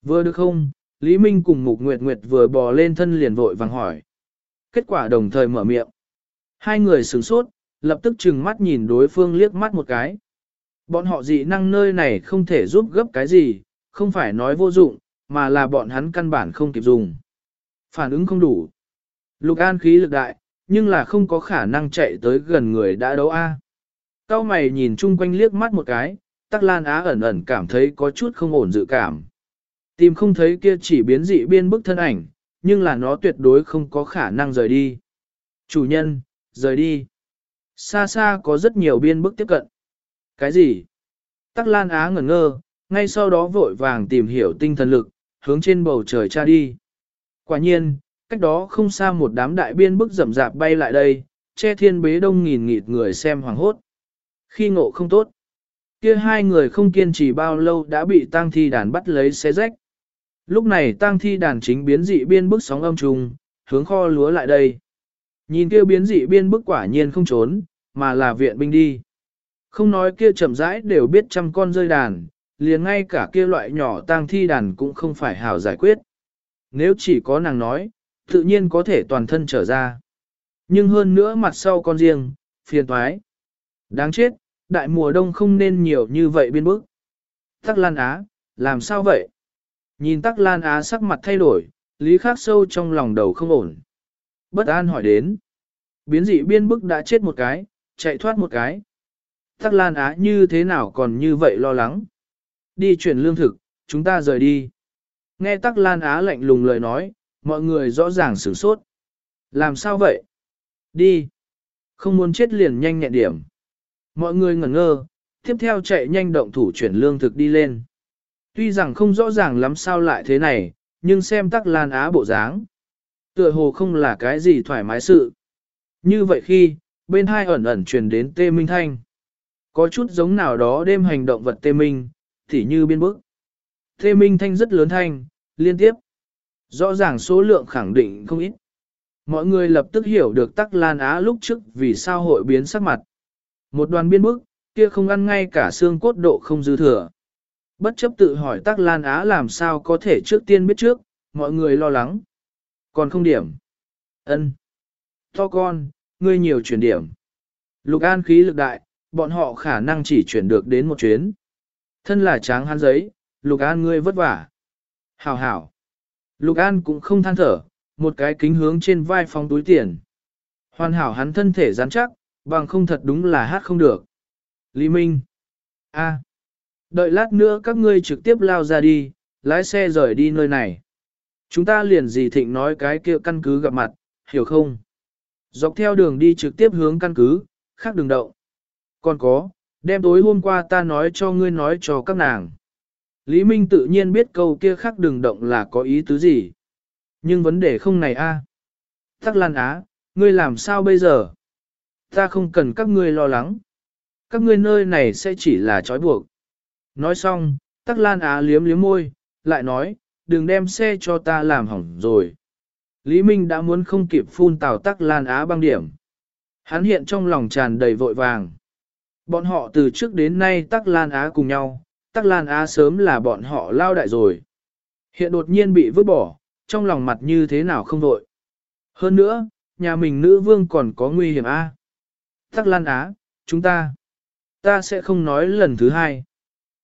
Vừa được không? Lý Minh cùng Mục Nguyệt Nguyệt vừa bò lên thân liền vội vàng hỏi. Kết quả đồng thời mở miệng. Hai người sửng sốt, lập tức chừng mắt nhìn đối phương liếc mắt một cái. Bọn họ dị năng nơi này không thể giúp gấp cái gì, không phải nói vô dụng, mà là bọn hắn căn bản không kịp dùng. Phản ứng không đủ. Lục An khí lực đại, nhưng là không có khả năng chạy tới gần người đã đấu A. Cao mày nhìn chung quanh liếc mắt một cái, Tắc Lan Á ẩn ẩn cảm thấy có chút không ổn dự cảm. Tìm không thấy kia chỉ biến dị biên bức thân ảnh, nhưng là nó tuyệt đối không có khả năng rời đi. Chủ nhân, rời đi. Xa xa có rất nhiều biên bức tiếp cận. Cái gì? Tắc Lan Á ngẩn ngơ, ngay sau đó vội vàng tìm hiểu tinh thần lực, hướng trên bầu trời tra đi. Quả nhiên, cách đó không xa một đám đại biên bức rậm rạp bay lại đây, che thiên bế đông nghìn nghịt người xem hoàng hốt. Khi ngộ không tốt, kia hai người không kiên trì bao lâu đã bị tang thi đàn bắt lấy xé rách. Lúc này tang thi đàn chính biến dị biên bức sóng âm trùng, hướng kho lúa lại đây. Nhìn kia biến dị biên bức quả nhiên không trốn, mà là viện binh đi. Không nói kia chậm rãi đều biết trăm con rơi đàn, liền ngay cả kia loại nhỏ tang thi đàn cũng không phải hảo giải quyết. Nếu chỉ có nàng nói, tự nhiên có thể toàn thân trở ra. Nhưng hơn nữa mặt sau con riêng, phiền thoái. Đáng chết, đại mùa đông không nên nhiều như vậy biên bức. Tắc Lan Á, làm sao vậy? Nhìn Tắc Lan Á sắc mặt thay đổi, lý khắc sâu trong lòng đầu không ổn. Bất an hỏi đến. Biến dị biên bức đã chết một cái, chạy thoát một cái. Tắc Lan Á như thế nào còn như vậy lo lắng? Đi chuyển lương thực, chúng ta rời đi. Nghe Tắc Lan Á lạnh lùng lời nói, mọi người rõ ràng sửng sốt. Làm sao vậy? Đi. Không muốn chết liền nhanh nhẹn điểm. Mọi người ngẩn ngơ, tiếp theo chạy nhanh động thủ chuyển lương thực đi lên. Tuy rằng không rõ ràng lắm sao lại thế này, nhưng xem Tắc Lan Á bộ dáng. Tựa hồ không là cái gì thoải mái sự. Như vậy khi, bên hai ẩn ẩn truyền đến tê minh thanh. Có chút giống nào đó đêm hành động vật tê minh, tỉ như biên bức. Tê minh thanh rất lớn thanh, liên tiếp. Rõ ràng số lượng khẳng định không ít. Mọi người lập tức hiểu được tắc lan á lúc trước vì sao hội biến sắc mặt. Một đoàn biên bức, kia không ăn ngay cả xương cốt độ không dư thừa. Bất chấp tự hỏi tắc lan á làm sao có thể trước tiên biết trước, mọi người lo lắng. Còn không điểm. ân To con, ngươi nhiều chuyển điểm. Lục an khí lực đại, bọn họ khả năng chỉ chuyển được đến một chuyến. Thân là tráng hắn giấy, lục an ngươi vất vả. Hảo hảo. Lục an cũng không than thở, một cái kính hướng trên vai phóng túi tiền. Hoàn hảo hắn thân thể rắn chắc, bằng không thật đúng là hát không được. Lý Minh. a Đợi lát nữa các ngươi trực tiếp lao ra đi, lái xe rời đi nơi này. Chúng ta liền gì thịnh nói cái kia căn cứ gặp mặt, hiểu không? Dọc theo đường đi trực tiếp hướng căn cứ, khác đường động. Còn có, đem tối hôm qua ta nói cho ngươi nói cho các nàng. Lý Minh tự nhiên biết câu kia khác đường động là có ý tứ gì. Nhưng vấn đề không này a. À. Tắc Lan Á, ngươi làm sao bây giờ? Ta không cần các ngươi lo lắng. Các ngươi nơi này sẽ chỉ là trói buộc. Nói xong, Tắc Lan Á liếm liếm môi, lại nói, đừng đem xe cho ta làm hỏng rồi. Lý Minh đã muốn không kịp phun tào Tắc Lan Á băng điểm. Hắn hiện trong lòng tràn đầy vội vàng. Bọn họ từ trước đến nay Tắc Lan Á cùng nhau, Tắc Lan Á sớm là bọn họ lao đại rồi. Hiện đột nhiên bị vứt bỏ, trong lòng mặt như thế nào không vội. Hơn nữa, nhà mình nữ vương còn có nguy hiểm a. Tắc Lan Á, chúng ta, ta sẽ không nói lần thứ hai.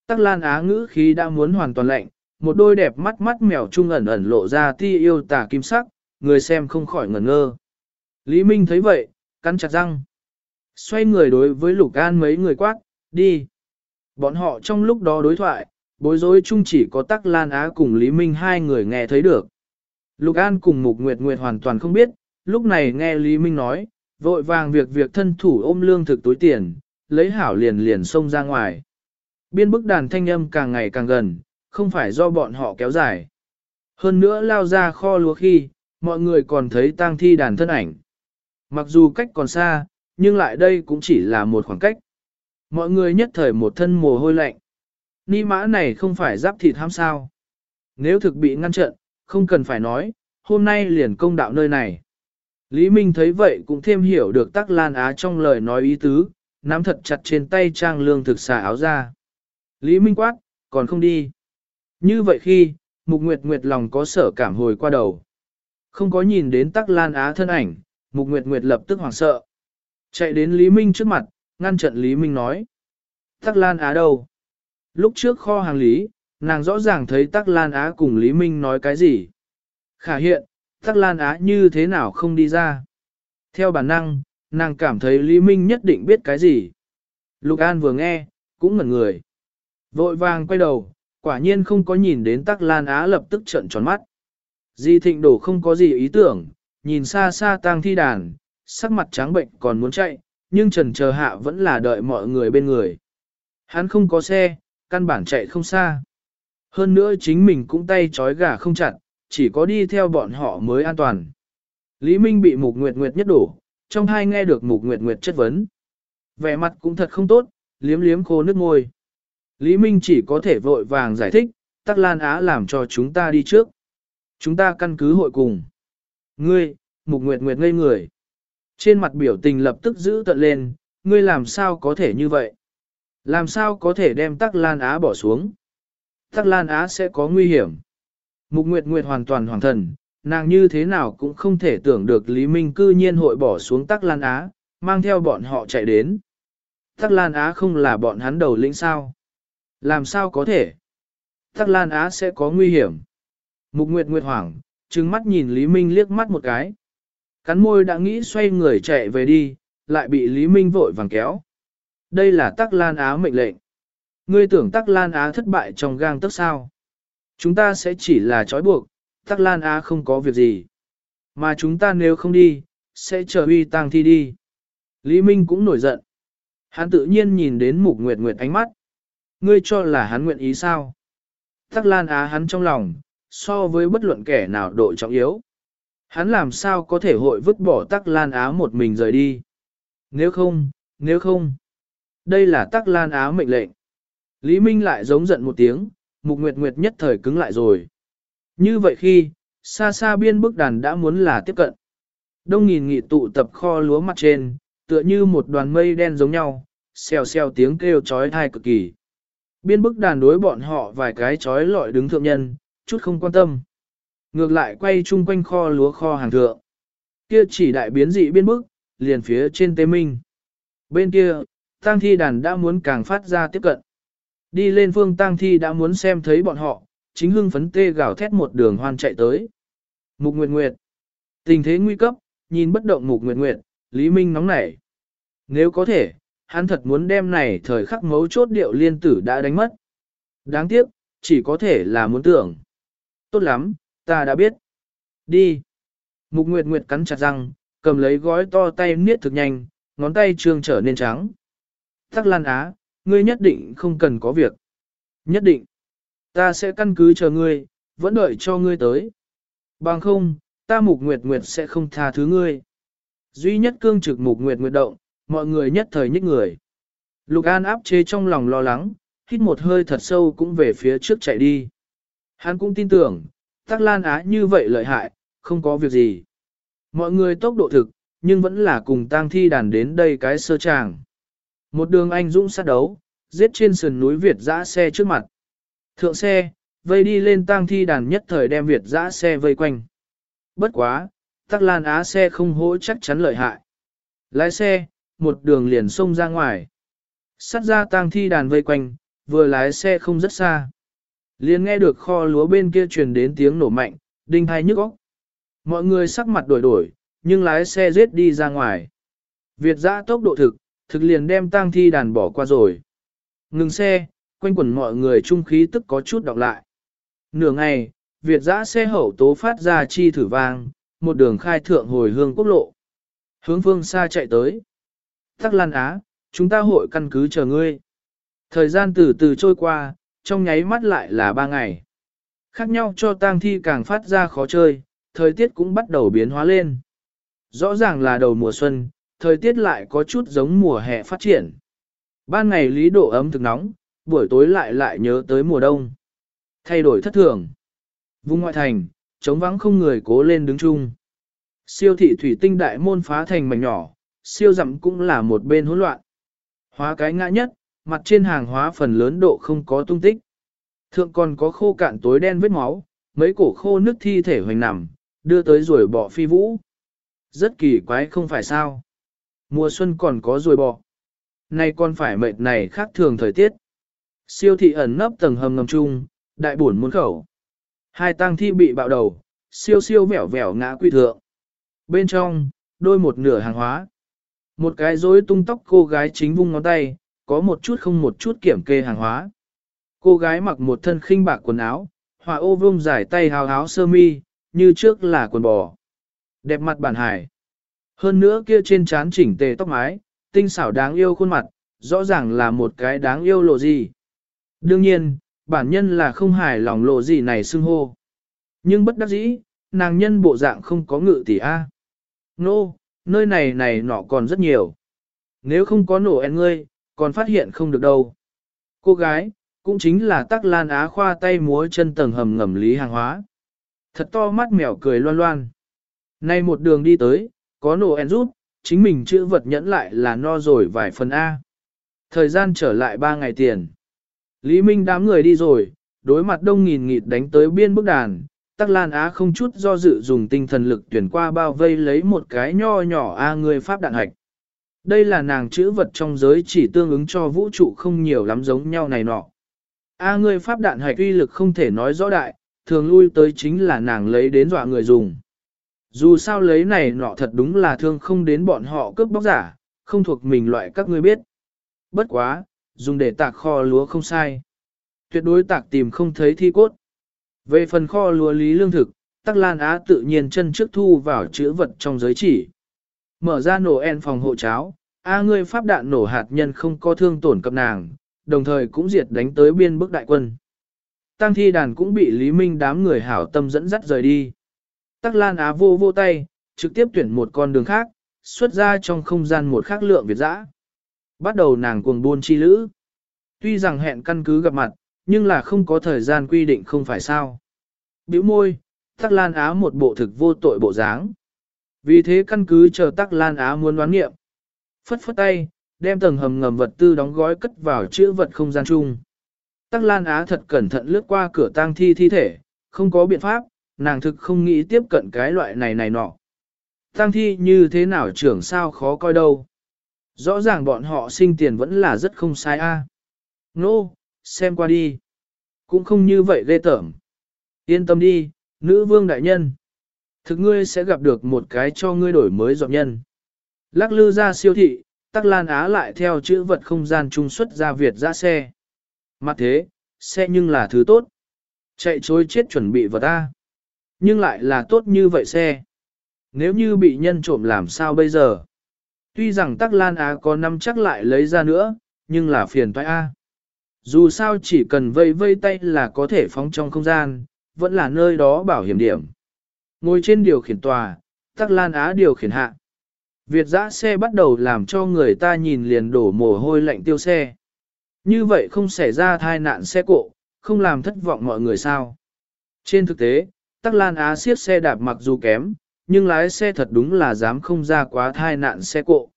Tắc Lan Á ngữ khí đã muốn hoàn toàn lạnh, một đôi đẹp mắt mắt mèo trung ẩn ẩn lộ ra ti yêu tà kim sắc, người xem không khỏi ngẩn ngơ. Lý Minh thấy vậy, cắn chặt răng. Xoay người đối với Lục An mấy người quát, đi. Bọn họ trong lúc đó đối thoại, bối rối chung chỉ có Tắc Lan Á cùng Lý Minh hai người nghe thấy được. Lục An cùng Mục Nguyệt Nguyệt hoàn toàn không biết, lúc này nghe Lý Minh nói, vội vàng việc việc thân thủ ôm lương thực túi tiền, lấy hảo liền liền xông ra ngoài. Biên bức đàn thanh âm càng ngày càng gần, không phải do bọn họ kéo dài. Hơn nữa lao ra kho lúa khi, mọi người còn thấy tang thi đàn thân ảnh. Mặc dù cách còn xa, nhưng lại đây cũng chỉ là một khoảng cách. Mọi người nhất thời một thân mồ hôi lạnh. Ni mã này không phải giáp thịt ham sao. Nếu thực bị ngăn trận, không cần phải nói, hôm nay liền công đạo nơi này. Lý Minh thấy vậy cũng thêm hiểu được Tắc Lan Á trong lời nói ý tứ, nắm thật chặt trên tay trang lương thực xà áo ra. Lý Minh quát, còn không đi. Như vậy khi, Mục Nguyệt Nguyệt lòng có sở cảm hồi qua đầu. Không có nhìn đến Tắc Lan Á thân ảnh, Mục Nguyệt Nguyệt lập tức hoảng sợ. Chạy đến Lý Minh trước mặt, ngăn trận Lý Minh nói. Tắc Lan Á đâu? Lúc trước kho hàng lý, nàng rõ ràng thấy Tắc Lan Á cùng Lý Minh nói cái gì. Khả hiện, Tắc Lan Á như thế nào không đi ra. Theo bản năng, nàng cảm thấy Lý Minh nhất định biết cái gì. Lục An vừa nghe, cũng ngẩn người. Vội vàng quay đầu, quả nhiên không có nhìn đến Tắc Lan Á lập tức trợn tròn mắt. Di thịnh đổ không có gì ý tưởng, nhìn xa xa tang thi đàn, sắc mặt trắng bệnh còn muốn chạy, nhưng trần chờ hạ vẫn là đợi mọi người bên người. Hắn không có xe, căn bản chạy không xa. Hơn nữa chính mình cũng tay trói gà không chặt, chỉ có đi theo bọn họ mới an toàn. Lý Minh bị Mục Nguyệt Nguyệt nhất đổ, trong hai nghe được Mục Nguyệt Nguyệt chất vấn. Vẻ mặt cũng thật không tốt, liếm liếm khô nước môi. Lý Minh chỉ có thể vội vàng giải thích, Tắc Lan Á làm cho chúng ta đi trước. Chúng ta căn cứ hội cùng. Ngươi, Mục Nguyệt Nguyệt ngây người. Trên mặt biểu tình lập tức giữ tận lên, ngươi làm sao có thể như vậy? Làm sao có thể đem Tắc Lan Á bỏ xuống? Tắc Lan Á sẽ có nguy hiểm. Mục Nguyệt Nguyệt hoàn toàn hoàng thần, nàng như thế nào cũng không thể tưởng được Lý Minh cư nhiên hội bỏ xuống Tắc Lan Á, mang theo bọn họ chạy đến. Tắc Lan Á không là bọn hắn đầu lĩnh sao? Làm sao có thể? Tắc Lan Á sẽ có nguy hiểm. Mục Nguyệt Nguyệt hoảng, trừng mắt nhìn Lý Minh liếc mắt một cái. Cắn môi đã nghĩ xoay người chạy về đi, lại bị Lý Minh vội vàng kéo. Đây là Tắc Lan Á mệnh lệnh. Ngươi tưởng Tắc Lan Á thất bại trong gang tức sao? Chúng ta sẽ chỉ là trói buộc, Tắc Lan Á không có việc gì. Mà chúng ta nếu không đi, sẽ chờ uy tang thi đi. Lý Minh cũng nổi giận. Hắn tự nhiên nhìn đến Mục Nguyệt Nguyệt ánh mắt. Ngươi cho là hắn nguyện ý sao? Tắc Lan Á hắn trong lòng, so với bất luận kẻ nào độ trọng yếu. Hắn làm sao có thể hội vứt bỏ Tắc Lan Á một mình rời đi? Nếu không, nếu không. Đây là Tắc Lan Á mệnh lệnh. Lý Minh lại giống giận một tiếng, Mục Nguyệt Nguyệt nhất thời cứng lại rồi. Như vậy khi, xa xa biên bức đàn đã muốn là tiếp cận. Đông nghìn nghị tụ tập kho lúa mặt trên, tựa như một đoàn mây đen giống nhau, xèo xèo tiếng kêu chói tai cực kỳ. Biên bức đàn đối bọn họ vài cái chói lọi đứng thượng nhân, chút không quan tâm. Ngược lại quay chung quanh kho lúa kho hàng thượng. Kia chỉ đại biến dị biên bức, liền phía trên tế minh. Bên kia, tang thi đàn đã muốn càng phát ra tiếp cận. Đi lên phương tang thi đã muốn xem thấy bọn họ, chính hưng phấn tê gào thét một đường hoan chạy tới. Mục Nguyệt Nguyệt. Tình thế nguy cấp, nhìn bất động Mục Nguyệt Nguyệt, Lý Minh nóng nảy. Nếu có thể, hắn thật muốn đem này thời khắc mấu chốt điệu liên tử đã đánh mất. Đáng tiếc, chỉ có thể là muốn tưởng. Tốt lắm, ta đã biết. Đi. Mục Nguyệt Nguyệt cắn chặt răng, cầm lấy gói to tay niết thực nhanh, ngón tay trương trở nên trắng. Tắc Lan Á, ngươi nhất định không cần có việc. Nhất định. Ta sẽ căn cứ chờ ngươi, vẫn đợi cho ngươi tới. Bằng không, ta Mục Nguyệt Nguyệt sẽ không tha thứ ngươi. Duy nhất cương trực Mục Nguyệt Nguyệt động, mọi người nhất thời nhích người. Lục An áp chế trong lòng lo lắng, hít một hơi thật sâu cũng về phía trước chạy đi. Hắn cũng tin tưởng, Tắc Lan Á như vậy lợi hại, không có việc gì. Mọi người tốc độ thực, nhưng vẫn là cùng tang thi đàn đến đây cái sơ tràng. Một đường anh dũng sát đấu, giết trên sườn núi Việt dã xe trước mặt. Thượng xe, vây đi lên tang thi đàn nhất thời đem Việt dã xe vây quanh. Bất quá, Tắc Lan Á xe không hỗ chắc chắn lợi hại. Lái xe, một đường liền xông ra ngoài. Sát ra tang thi đàn vây quanh, vừa lái xe không rất xa. Liền nghe được kho lúa bên kia truyền đến tiếng nổ mạnh, đinh hai nhức óc. Mọi người sắc mặt đổi đổi, nhưng lái xe giết đi ra ngoài. Việt giã tốc độ thực, thực liền đem tang thi đàn bỏ qua rồi. Ngừng xe, quanh quẩn mọi người trung khí tức có chút đọc lại. Nửa ngày, Việt giã xe hậu tố phát ra chi thử vang, một đường khai thượng hồi hương quốc lộ. Hướng phương xa chạy tới. Tắc Lan Á, chúng ta hội căn cứ chờ ngươi. Thời gian từ từ trôi qua, trong nháy mắt lại là ba ngày. Khác nhau cho tang thi càng phát ra khó chơi, thời tiết cũng bắt đầu biến hóa lên. Rõ ràng là đầu mùa xuân, thời tiết lại có chút giống mùa hè phát triển. Ban ngày lý độ ấm thực nóng, buổi tối lại lại nhớ tới mùa đông. Thay đổi thất thường. Vùng ngoại thành, trống vắng không người cố lên đứng chung. Siêu thị thủy tinh đại môn phá thành mảnh nhỏ, siêu dặm cũng là một bên hỗn loạn. Hóa cái ngã nhất, mặt trên hàng hóa phần lớn độ không có tung tích. Thượng còn có khô cạn tối đen vết máu, mấy cổ khô nước thi thể hoành nằm, đưa tới rồi bỏ phi vũ. Rất kỳ quái không phải sao. Mùa xuân còn có rồi bọ. nay còn phải mệt này khác thường thời tiết. Siêu thị ẩn nấp tầng hầm ngầm chung, đại buồn muôn khẩu. Hai tang thi bị bạo đầu, siêu siêu vẻo vẻo ngã quy thượng. Bên trong, đôi một nửa hàng hóa. Một cái rối tung tóc cô gái chính vung ngón tay, có một chút không một chút kiểm kê hàng hóa. Cô gái mặc một thân khinh bạc quần áo, hòa ô vông dài tay hào áo sơ mi, như trước là quần bò. Đẹp mặt bản hải. Hơn nữa kia trên trán chỉnh tề tóc mái, tinh xảo đáng yêu khuôn mặt, rõ ràng là một cái đáng yêu lộ gì. Đương nhiên, bản nhân là không hài lòng lộ gì này xưng hô. Nhưng bất đắc dĩ, nàng nhân bộ dạng không có ngự tỷ A. Nô, no, nơi này này nọ còn rất nhiều. Nếu không có nổ en ngươi, còn phát hiện không được đâu. Cô gái, cũng chính là tắc lan á khoa tay múa chân tầng hầm ngầm lý hàng hóa. Thật to mắt mèo cười loan loan. Nay một đường đi tới, có nổ en rút, chính mình chữ vật nhẫn lại là no rồi vài phần A. Thời gian trở lại ba ngày tiền. Lý Minh đám người đi rồi, đối mặt đông nghìn nghịt đánh tới biên bức đàn, Tắc Lan Á không chút do dự dùng tinh thần lực tuyển qua bao vây lấy một cái nho nhỏ A người Pháp đạn hạch. Đây là nàng chữ vật trong giới chỉ tương ứng cho vũ trụ không nhiều lắm giống nhau này nọ. A người Pháp đạn hạch uy lực không thể nói rõ đại, thường lui tới chính là nàng lấy đến dọa người dùng. Dù sao lấy này nọ thật đúng là thương không đến bọn họ cướp bóc giả, không thuộc mình loại các ngươi biết. Bất quá, dùng để tạc kho lúa không sai. Tuyệt đối tạc tìm không thấy thi cốt. Về phần kho lúa lý lương thực, Tắc Lan Á tự nhiên chân trước thu vào chữ vật trong giới chỉ. Mở ra nổ en phòng hộ cháo, A ngươi pháp đạn nổ hạt nhân không có thương tổn cập nàng, đồng thời cũng diệt đánh tới biên bức đại quân. Tăng thi đàn cũng bị Lý Minh đám người hảo tâm dẫn dắt rời đi. Tắc Lan Á vô vô tay, trực tiếp tuyển một con đường khác, xuất ra trong không gian một khắc lượng Việt dã. Bắt đầu nàng cuồng buôn chi lữ. Tuy rằng hẹn căn cứ gặp mặt, nhưng là không có thời gian quy định không phải sao. Biểu môi, Tắc Lan Á một bộ thực vô tội bộ dáng. Vì thế căn cứ chờ Tắc Lan Á muốn đoán nghiệm. Phất phất tay, đem tầng hầm ngầm vật tư đóng gói cất vào chữ vật không gian chung. Tắc Lan Á thật cẩn thận lướt qua cửa tang thi thi thể, không có biện pháp, nàng thực không nghĩ tiếp cận cái loại này này nọ. Tang thi như thế nào trưởng sao khó coi đâu. Rõ ràng bọn họ sinh tiền vẫn là rất không sai a. Nô, no, xem qua đi. Cũng không như vậy ghê tởm. Yên tâm đi, nữ vương đại nhân. Thực ngươi sẽ gặp được một cái cho ngươi đổi mới dọn nhân. Lắc lư ra siêu thị, tắc lan á lại theo chữ vật không gian trung xuất ra Việt ra xe. Mặt thế, xe nhưng là thứ tốt. Chạy chối chết chuẩn bị vật ta. Nhưng lại là tốt như vậy xe. Nếu như bị nhân trộm làm sao bây giờ? Tuy rằng tắc lan á có năm chắc lại lấy ra nữa, nhưng là phiền toái A. Dù sao chỉ cần vây vây tay là có thể phóng trong không gian, vẫn là nơi đó bảo hiểm điểm. Ngồi trên điều khiển tòa, tắc lan á điều khiển hạ. Việt giã xe bắt đầu làm cho người ta nhìn liền đổ mồ hôi lạnh tiêu xe. Như vậy không xảy ra thai nạn xe cộ, không làm thất vọng mọi người sao. Trên thực tế, Tắc Lan Á siết xe đạp mặc dù kém, nhưng lái xe thật đúng là dám không ra quá thai nạn xe cộ.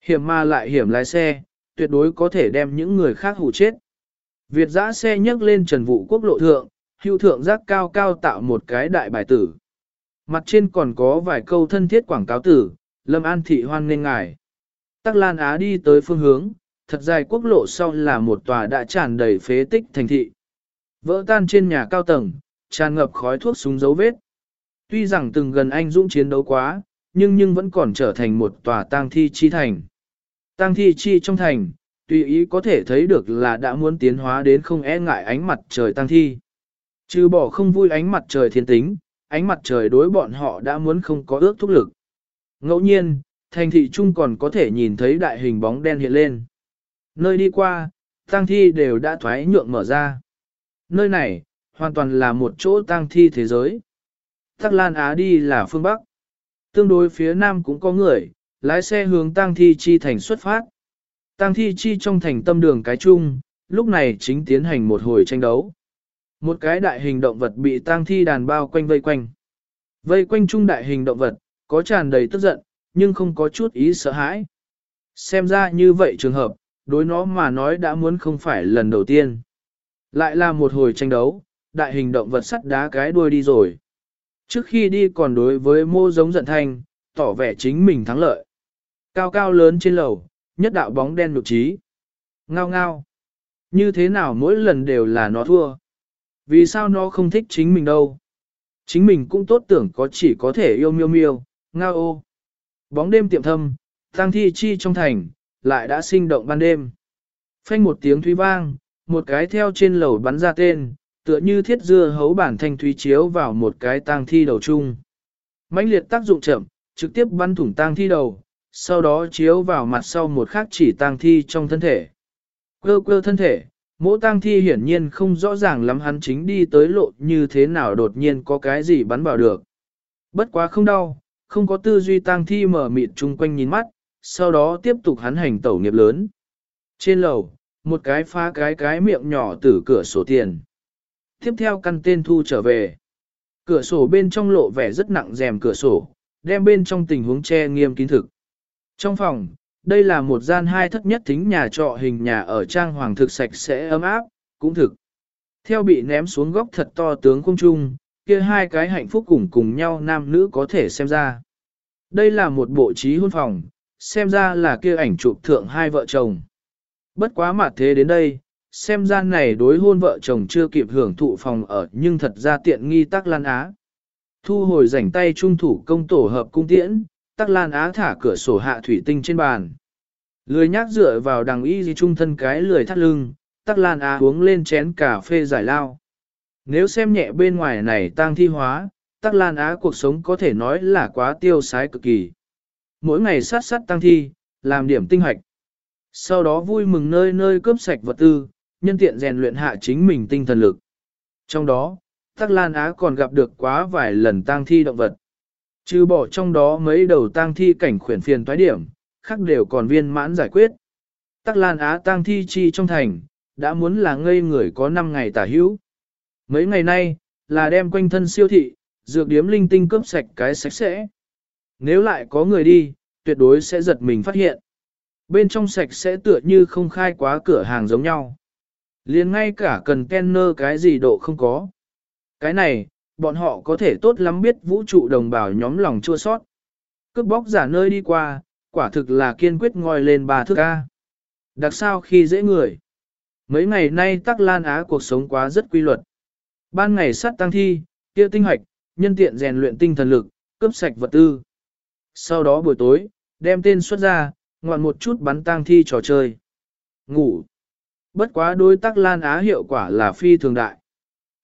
Hiểm ma lại hiểm lái xe, tuyệt đối có thể đem những người khác hù chết. Việt giã xe nhấc lên trần vụ quốc lộ thượng, hưu thượng giác cao cao tạo một cái đại bài tử. Mặt trên còn có vài câu thân thiết quảng cáo tử, Lâm An thị hoan nghênh ngài. Tắc Lan Á đi tới phương hướng, thật dài quốc lộ sau là một tòa đã tràn đầy phế tích thành thị. Vỡ tan trên nhà cao tầng, tràn ngập khói thuốc súng dấu vết. Tuy rằng từng gần anh dũng chiến đấu quá, nhưng nhưng vẫn còn trở thành một tòa tang thi chi thành. Tang thi chi trong thành, tùy ý có thể thấy được là đã muốn tiến hóa đến không e ngại ánh mặt trời tăng thi. Trừ bỏ không vui ánh mặt trời thiên tính, ánh mặt trời đối bọn họ đã muốn không có ước thúc lực. Ngẫu nhiên, thành thị trung còn có thể nhìn thấy đại hình bóng đen hiện lên. Nơi đi qua, tăng thi đều đã thoái nhượng mở ra. Nơi này, hoàn toàn là một chỗ tăng thi thế giới. Tắc Lan Á đi là phương Bắc. Tương đối phía Nam cũng có người, lái xe hướng tăng thi chi thành xuất phát. Tang thi chi trong thành tâm đường cái chung, lúc này chính tiến hành một hồi tranh đấu. Một cái đại hình động vật bị tang thi đàn bao quanh vây quanh. Vây quanh chung đại hình động vật, có tràn đầy tức giận, nhưng không có chút ý sợ hãi. Xem ra như vậy trường hợp, đối nó mà nói đã muốn không phải lần đầu tiên. Lại là một hồi tranh đấu, đại hình động vật sắt đá cái đuôi đi rồi. Trước khi đi còn đối với mô giống giận thanh, tỏ vẻ chính mình thắng lợi. Cao cao lớn trên lầu, nhất đạo bóng đen nhục trí. Ngao ngao. Như thế nào mỗi lần đều là nó thua? Vì sao nó không thích chính mình đâu? Chính mình cũng tốt tưởng có chỉ có thể yêu miêu miêu, ngao ô. Bóng đêm tiệm thâm, tăng thi chi trong thành, lại đã sinh động ban đêm. Phanh một tiếng thúy vang, một cái theo trên lầu bắn ra tên, tựa như thiết dưa hấu bản thanh thúy chiếu vào một cái tang thi đầu chung. mãnh liệt tác dụng chậm, trực tiếp bắn thủng tang thi đầu, sau đó chiếu vào mặt sau một khác chỉ tang thi trong thân thể. Quơ quơ thân thể, mỗ tang thi hiển nhiên không rõ ràng lắm hắn chính đi tới lộ như thế nào đột nhiên có cái gì bắn vào được. Bất quá không đau, không có tư duy tang thi mở mịt chung quanh nhìn mắt, sau đó tiếp tục hắn hành tẩu nghiệp lớn. Trên lầu, một cái phá cái cái miệng nhỏ từ cửa sổ tiền. Tiếp theo căn tên thu trở về. Cửa sổ bên trong lộ vẻ rất nặng rèm cửa sổ, đem bên trong tình huống che nghiêm kín thực. Trong phòng, đây là một gian hai thất nhất thính nhà trọ hình nhà ở trang hoàng thực sạch sẽ ấm áp, cũng thực. Theo bị ném xuống góc thật to tướng cung trung, kia hai cái hạnh phúc cùng cùng nhau nam nữ có thể xem ra. Đây là một bộ trí hôn phòng, xem ra là kia ảnh chụp thượng hai vợ chồng. Bất quá mặt thế đến đây, xem ra này đối hôn vợ chồng chưa kịp hưởng thụ phòng ở nhưng thật ra tiện nghi tắc lan á. Thu hồi rảnh tay trung thủ công tổ hợp cung tiễn, tắc lan á thả cửa sổ hạ thủy tinh trên bàn. Lười nhác dựa vào đằng y gì trung thân cái lười thắt lưng, tắc lan á uống lên chén cà phê giải lao. Nếu xem nhẹ bên ngoài này tang thi hóa, tắc lan á cuộc sống có thể nói là quá tiêu sái cực kỳ. Mỗi ngày sát sát tăng thi, làm điểm tinh hoạch. Sau đó vui mừng nơi nơi cướp sạch vật tư, nhân tiện rèn luyện hạ chính mình tinh thần lực. Trong đó, Tắc Lan Á còn gặp được quá vài lần tang thi động vật. Trừ bỏ trong đó mấy đầu tang thi cảnh khuyển phiền toái điểm, khác đều còn viên mãn giải quyết. Tắc Lan Á tang thi chi trong thành, đã muốn là ngây người có 5 ngày tả hữu. Mấy ngày nay, là đem quanh thân siêu thị, dược điếm linh tinh cướp sạch cái sạch sẽ. Nếu lại có người đi, tuyệt đối sẽ giật mình phát hiện. Bên trong sạch sẽ tựa như không khai quá cửa hàng giống nhau. liền ngay cả cần kenner cái gì độ không có. Cái này, bọn họ có thể tốt lắm biết vũ trụ đồng bào nhóm lòng chua sót. Cướp bóc giả nơi đi qua, quả thực là kiên quyết ngoi lên bà thước ca. Đặc sao khi dễ người. Mấy ngày nay tắc lan á cuộc sống quá rất quy luật. Ban ngày sát tăng thi, kia tinh hoạch, nhân tiện rèn luyện tinh thần lực, cướp sạch vật tư. Sau đó buổi tối, đem tên xuất ra, ngoạn một chút bắn tang thi trò chơi. Ngủ. Bất quá đối tắc lan á hiệu quả là phi thường đại.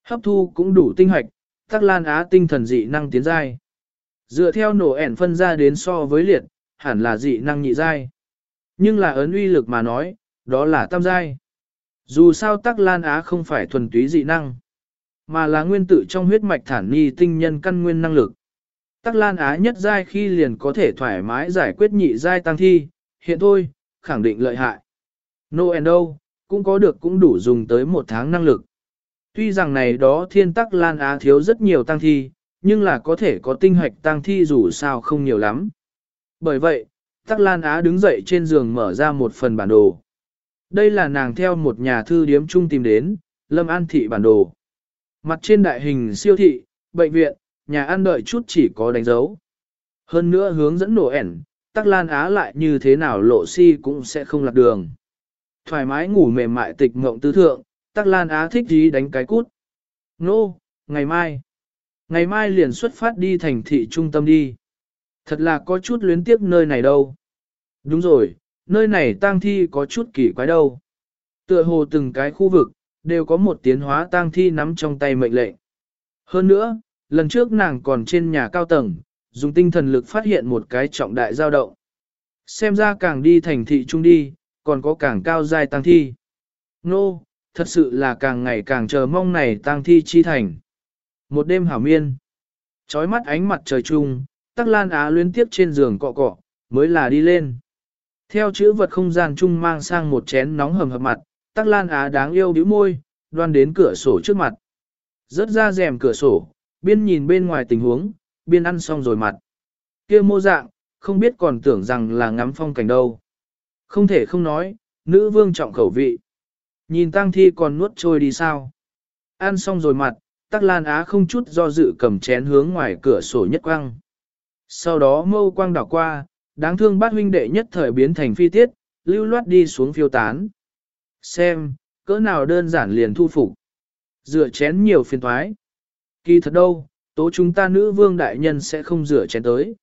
Hấp thu cũng đủ tinh hoạch, tắc lan á tinh thần dị năng tiến giai. Dựa theo nổ ẻn phân ra đến so với liệt, hẳn là dị năng nhị giai. Nhưng là ấn uy lực mà nói, đó là tam giai. Dù sao tắc lan á không phải thuần túy dị năng, mà là nguyên tử trong huyết mạch thản ni tinh nhân căn nguyên năng lực. Tắc lan á nhất giai khi liền có thể thoải mái giải quyết nhị giai tăng thi, hiện thôi, khẳng định lợi hại. Noel đâu, cũng có được cũng đủ dùng tới một tháng năng lực. Tuy rằng này đó thiên tắc lan á thiếu rất nhiều tăng thi, nhưng là có thể có tinh hoạch tăng thi dù sao không nhiều lắm. Bởi vậy, tắc lan á đứng dậy trên giường mở ra một phần bản đồ. Đây là nàng theo một nhà thư điếm chung tìm đến, Lâm An Thị bản đồ. Mặt trên đại hình siêu thị, bệnh viện, nhà ăn đợi chút chỉ có đánh dấu. Hơn nữa hướng dẫn nổ ẻn, tắc lan á lại như thế nào lộ si cũng sẽ không lạc đường. Thoải mái ngủ mềm mại tịch mộng tư thượng, tắc lan á thích gì đánh cái cút. Nô, ngày mai. Ngày mai liền xuất phát đi thành thị trung tâm đi. Thật là có chút luyến tiếc nơi này đâu. Đúng rồi, nơi này tang thi có chút kỳ quái đâu. Tựa hồ từng cái khu vực, đều có một tiến hóa tang thi nắm trong tay mệnh lệnh. Hơn nữa, lần trước nàng còn trên nhà cao tầng, dùng tinh thần lực phát hiện một cái trọng đại dao động. Xem ra càng đi thành thị trung đi, còn có càng cao dài tăng thi. Nô, no, thật sự là càng ngày càng chờ mong này tăng thi chi thành. Một đêm hảo miên, trói mắt ánh mặt trời trung, tắc lan á luyến tiếp trên giường cọ cọ, mới là đi lên. Theo chữ vật không gian chung mang sang một chén nóng hầm hập mặt, tắc lan á đáng yêu bĩu môi, đoan đến cửa sổ trước mặt. Rớt ra rèm cửa sổ, biên nhìn bên ngoài tình huống, biên ăn xong rồi mặt. kia mô dạng, không biết còn tưởng rằng là ngắm phong cảnh đâu. Không thể không nói, nữ vương trọng khẩu vị. Nhìn tang thi còn nuốt trôi đi sao. Ăn xong rồi mặt, tắc lan á không chút do dự cầm chén hướng ngoài cửa sổ nhất quang. Sau đó mâu quang đảo qua, đáng thương bát huynh đệ nhất thời biến thành phi tiết, lưu loát đi xuống phiêu tán. Xem, cỡ nào đơn giản liền thu phục. Rửa chén nhiều phiền thoái. Kỳ thật đâu, tố chúng ta nữ vương đại nhân sẽ không rửa chén tới.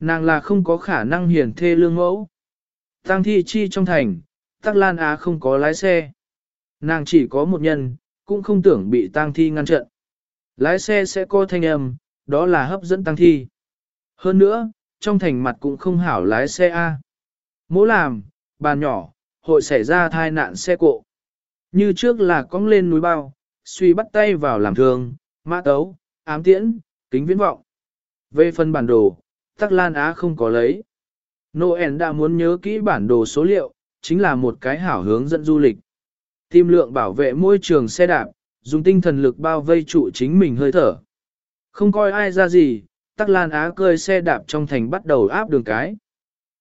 Nàng là không có khả năng hiền thê lương mẫu. Tăng thi chi trong thành, Tắc Lan Á không có lái xe. Nàng chỉ có một nhân, cũng không tưởng bị tang thi ngăn trận. Lái xe sẽ có thanh âm, đó là hấp dẫn tăng thi. Hơn nữa, trong thành mặt cũng không hảo lái xe A. Mỗ làm, bàn nhỏ, hội xảy ra thai nạn xe cộ. Như trước là cong lên núi bao, suy bắt tay vào làm thường, mã tấu, ám tiễn, kính viễn vọng. Về phần bản đồ, Tắc Lan Á không có lấy. Noel đã muốn nhớ kỹ bản đồ số liệu, chính là một cái hảo hướng dẫn du lịch. Tim lượng bảo vệ môi trường xe đạp, dùng tinh thần lực bao vây trụ chính mình hơi thở. Không coi ai ra gì, Tắc Lan Á cơi xe đạp trong thành bắt đầu áp đường cái.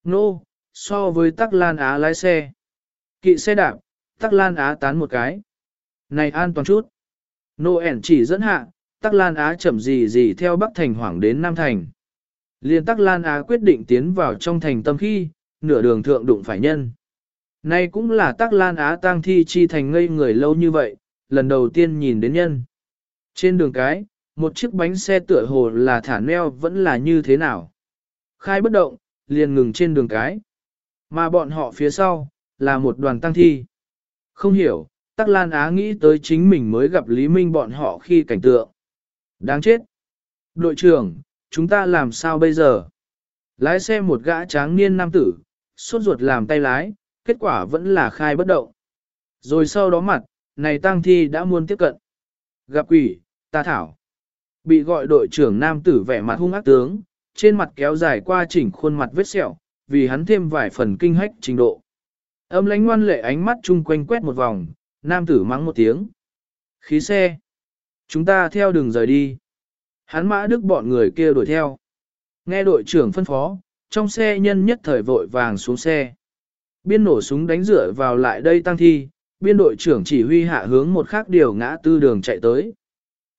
Nô, no, so với Tắc Lan Á lái xe. Kỵ xe đạp, Tắc Lan Á tán một cái. Này an toàn chút. Nô ẻn chỉ dẫn hạ, Tắc Lan Á chậm gì gì theo Bắc Thành Hoảng đến Nam Thành. Liên Tắc Lan Á quyết định tiến vào trong thành tâm khi, nửa đường thượng đụng phải nhân nay cũng là Tắc Lan Á tang thi chi thành ngây người lâu như vậy, lần đầu tiên nhìn đến nhân. Trên đường cái, một chiếc bánh xe tựa hồ là thả neo vẫn là như thế nào. Khai bất động, liền ngừng trên đường cái. Mà bọn họ phía sau, là một đoàn tăng thi. Không hiểu, Tắc Lan Á nghĩ tới chính mình mới gặp Lý Minh bọn họ khi cảnh tượng. Đáng chết. Đội trưởng, chúng ta làm sao bây giờ? Lái xe một gã tráng niên nam tử, suốt ruột làm tay lái, kết quả vẫn là khai bất động. Rồi sau đó mặt, này tang thi đã muốn tiếp cận. Gặp quỷ, ta thảo. Bị gọi đội trưởng nam tử vẻ mặt hung ác tướng, trên mặt kéo dài qua chỉnh khuôn mặt vết sẹo, vì hắn thêm vài phần kinh hách trình độ. Âm lánh ngoan lệ ánh mắt chung quanh quét một vòng, nam tử mắng một tiếng. Khí xe. Chúng ta theo đường rời đi. Hắn mã đức bọn người kia đuổi theo. Nghe đội trưởng phân phó, trong xe nhân nhất thời vội vàng xuống xe. Biên nổ súng đánh rửa vào lại đây tăng thi, biên đội trưởng chỉ huy hạ hướng một khác điều ngã tư đường chạy tới.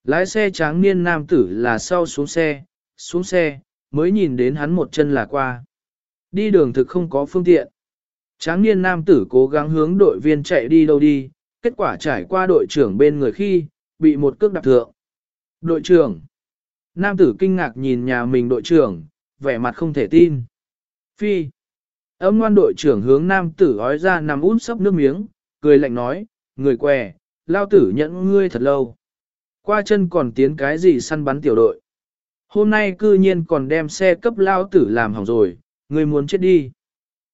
Lái xe tráng niên nam tử là sau xuống xe, xuống xe, mới nhìn đến hắn một chân là qua. Đi đường thực không có phương tiện. Tráng niên nam tử cố gắng hướng đội viên chạy đi đâu đi, kết quả trải qua đội trưởng bên người khi, bị một cước đạp thượng. Đội trưởng. Nam tử kinh ngạc nhìn nhà mình đội trưởng, vẻ mặt không thể tin. Phi. Âm ngoan đội trưởng hướng nam tử ói ra nằm út sấp nước miếng, cười lạnh nói, người què, lao tử nhẫn ngươi thật lâu. Qua chân còn tiến cái gì săn bắn tiểu đội. Hôm nay cư nhiên còn đem xe cấp lao tử làm hỏng rồi, ngươi muốn chết đi.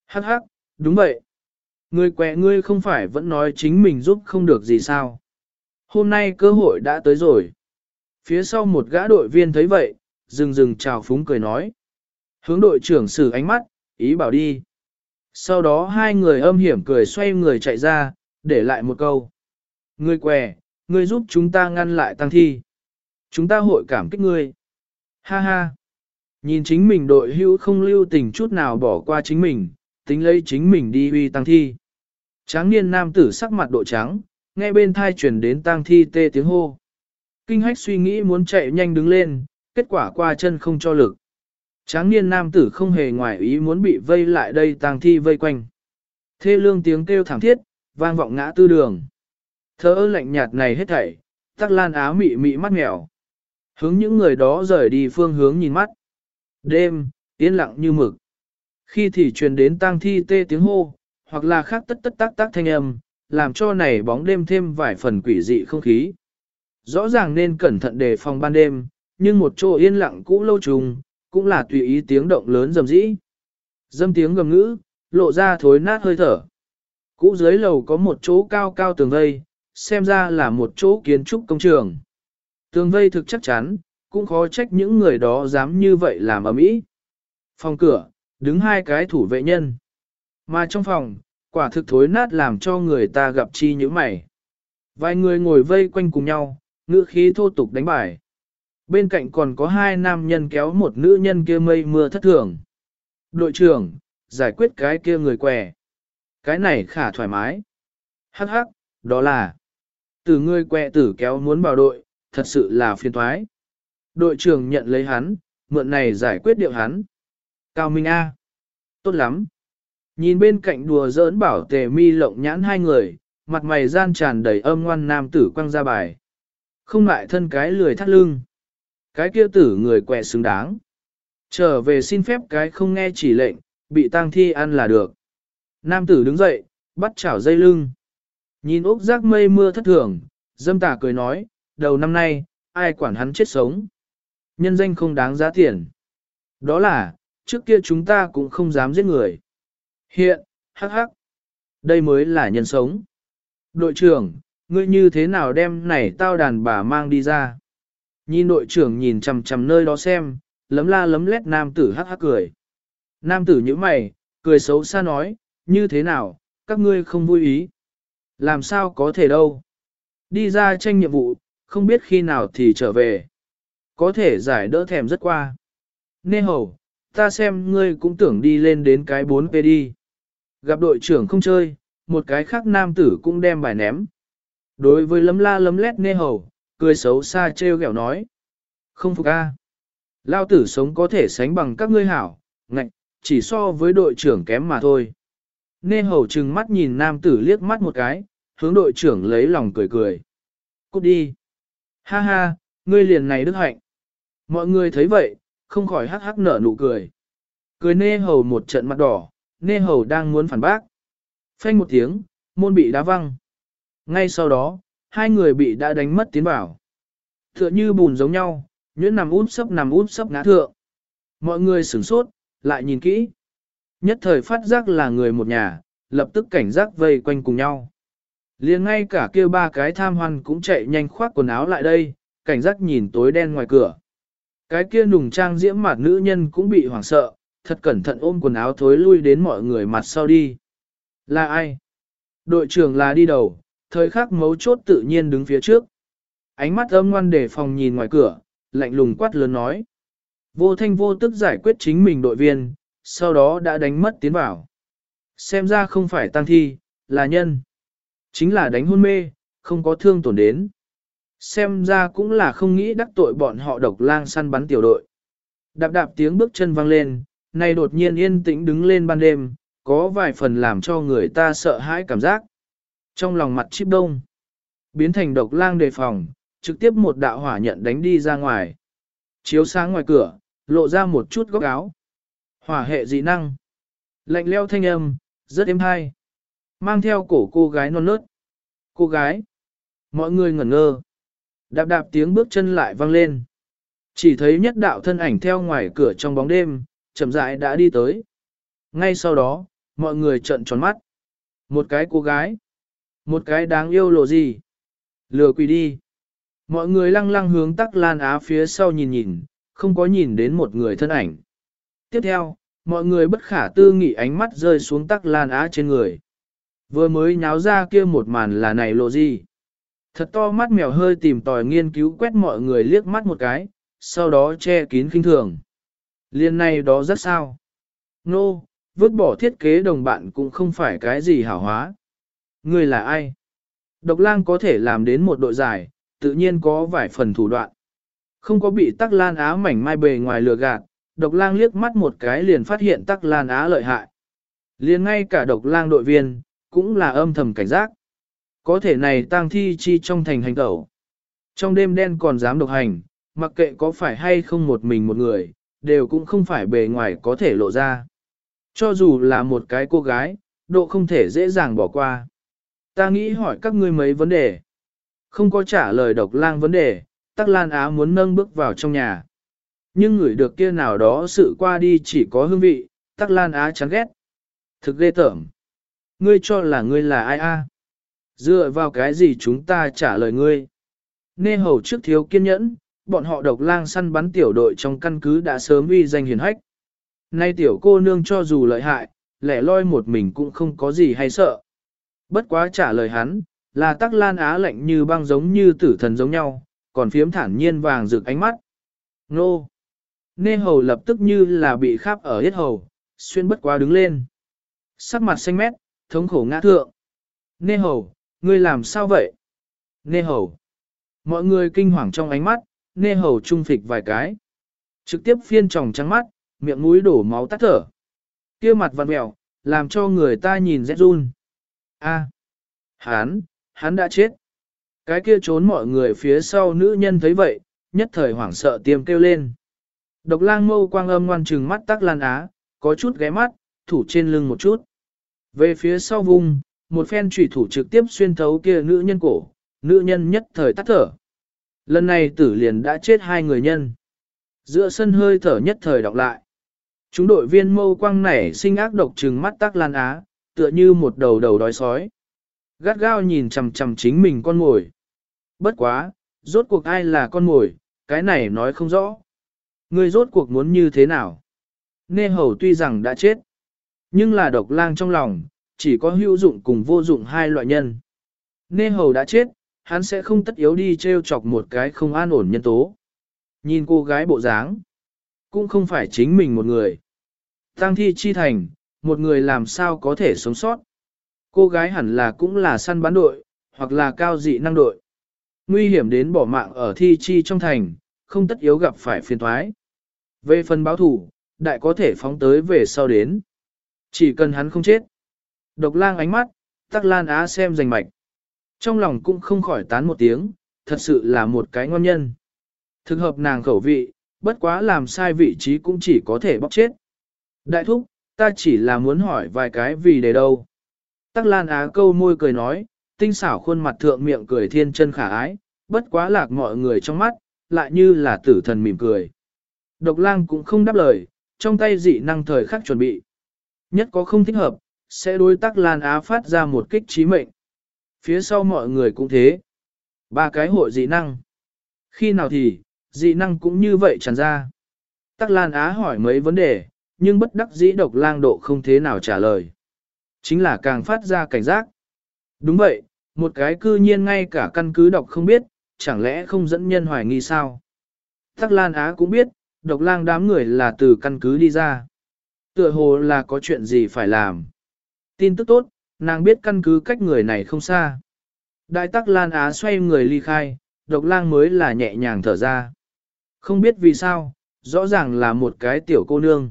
Hắc hắc, đúng vậy. Ngươi què ngươi không phải vẫn nói chính mình giúp không được gì sao. Hôm nay cơ hội đã tới rồi. Phía sau một gã đội viên thấy vậy, dừng dừng chào phúng cười nói. Hướng đội trưởng xử ánh mắt, ý bảo đi. Sau đó hai người âm hiểm cười xoay người chạy ra, để lại một câu. Ngươi què, ngươi giúp chúng ta ngăn lại tăng thi. Chúng ta hội cảm kích ngươi. Ha ha. Nhìn chính mình đội hưu không lưu tình chút nào bỏ qua chính mình, tính lấy chính mình đi uy tăng thi. Tráng niên nam tử sắc mặt độ trắng, nghe bên thai chuyển đến tăng thi tê tiếng hô. Kinh hách suy nghĩ muốn chạy nhanh đứng lên, kết quả qua chân không cho lực. Tráng niên nam tử không hề ngoài ý muốn bị vây lại đây tang thi vây quanh. Thê lương tiếng kêu thảm thiết, vang vọng ngã tư đường. Thơ lạnh nhạt này hết thảy, tắc lan áo mị mị mắt mèo. Hướng những người đó rời đi phương hướng nhìn mắt. Đêm, yên lặng như mực. Khi thì truyền đến tang thi tê tiếng hô, hoặc là khác tất tất tác tác thanh âm, làm cho này bóng đêm thêm vài phần quỷ dị không khí. Rõ ràng nên cẩn thận đề phòng ban đêm, nhưng một chỗ yên lặng cũ lâu trùng, cũng là tùy ý tiếng động lớn rầm rĩ. Dâm tiếng gầm ngữ, lộ ra thối nát hơi thở. Cũ dưới lầu có một chỗ cao cao tường vây, xem ra là một chỗ kiến trúc công trường. Tường vây thực chắc chắn, cũng khó trách những người đó dám như vậy làm ở mỹ. Phòng cửa, đứng hai cái thủ vệ nhân. Mà trong phòng, quả thực thối nát làm cho người ta gặp chi như mày. Vài người ngồi vây quanh cùng nhau, ngữ khí thô tục đánh bài. Bên cạnh còn có hai nam nhân kéo một nữ nhân kia mây mưa thất thường. Đội trưởng, giải quyết cái kia người què. Cái này khả thoải mái. Hắc hắc, đó là. Từ người què tử kéo muốn vào đội, thật sự là phiền thoái. Đội trưởng nhận lấy hắn, mượn này giải quyết điệu hắn. Cao Minh A. Tốt lắm. Nhìn bên cạnh đùa giỡn bảo tề mi lộng nhãn hai người, mặt mày gian tràn đầy âm ngoan nam tử quăng ra bài. Không lại thân cái lười thắt lưng. Cái kia tử người quẹ xứng đáng. Trở về xin phép cái không nghe chỉ lệnh, bị tang thi ăn là được. Nam tử đứng dậy, bắt chảo dây lưng. Nhìn ốc giác mây mưa thất thường, dâm tà cười nói, đầu năm nay, ai quản hắn chết sống. Nhân danh không đáng giá tiền. Đó là, trước kia chúng ta cũng không dám giết người. Hiện, hắc hắc. Đây mới là nhân sống. Đội trưởng, ngươi như thế nào đem này tao đàn bà mang đi ra? Nhìn đội trưởng nhìn chằm chằm nơi đó xem, lấm la lấm lét nam tử hắc hắc cười. Nam tử như mày, cười xấu xa nói, như thế nào, các ngươi không vui ý. Làm sao có thể đâu. Đi ra tranh nhiệm vụ, không biết khi nào thì trở về. Có thể giải đỡ thèm rất qua. Nê hầu, ta xem ngươi cũng tưởng đi lên đến cái 4P đi. Gặp đội trưởng không chơi, một cái khác nam tử cũng đem bài ném. Đối với lấm la lấm lét nê hầu, cười xấu xa trêu ghẹo nói. Không phục a. Lao tử sống có thể sánh bằng các ngươi hảo, ngạch, chỉ so với đội trưởng kém mà thôi. Nê hầu trừng mắt nhìn nam tử liếc mắt một cái, hướng đội trưởng lấy lòng cười cười. Cút đi. Ha ha, ngươi liền này đức hạnh. Mọi người thấy vậy, không khỏi hắc hắc nở nụ cười. Cười nê hầu một trận mặt đỏ, nê hầu đang muốn phản bác. Phanh một tiếng, môn bị đá văng. Ngay sau đó, hai người bị đã đánh mất tiến bảo. Tựa như bùn giống nhau, nhuyễn nằm út sấp nằm út sấp ngã thượng. Mọi người sửng sốt, lại nhìn kỹ. Nhất thời phát giác là người một nhà, lập tức cảnh giác vây quanh cùng nhau. liền ngay cả kia ba cái tham hoan cũng chạy nhanh khoác quần áo lại đây, cảnh giác nhìn tối đen ngoài cửa. Cái kia nùng trang diễm mặt nữ nhân cũng bị hoảng sợ, thật cẩn thận ôm quần áo thối lui đến mọi người mặt sau đi. Là ai? Đội trưởng là đi đầu, thời khắc mấu chốt tự nhiên đứng phía trước. Ánh mắt âm ngoan để phòng nhìn ngoài cửa, lạnh lùng quát lớn nói. Vô thanh vô tức giải quyết chính mình đội viên, sau đó đã đánh mất tiến vào. Xem ra không phải tăng thi, là nhân. Chính là đánh hôn mê, không có thương tổn đến. Xem ra cũng là không nghĩ đắc tội bọn họ độc lang săn bắn tiểu đội. Đạp đạp tiếng bước chân vang lên, này đột nhiên yên tĩnh đứng lên ban đêm, có vài phần làm cho người ta sợ hãi cảm giác. Trong lòng mặt chip đông, biến thành độc lang đề phòng, trực tiếp một đạo hỏa nhận đánh đi ra ngoài. Chiếu sáng ngoài cửa, lộ ra một chút góc áo. Hỏa hệ dị năng. Lạnh leo thanh âm, rất êm hay. Mang theo cổ cô gái non nớt. Cô gái. Mọi người ngẩn ngơ. Đạp đạp tiếng bước chân lại vang lên. Chỉ thấy nhất đạo thân ảnh theo ngoài cửa trong bóng đêm, chậm rãi đã đi tới. Ngay sau đó, mọi người trợn tròn mắt. Một cái cô gái. Một cái đáng yêu lộ gì. Lừa quỷ đi. Mọi người lăng lăng hướng tắc lan á phía sau nhìn nhìn, không có nhìn đến một người thân ảnh. Tiếp theo, mọi người bất khả tư nghị ánh mắt rơi xuống tắc lan á trên người. Vừa mới nháo ra kia một màn là này lộ gì. Thật to mắt mèo hơi tìm tòi nghiên cứu quét mọi người liếc mắt một cái, sau đó che kín kinh thường. Liên này đó rất sao. Nô, no, vứt bỏ thiết kế đồng bạn cũng không phải cái gì hảo hóa. Người là ai? Độc lang có thể làm đến một đội giải, tự nhiên có vài phần thủ đoạn. Không có bị tắc lan á mảnh mai bề ngoài lừa gạt, độc lang liếc mắt một cái liền phát hiện tắc lan á lợi hại. Liền ngay cả độc lang đội viên, cũng là âm thầm cảnh giác. Có thể này tang thi chi trong thành hành tẩu. Trong đêm đen còn dám độc hành, mặc kệ có phải hay không một mình một người, đều cũng không phải bề ngoài có thể lộ ra. Cho dù là một cái cô gái, độ không thể dễ dàng bỏ qua. Ta nghĩ hỏi các ngươi mấy vấn đề. Không có trả lời độc lang vấn đề, Tắc Lan Á muốn nâng bước vào trong nhà. Nhưng người được kia nào đó sự qua đi chỉ có hương vị, Tắc Lan Á chán ghét. Thực ghê tởm. Ngươi cho là ngươi là ai a? Dựa vào cái gì chúng ta trả lời ngươi? Nê hầu trước thiếu kiên nhẫn, bọn họ độc lang săn bắn tiểu đội trong căn cứ đã sớm uy danh hiền hách. Nay tiểu cô nương cho dù lợi hại, lẻ loi một mình cũng không có gì hay sợ. Bất quá trả lời hắn, là tắc lan á lạnh như băng giống như tử thần giống nhau, còn phiếm thản nhiên vàng rực ánh mắt. Nô! Nê hầu lập tức như là bị khắp ở hết hầu, xuyên bất quá đứng lên. Sắc mặt xanh mét, thống khổ ngã thượng. Nê hầu, ngươi làm sao vậy? Nê hầu! Mọi người kinh hoàng trong ánh mắt, nê hầu trung phịch vài cái. Trực tiếp phiên tròng trắng mắt, miệng mũi đổ máu tắt thở. kia mặt vặn mèo, làm cho người ta nhìn rét run. A, hắn, hắn đã chết. Cái kia trốn mọi người phía sau nữ nhân thấy vậy, nhất thời hoảng sợ tiêm kêu lên. Độc lang mâu quang âm ngoan trừng mắt tắc lan á, có chút ghé mắt, thủ trên lưng một chút. Về phía sau vùng, một phen trùy thủ trực tiếp xuyên thấu kia nữ nhân cổ, nữ nhân nhất thời tắt thở. Lần này tử liền đã chết hai người nhân. Giữa sân hơi thở nhất thời đọc lại. Chúng đội viên mâu quang nảy sinh ác độc trừng mắt tắc lan á, tựa như một đầu đầu đói sói. Gắt gao nhìn chằm chằm chính mình con mồi. Bất quá, rốt cuộc ai là con mồi, cái này nói không rõ. Người rốt cuộc muốn như thế nào? Nê hầu tuy rằng đã chết, nhưng là độc lang trong lòng, chỉ có hữu dụng cùng vô dụng hai loại nhân. Nê hầu đã chết, hắn sẽ không tất yếu đi treo chọc một cái không an ổn nhân tố. Nhìn cô gái bộ dáng, cũng không phải chính mình một người. Tăng thi chi thành, một người làm sao có thể sống sót. Cô gái hẳn là cũng là săn bán đội, hoặc là cao dị năng đội. Nguy hiểm đến bỏ mạng ở thi chi trong thành, không tất yếu gặp phải phiền thoái. Về phần báo thủ, đại có thể phóng tới về sau đến. Chỉ cần hắn không chết. Độc lang ánh mắt, tắc lan á xem rành mạch. Trong lòng cũng không khỏi tán một tiếng, thật sự là một cái ngon nhân. Thực hợp nàng khẩu vị, bất quá làm sai vị trí cũng chỉ có thể bóc chết. Đại thúc, ta chỉ là muốn hỏi vài cái vì để đâu. Tắc Lan Á câu môi cười nói, tinh xảo khuôn mặt thượng miệng cười thiên chân khả ái, bất quá lạc mọi người trong mắt, lại như là tử thần mỉm cười. Độc lang cũng không đáp lời, trong tay dị năng thời khắc chuẩn bị. Nhất có không thích hợp, sẽ đối Tắc Lan Á phát ra một kích trí mệnh. Phía sau mọi người cũng thế. Ba cái hội dị năng. Khi nào thì, dị năng cũng như vậy tràn ra. Tắc Lan Á hỏi mấy vấn đề, nhưng bất đắc dĩ độc lang độ không thế nào trả lời. Chính là càng phát ra cảnh giác. Đúng vậy, một cái cư nhiên ngay cả căn cứ độc không biết, chẳng lẽ không dẫn nhân hoài nghi sao? Tắc Lan Á cũng biết, độc lang đám người là từ căn cứ đi ra. Tựa hồ là có chuyện gì phải làm. Tin tức tốt, nàng biết căn cứ cách người này không xa. Đại tắc Lan Á xoay người ly khai, độc lang mới là nhẹ nhàng thở ra. Không biết vì sao, rõ ràng là một cái tiểu cô nương.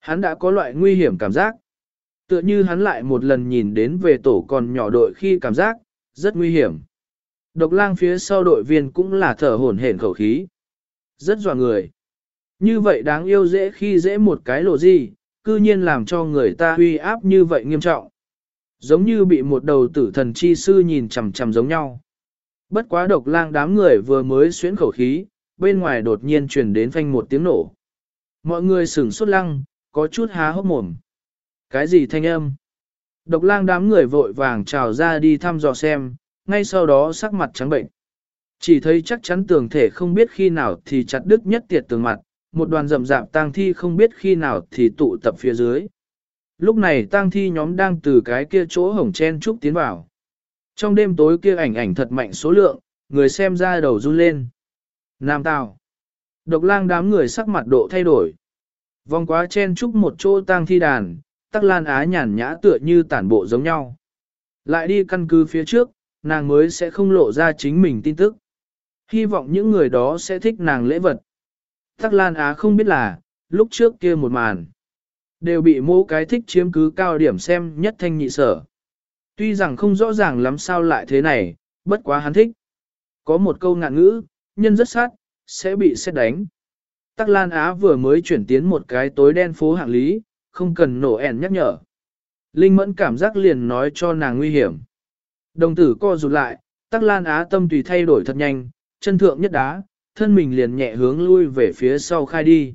Hắn đã có loại nguy hiểm cảm giác. Tựa như hắn lại một lần nhìn đến về tổ còn nhỏ đội khi cảm giác, rất nguy hiểm. Độc lang phía sau đội viên cũng là thở hổn hển khẩu khí. Rất dọa người. Như vậy đáng yêu dễ khi dễ một cái lộ gì, cư nhiên làm cho người ta uy áp như vậy nghiêm trọng. Giống như bị một đầu tử thần chi sư nhìn chằm chằm giống nhau. Bất quá độc lang đám người vừa mới xuyến khẩu khí, bên ngoài đột nhiên truyền đến phanh một tiếng nổ. Mọi người sửng sốt lăng, có chút há hốc mồm. Cái gì thanh âm? Độc lang đám người vội vàng trào ra đi thăm dò xem, ngay sau đó sắc mặt trắng bệnh. Chỉ thấy chắc chắn tường thể không biết khi nào thì chặt đứt nhất tiệt tường mặt, một đoàn rậm rạp tang thi không biết khi nào thì tụ tập phía dưới. Lúc này tang thi nhóm đang từ cái kia chỗ hổng chen trúc tiến vào. Trong đêm tối kia ảnh ảnh thật mạnh số lượng, người xem ra đầu run lên. Nam Tào. Độc lang đám người sắc mặt độ thay đổi. Vòng quá chen trúc một chỗ tang thi đàn, tắc lan á nhàn nhã tựa như tản bộ giống nhau. Lại đi căn cứ phía trước, nàng mới sẽ không lộ ra chính mình tin tức. Hy vọng những người đó sẽ thích nàng lễ vật. Tắc lan á không biết là, lúc trước kia một màn, đều bị mô cái thích chiếm cứ cao điểm xem nhất thanh nhị sở. Tuy rằng không rõ ràng lắm sao lại thế này, bất quá hắn thích. Có một câu ngạn ngữ, nhân rất sát, sẽ bị xét đánh. Tắc Lan Á vừa mới chuyển tiến một cái tối đen phố hạng lý, không cần nổ ẻn nhắc nhở. Linh mẫn cảm giác liền nói cho nàng nguy hiểm. Đồng tử co rụt lại, Tắc Lan Á tâm tùy thay đổi thật nhanh, chân thượng nhất đá, thân mình liền nhẹ hướng lui về phía sau khai đi.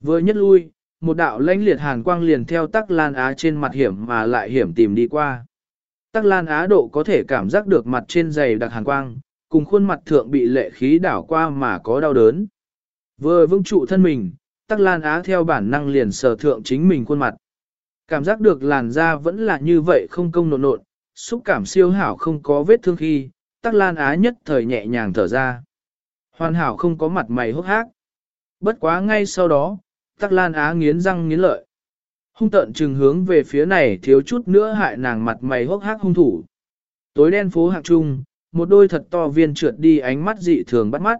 Vừa nhất lui, một đạo lãnh liệt hàn quang liền theo Tắc Lan Á trên mặt hiểm mà lại hiểm tìm đi qua. Tắc Lan Á độ có thể cảm giác được mặt trên dày đặc hàn quang, cùng khuôn mặt thượng bị lệ khí đảo qua mà có đau đớn. Vừa vững trụ thân mình, Tắc Lan Á theo bản năng liền sờ thượng chính mình khuôn mặt. Cảm giác được làn da vẫn là như vậy không công nộn nộn, xúc cảm siêu hảo không có vết thương khi, Tắc Lan Á nhất thời nhẹ nhàng thở ra. Hoàn hảo không có mặt mày hốc hác. Bất quá ngay sau đó, Tắc Lan Á nghiến răng nghiến lợi. Hung tận trừng hướng về phía này thiếu chút nữa hại nàng mặt mày hốc hác hung thủ. Tối đen phố hạng trung, một đôi thật to viên trượt đi ánh mắt dị thường bắt mắt.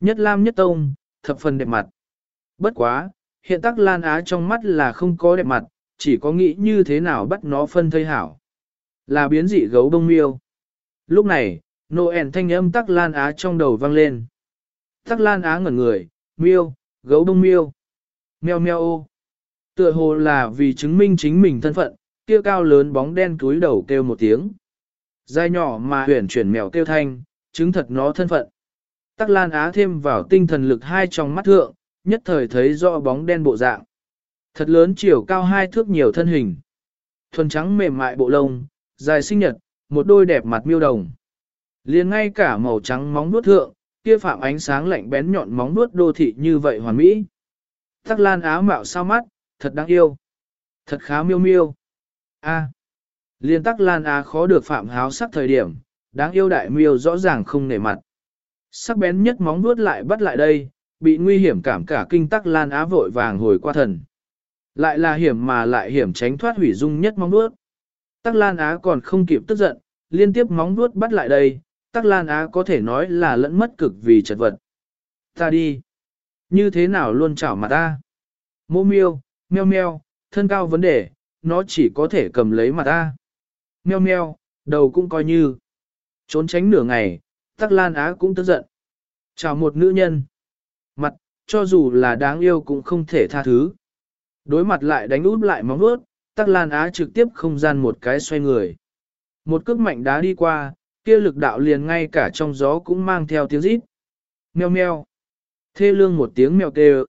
Nhất lam nhất tông, thập phần đẹp mặt. Bất quá, hiện tắc Lan Á trong mắt là không có đẹp mặt, chỉ có nghĩ như thế nào bắt nó phân thây hảo. Là biến dị gấu đông miêu. Lúc này, Noel thanh âm tắc lan á trong đầu vang lên. Tắc lan á ngẩn người, miêu, gấu đông miêu. Mèo meo ô. Tựa hồ là vì chứng minh chính mình thân phận, kia cao lớn bóng đen túi đầu kêu một tiếng. Dài nhỏ mà huyển chuyển mèo kêu thanh, chứng thật nó thân phận. Tắc Lan Á thêm vào tinh thần lực hai trong mắt thượng, nhất thời thấy rõ bóng đen bộ dạng. Thật lớn chiều cao hai thước nhiều thân hình. Thuần trắng mềm mại bộ lông, dài sinh nhật, một đôi đẹp mặt miêu đồng. liền ngay cả màu trắng móng nuốt thượng, kia phạm ánh sáng lạnh bén nhọn móng nuốt đô thị như vậy hoàn mỹ. Tắc Lan Á mạo sao mắt, thật đáng yêu. Thật khá miêu miêu. A. Liên tắc Lan Á khó được phạm háo sắc thời điểm, đáng yêu đại miêu rõ ràng không nể mặt. Sắc bén nhất móng vuốt lại bắt lại đây, bị nguy hiểm cảm cả kinh tắc Lan Á vội vàng hồi qua thần. Lại là hiểm mà lại hiểm tránh thoát hủy dung nhất móng vuốt. Tắc Lan Á còn không kịp tức giận, liên tiếp móng vuốt bắt lại đây, Tắc Lan Á có thể nói là lẫn mất cực vì chật vật. Ta đi. Như thế nào luôn chảo mặt ta? Mô miêu, meo meo, thân cao vấn đề, nó chỉ có thể cầm lấy mặt ta. Meo meo, đầu cũng coi như. Trốn tránh nửa ngày, Tắc Lan Á cũng tức giận. Chào một nữ nhân. Mặt, cho dù là đáng yêu cũng không thể tha thứ. Đối mặt lại đánh út lại móng vuốt, Tắc Lan Á trực tiếp không gian một cái xoay người. Một cước mạnh đá đi qua, kia lực đạo liền ngay cả trong gió cũng mang theo tiếng rít. Meo meo. Thê lương một tiếng mèo kêu.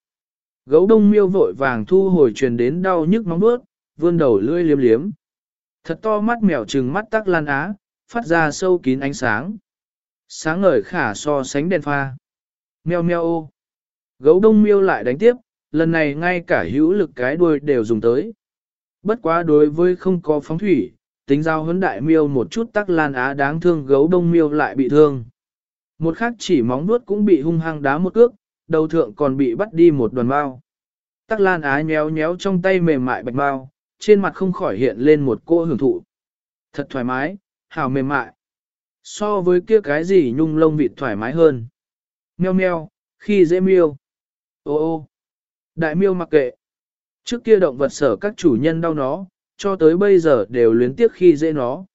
Gấu đông miêu vội vàng thu hồi truyền đến đau nhức móng vuốt, vươn đầu lưỡi liếm liếm. Thật to mắt mèo trừng mắt tắc lan á, phát ra sâu kín ánh sáng. Sáng ngời khả so sánh đèn pha. Meo meo ô. Gấu đông miêu lại đánh tiếp, lần này ngay cả hữu lực cái đuôi đều dùng tới. Bất quá đối với không có phóng thủy, tính giao huấn đại miêu một chút tắc lan á đáng thương gấu đông miêu lại bị thương. Một khác chỉ móng vuốt cũng bị hung hăng đá một cước, đầu thượng còn bị bắt đi một đoàn bao. Tắc lan á nhéo nhéo trong tay mềm mại bạch bao, trên mặt không khỏi hiện lên một cô hưởng thụ. Thật thoải mái, hào mềm mại. So với kia cái gì nhung lông vịt thoải mái hơn. Meo meo, khi dễ miêu. Ô ô, đại miêu mặc kệ. Trước kia động vật sở các chủ nhân đau nó, cho tới bây giờ đều luyến tiếc khi dễ nó.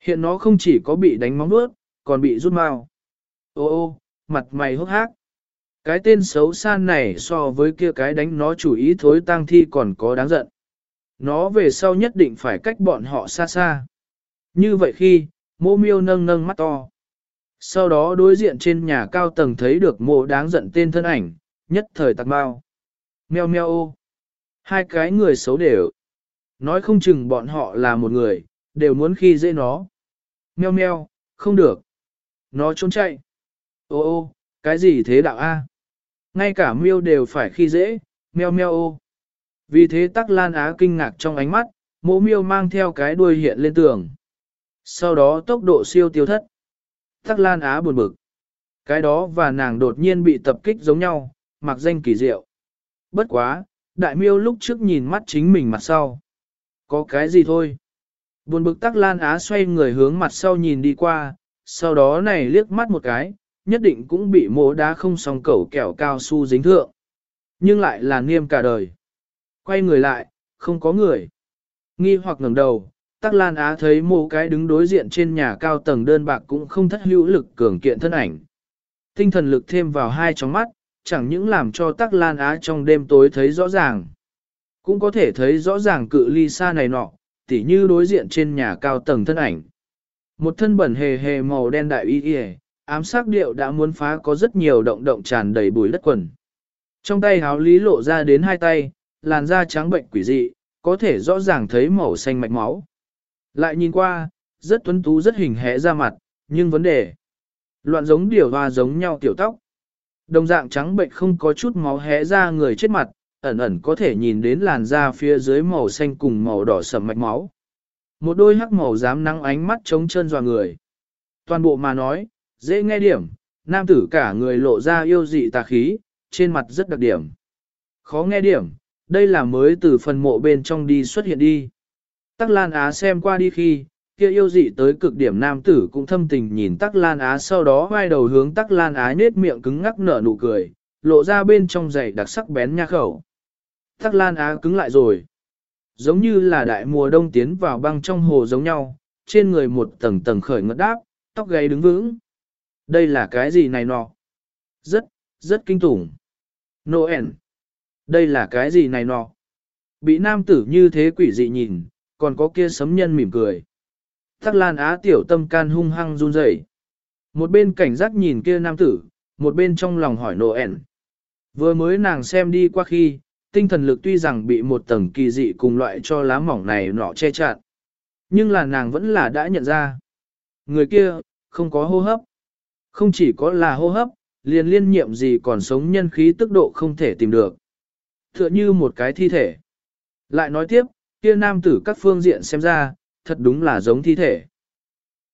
Hiện nó không chỉ có bị đánh móng nuốt, còn bị rút mau. Ô ô, mặt mày hốc hác. Cái tên xấu xa này so với kia cái đánh nó chủ ý thối tang thi còn có đáng giận. Nó về sau nhất định phải cách bọn họ xa xa. Như vậy khi, mô miêu nâng nâng mắt to. Sau đó đối diện trên nhà cao tầng thấy được mộ đáng giận tên thân ảnh, nhất thời tạc bao. Mèo meo ô. Hai cái người xấu đều. Nói không chừng bọn họ là một người, đều muốn khi dễ nó. Meo meo, không được. Nó trốn chạy. Ô ô, cái gì thế đạo A? Ngay cả miêu đều phải khi dễ, meo meo ô. Vì thế tắc lan á kinh ngạc trong ánh mắt, mộ miêu mang theo cái đuôi hiện lên tường. Sau đó tốc độ siêu tiêu thất. Tắc lan á buồn bực. Cái đó và nàng đột nhiên bị tập kích giống nhau, mặc danh kỳ diệu. Bất quá, đại miêu lúc trước nhìn mắt chính mình mặt sau. Có cái gì thôi. Buồn bực tắc lan á xoay người hướng mặt sau nhìn đi qua, sau đó này liếc mắt một cái, nhất định cũng bị mố đá không song cẩu kẹo cao su dính thượng. Nhưng lại là nghiêm cả đời. Quay người lại, không có người. Nghi hoặc ngẩng đầu, Tắc Lan Á thấy mô cái đứng đối diện trên nhà cao tầng đơn bạc cũng không thất hữu lực cường kiện thân ảnh. Tinh thần lực thêm vào hai tróng mắt, chẳng những làm cho Tắc Lan Á trong đêm tối thấy rõ ràng. Cũng có thể thấy rõ ràng cự ly xa này nọ, tỉ như đối diện trên nhà cao tầng thân ảnh. Một thân bẩn hề hề màu đen đại y y, ám sát điệu đã muốn phá có rất nhiều động động tràn đầy bùi đất quần. Trong tay háo lý lộ ra đến hai tay, làn da trắng bệnh quỷ dị, có thể rõ ràng thấy màu xanh mạch máu. Lại nhìn qua, rất tuấn tú rất hình hẽ ra mặt, nhưng vấn đề, loạn giống điều hoa giống nhau tiểu tóc. Đồng dạng trắng bệnh không có chút máu hé ra người chết mặt, ẩn ẩn có thể nhìn đến làn da phía dưới màu xanh cùng màu đỏ sầm mạch máu. Một đôi hắc màu dám nắng ánh mắt trống chân dò người. Toàn bộ mà nói, dễ nghe điểm, nam tử cả người lộ ra yêu dị tà khí, trên mặt rất đặc điểm. Khó nghe điểm, đây là mới từ phần mộ bên trong đi xuất hiện đi. Tắc Lan Á xem qua đi khi, kia yêu dị tới cực điểm nam tử cũng thâm tình nhìn Tắc Lan Á sau đó vai đầu hướng Tắc Lan Á nết miệng cứng ngắc nở nụ cười, lộ ra bên trong giày đặc sắc bén nha khẩu. Tắc Lan Á cứng lại rồi. Giống như là đại mùa đông tiến vào băng trong hồ giống nhau, trên người một tầng tầng khởi ngất đáp, tóc gáy đứng vững. Đây là cái gì này nọ? Rất, rất kinh tủng. Noel. Đây là cái gì này nọ? Bị nam tử như thế quỷ dị nhìn, còn có kia sấm nhân mỉm cười. Tắc Lan Á tiểu tâm can hung hăng run rẩy. Một bên cảnh giác nhìn kia nam tử, một bên trong lòng hỏi Noel. Vừa mới nàng xem đi qua khi, tinh thần lực tuy rằng bị một tầng kỳ dị cùng loại cho lá mỏng này nọ che chặn. Nhưng là nàng vẫn là đã nhận ra. Người kia, không có hô hấp. Không chỉ có là hô hấp, liền liên nhiệm gì còn sống nhân khí tức độ không thể tìm được. Tựa như một cái thi thể. Lại nói tiếp, kia nam tử các phương diện xem ra, thật đúng là giống thi thể.